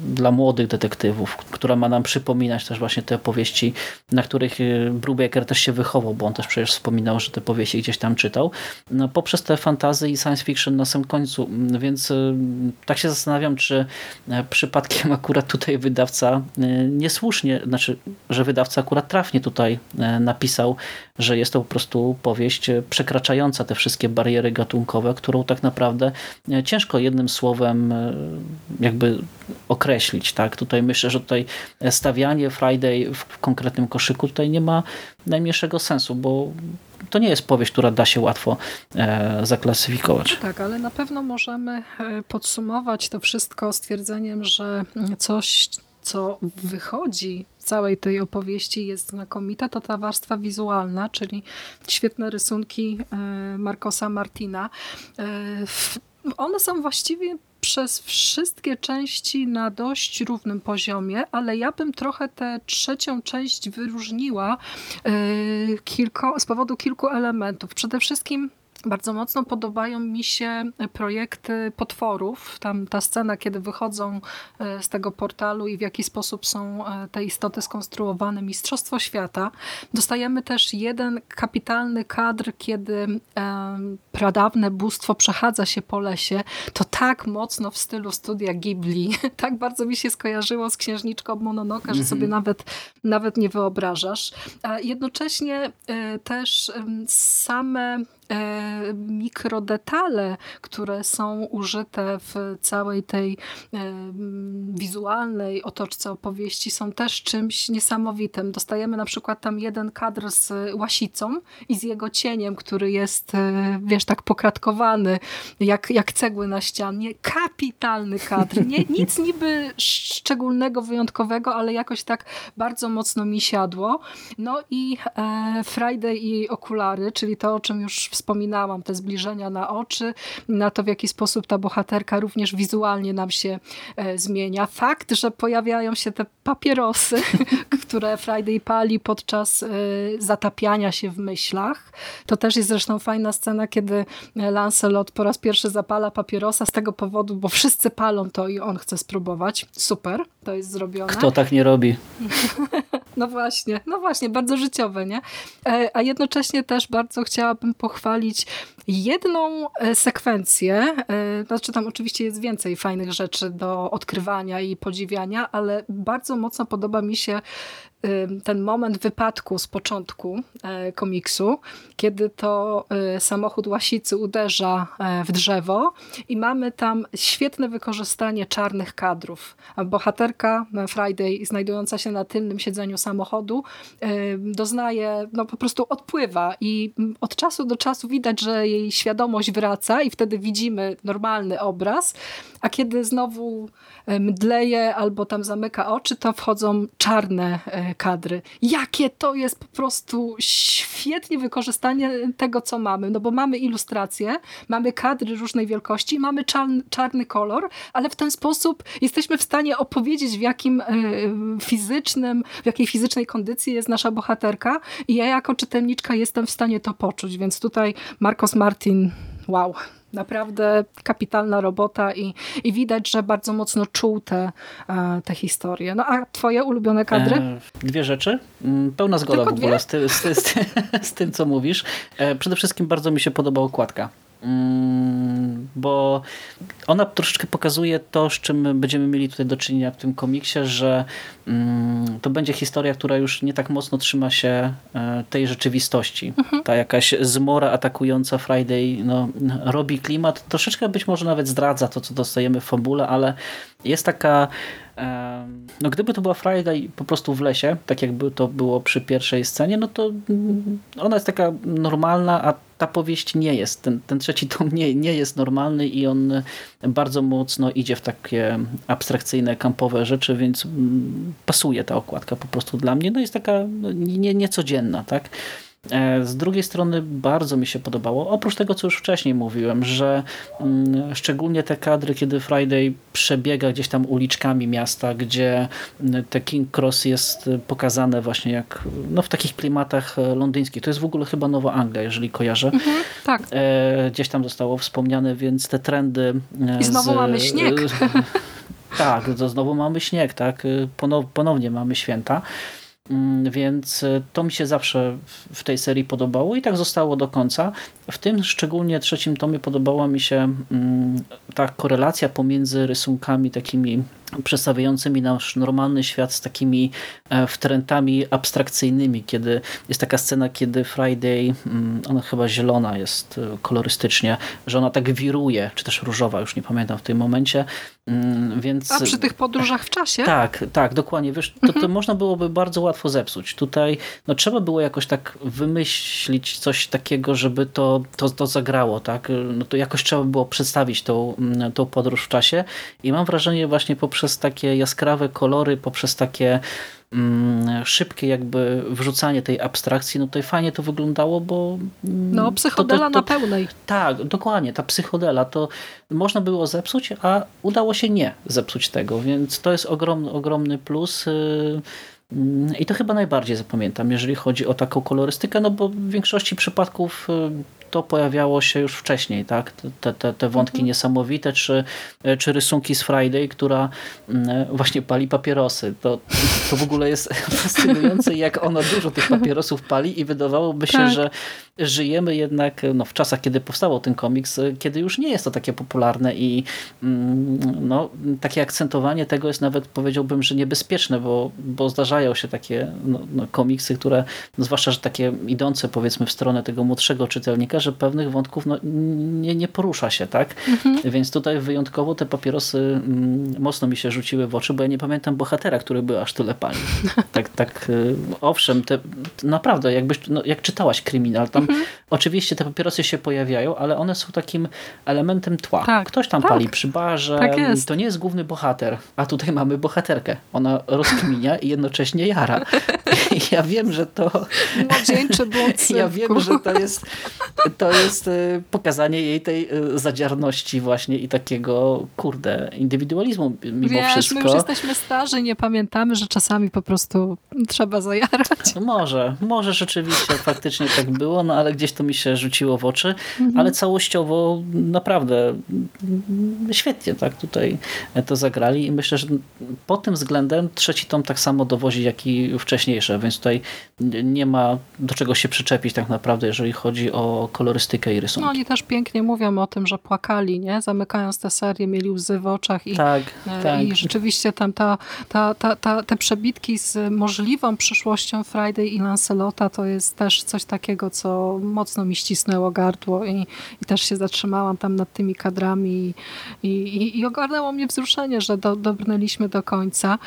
[SPEAKER 2] dla młodych detektywów, która ma nam przypominać też właśnie te powieści, na których e, Brubaker też się wychował, bo on też przecież wspominał, że te powieści gdzieś tam czytał, no, poprzez te fantazy i science fiction na samym końcu, więc e, tak się zastanawiam, czy przypadkiem akurat tutaj wydawca niesłusznie, znaczy, że wydawca akurat trafnie tutaj napisał że jest to po prostu powieść przekraczająca te wszystkie bariery gatunkowe, którą tak naprawdę e, ciężko jednym słowem e, jakby określić. Tak? Tutaj myślę, że tutaj stawianie Friday w konkretnym koszyku tutaj nie ma najmniejszego sensu, bo to nie jest powieść, która da się łatwo e, zaklasyfikować.
[SPEAKER 1] Tak, ale na pewno możemy podsumować to wszystko stwierdzeniem, że coś, co wychodzi z całej tej opowieści jest znakomita, to ta warstwa wizualna, czyli świetne rysunki e, Marcosa Martina. E, one są właściwie przez wszystkie części na dość równym poziomie, ale ja bym trochę tę trzecią część wyróżniła e, z powodu kilku elementów. Przede wszystkim bardzo mocno podobają mi się projekty potworów. Tam ta scena, kiedy wychodzą e, z tego portalu i w jaki sposób są e, te istoty skonstruowane. Mistrzostwo Świata. Dostajemy też jeden kapitalny kadr, kiedy e, pradawne bóstwo przechadza się po lesie. To tak mocno w stylu studia Ghibli. Tak bardzo mi się skojarzyło z księżniczką Mononoka, że sobie mhm. nawet, nawet nie wyobrażasz. Jednocześnie też same E, mikrodetale, które są użyte w całej tej e, wizualnej otoczce opowieści są też czymś niesamowitym. Dostajemy na przykład tam jeden kadr z łasicą i z jego cieniem, który jest, e, wiesz, tak pokratkowany, jak, jak cegły na ścianie. Kapitalny kadr. Nie, nic niby szczególnego, wyjątkowego, ale jakoś tak bardzo mocno mi siadło. No i Friday i okulary, czyli to, o czym już wspominałam, te zbliżenia na oczy, na to w jaki sposób ta bohaterka również wizualnie nam się e, zmienia. Fakt, że pojawiają się te papierosy, które Friday pali podczas e, zatapiania się w myślach. To też jest zresztą fajna scena, kiedy Lancelot po raz pierwszy zapala papierosa z tego powodu, bo wszyscy palą to i on chce spróbować. Super, to jest zrobione.
[SPEAKER 2] Kto tak nie robi?
[SPEAKER 1] No właśnie, no właśnie, bardzo życiowe, nie? E, a jednocześnie też bardzo chciałabym pochwalić jedną e, sekwencję, e, znaczy tam oczywiście jest więcej fajnych rzeczy do odkrywania i podziwiania, ale bardzo mocno podoba mi się ten moment wypadku z początku komiksu, kiedy to samochód łasicy uderza w drzewo i mamy tam świetne wykorzystanie czarnych kadrów. Bohaterka Friday znajdująca się na tylnym siedzeniu samochodu doznaje, no po prostu odpływa i od czasu do czasu widać, że jej świadomość wraca i wtedy widzimy normalny obraz, a kiedy znowu mdleje albo tam zamyka oczy, to wchodzą czarne kadry. Jakie to jest po prostu świetnie wykorzystanie tego, co mamy, no bo mamy ilustracje, mamy kadry różnej wielkości, mamy czarny, czarny kolor, ale w ten sposób jesteśmy w stanie opowiedzieć w jakim e, fizycznym, w jakiej fizycznej kondycji jest nasza bohaterka. I ja jako czytelniczka jestem w stanie to poczuć, więc tutaj Marcos Martin, wow, naprawdę kapitalna robota i, i widać, że bardzo mocno czuł te, e, te historie. No a twoje ulubione kadry? E,
[SPEAKER 2] dwie rzeczy. Mm, pełna zgoda Tylko w ogóle z, ty, z, z, z, tym, co mówisz. E, przede wszystkim bardzo mi się podoba okładka. Mm, bo ona troszeczkę pokazuje to, z czym będziemy mieli tutaj do czynienia w tym komiksie, że mm, to będzie historia, która już nie tak mocno trzyma się e, tej rzeczywistości. Mhm. Ta jakaś zmora atakująca Friday no, robi klimat, troszeczkę być może nawet zdradza to, co dostajemy w fabule, ale jest taka no gdyby to była Friday po prostu w lesie, tak jakby to było przy pierwszej scenie, no to mm, ona jest taka normalna, a ta powieść nie jest. Ten, ten trzeci tom nie, nie jest normalny i on bardzo mocno idzie w takie abstrakcyjne, kampowe rzeczy, więc mm, pasuje ta okładka po prostu dla mnie. No jest taka no, nie, niecodzienna, tak? E, z drugiej strony bardzo mi się podobało, oprócz tego, co już wcześniej mówiłem, że mm, szczególnie te kadry, kiedy Friday przebiega gdzieś tam uliczkami miasta, gdzie mm, te King Cross jest pokazane właśnie jak no, w takich klimatach e, londyńskich. To jest w ogóle chyba Nowa Anglia, jeżeli kojarzę. Mhm,
[SPEAKER 1] tak.
[SPEAKER 2] E, gdzieś tam zostało wspomniane, więc te trendy...
[SPEAKER 1] I znowu z, mamy śnieg.
[SPEAKER 2] tak, to znowu mamy śnieg, tak? Ponownie mamy święta. Mm, więc e, to mi się zawsze w tej serii podobało i tak zostało do końca. W tym szczególnie trzecim tomie podobała mi się mm, ta korelacja pomiędzy rysunkami takimi przedstawiającymi nasz normalny świat z takimi e, wtrętami abstrakcyjnymi, kiedy jest taka scena, kiedy Friday, mm, ona chyba zielona jest e, kolorystycznie, że ona tak wiruje, czy też różowa, już nie pamiętam w tym momencie,
[SPEAKER 1] mm, więc... A przy tych podróżach w czasie?
[SPEAKER 2] Tak, tak, dokładnie. Wiesz, to, to mhm. można byłoby bardzo łatwo zepsuć. Tutaj no, trzeba było jakoś tak wymyślić coś takiego, żeby to, to, to zagrało, tak? No, to jakoś trzeba było przedstawić tą, mm, tą podróż w czasie i mam wrażenie właśnie poprzez poprzez takie jaskrawe kolory, poprzez takie mm, szybkie jakby wrzucanie tej abstrakcji, no tutaj fajnie to wyglądało, bo...
[SPEAKER 1] Mm, no, psychodela to, to, to, na pełnej.
[SPEAKER 2] Tak, dokładnie, ta psychodela, to można było zepsuć, a udało się nie zepsuć tego, więc to jest ogromny, ogromny plus. Y, mm, I to chyba najbardziej zapamiętam, jeżeli chodzi o taką kolorystykę, no bo w większości przypadków y, to pojawiało się już wcześniej, tak? Te, te, te wątki mhm. niesamowite, czy, czy rysunki z Friday, która mm, właśnie pali papierosy. To, to w ogóle jest fascynujące, jak ona dużo tych papierosów pali i wydawałoby się, tak. że żyjemy jednak no, w czasach, kiedy powstało ten komiks, kiedy już nie jest to takie popularne i mm, no, takie akcentowanie tego jest nawet powiedziałbym, że niebezpieczne, bo, bo zdarzają się takie no, no, komiksy, które, no, zwłaszcza, że takie idące powiedzmy w stronę tego młodszego czytelnika, że pewnych wątków no, nie, nie porusza się, tak? Mhm. Więc tutaj wyjątkowo te papierosy mm, mocno mi się rzuciły w oczy, bo ja nie pamiętam bohatera, który by aż tyle palił. tak, tak, y, owszem, te, naprawdę, jakbyś, no, jak czytałaś kryminal, tam mhm. oczywiście te papierosy się pojawiają, ale one są takim elementem tła. Tak, Ktoś tam tak. pali przy barze, tak to nie jest główny bohater, a tutaj mamy bohaterkę. Ona rozkminia i jednocześnie jara. ja wiem, że to...
[SPEAKER 1] Młodzieńczy błąd
[SPEAKER 2] Ja wiem, że to jest to jest y, pokazanie jej tej y, zadziarności właśnie i takiego, kurde, indywidualizmu mimo
[SPEAKER 1] Wiesz,
[SPEAKER 2] wszystko.
[SPEAKER 1] my już jesteśmy starzy, nie pamiętamy, że czasami po prostu trzeba zajarać.
[SPEAKER 2] No może, może rzeczywiście faktycznie tak było, no ale gdzieś to mi się rzuciło w oczy, mhm. ale całościowo naprawdę świetnie tak tutaj to zagrali i myślę, że pod tym względem trzeci tom tak samo dowozi, jak i wcześniejsze więc tutaj nie ma do czego się przyczepić tak naprawdę, jeżeli chodzi o kolorystykę i rysunek.
[SPEAKER 1] No oni też pięknie mówią o tym, że płakali, nie? Zamykając tę serię, mieli łzy w oczach i,
[SPEAKER 2] tak,
[SPEAKER 1] e,
[SPEAKER 2] tak.
[SPEAKER 1] i rzeczywiście tam ta, ta, ta, ta, te przebitki z możliwą przyszłością Friday i Lancelota to jest też coś takiego, co mocno mi ścisnęło gardło i, i też się zatrzymałam tam nad tymi kadrami i, i, i ogarnęło mnie wzruszenie, że do, dobrnęliśmy do końca.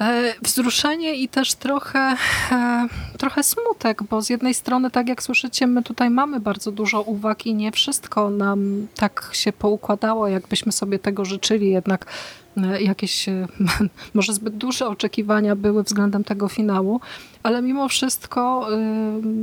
[SPEAKER 1] E, wzruszenie i też trochę, e, trochę smutek, bo z jednej strony, tak jak słyszycie, my tutaj mamy bardzo dużo uwag i nie wszystko nam tak się poukładało, jakbyśmy sobie tego życzyli, jednak jakieś może zbyt duże oczekiwania były względem tego finału, ale mimo wszystko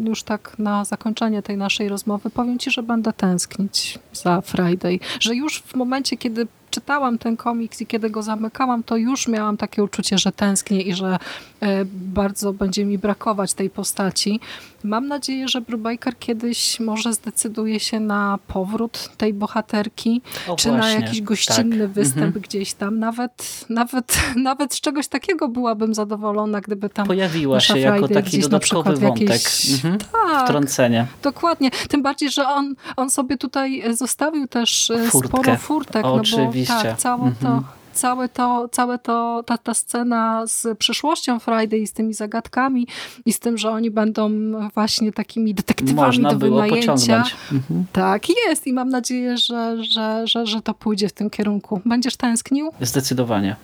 [SPEAKER 1] już tak na zakończenie tej naszej rozmowy powiem Ci, że będę tęsknić za Friday, że już w momencie, kiedy czytałam ten komiks i kiedy go zamykałam, to już miałam takie uczucie, że tęsknię i że e, bardzo będzie mi brakować tej postaci. Mam nadzieję, że Brubaker kiedyś może zdecyduje się na powrót tej bohaterki, o, czy właśnie, na jakiś gościnny tak. występ mhm. gdzieś tam. Nawet, nawet, nawet z czegoś takiego byłabym zadowolona, gdyby tam
[SPEAKER 2] pojawiła się Friday jako taki dodatkowy wątek. Jakieś... Mhm. Tak, wtrącenie.
[SPEAKER 1] Dokładnie. Tym bardziej, że on, on sobie tutaj zostawił też e, Furtkę. sporo furtek.
[SPEAKER 2] Oczywiście. No bo.
[SPEAKER 1] Tak, całe to, mhm. Całe to, całe to ta, ta scena z przyszłością Friday i z tymi zagadkami i z tym, że oni będą właśnie takimi detektywami
[SPEAKER 2] Można
[SPEAKER 1] do wynajęcia.
[SPEAKER 2] Mhm.
[SPEAKER 1] Tak jest i mam nadzieję, że, że, że, że to pójdzie w tym kierunku. Będziesz tęsknił?
[SPEAKER 2] Zdecydowanie.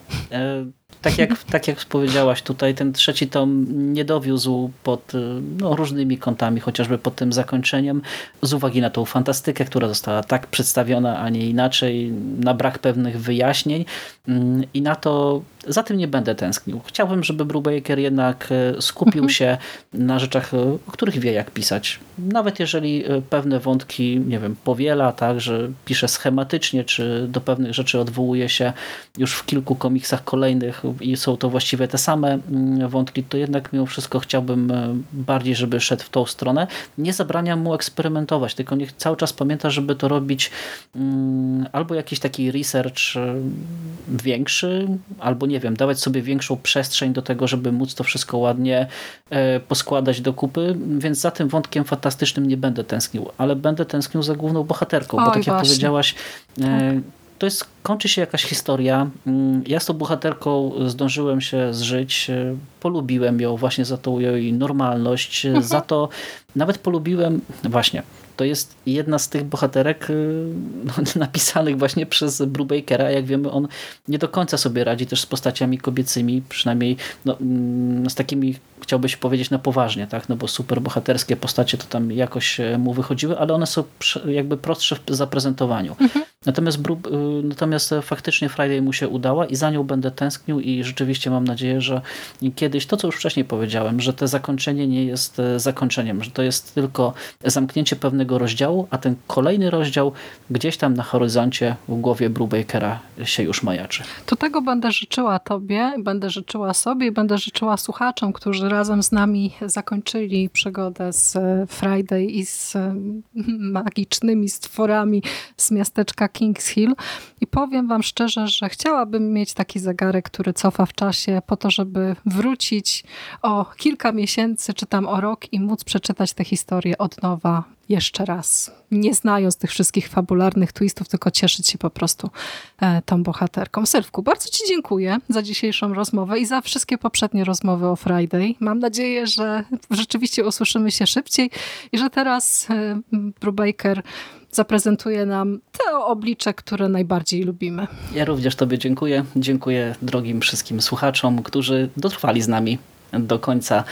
[SPEAKER 2] Tak jak, tak jak powiedziałaś tutaj, ten trzeci tom nie dowiózł pod y, no, różnymi kątami, chociażby pod tym zakończeniem, z uwagi na tą fantastykę, która została tak przedstawiona, a nie inaczej, na brak pewnych wyjaśnień. Mm, i na to, za tym nie będę tęsknił. Chciałbym, żeby Brubaker jednak e, skupił mhm. się na rzeczach, e, o których wie jak pisać. Nawet jeżeli e, pewne wątki, nie wiem, powiela, tak, że pisze schematycznie, czy do pewnych rzeczy odwołuje się już w kilku komiksach kolejnych i są to właściwie te same mm, wątki, to jednak mimo wszystko chciałbym bardziej, żeby szedł w tą stronę. Nie zabraniam mu eksperymentować, tylko niech cały czas pamięta, żeby to robić mm, albo jakiś taki research większy, albo nie nie wiem, dawać sobie większą przestrzeń do tego, żeby móc to wszystko ładnie e, poskładać do kupy, więc za tym wątkiem fantastycznym nie będę tęsknił, ale będę tęsknił za główną bohaterką, Oj, bo tak jak właśnie. powiedziałaś, e, tak. to jest, kończy się jakaś historia. Mm, ja z tą bohaterką zdążyłem się zżyć, e, polubiłem ją właśnie za tą jej normalność, mhm. za to nawet polubiłem, właśnie, to jest jedna z tych bohaterek y, no, napisanych właśnie przez Brubakera. Jak wiemy, on nie do końca sobie radzi też z postaciami kobiecymi, przynajmniej no, mm, z takimi chciałbyś powiedzieć na poważnie, tak? no bo super bohaterskie postacie to tam jakoś e, mu wychodziły, ale one są jakby prostsze w zaprezentowaniu. Mhm. Natomiast, y, natomiast faktycznie Friday mu się udała i za nią będę tęsknił i rzeczywiście mam nadzieję, że kiedyś, to co już wcześniej powiedziałem, że to zakończenie nie jest e, zakończeniem, że to jest tylko zamknięcie pewnego rozdziału, a ten kolejny rozdział gdzieś tam na horyzoncie w głowie Brubakera się już majaczy.
[SPEAKER 1] To tego będę życzyła Tobie, będę życzyła sobie i będę życzyła słuchaczom, którzy razem z nami zakończyli przygodę z e, Friday i z e, magicznymi stworami z miasteczka Kings Hill. I powiem wam szczerze, że chciałabym mieć taki zegarek, który cofa w czasie po to, żeby wrócić o kilka miesięcy, czy tam o rok i móc przeczytać tę historię od nowa jeszcze raz, nie znając tych wszystkich fabularnych twistów, tylko cieszyć się po prostu e, tą bohaterką. Sylwku, bardzo Ci dziękuję za dzisiejszą rozmowę i za wszystkie poprzednie rozmowy o Friday. Mam nadzieję, że rzeczywiście usłyszymy się szybciej i że teraz e, Brubaker zaprezentuje nam te oblicze, które najbardziej lubimy.
[SPEAKER 2] Ja również Tobie dziękuję. Dziękuję drogim wszystkim słuchaczom, którzy dotrwali z nami do końca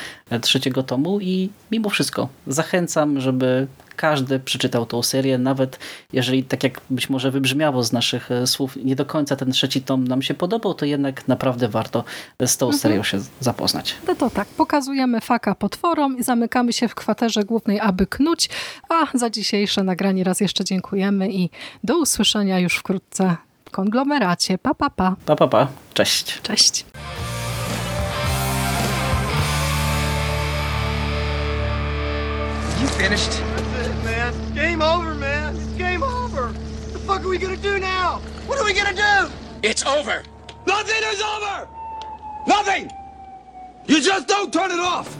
[SPEAKER 2] trzeciego tomu i mimo wszystko zachęcam, żeby każdy przeczytał tą serię, nawet jeżeli tak jak być może wybrzmiało z naszych e, słów, nie do końca ten trzeci tom nam się podobał, to jednak naprawdę warto z tą mhm. serią się zapoznać.
[SPEAKER 1] No to tak, pokazujemy faka potworom i zamykamy się w kwaterze głównej, aby knuć, a za dzisiejsze nagranie raz jeszcze dziękujemy i do usłyszenia już wkrótce w konglomeracie. Pa, pa, pa.
[SPEAKER 2] Pa, pa, pa. Cześć.
[SPEAKER 1] Cześć. You finished? Game over, man. It's game over. What the fuck are we gonna do now? What are we gonna do? It's over. Nothing is over! Nothing!
[SPEAKER 3] You just don't turn it off!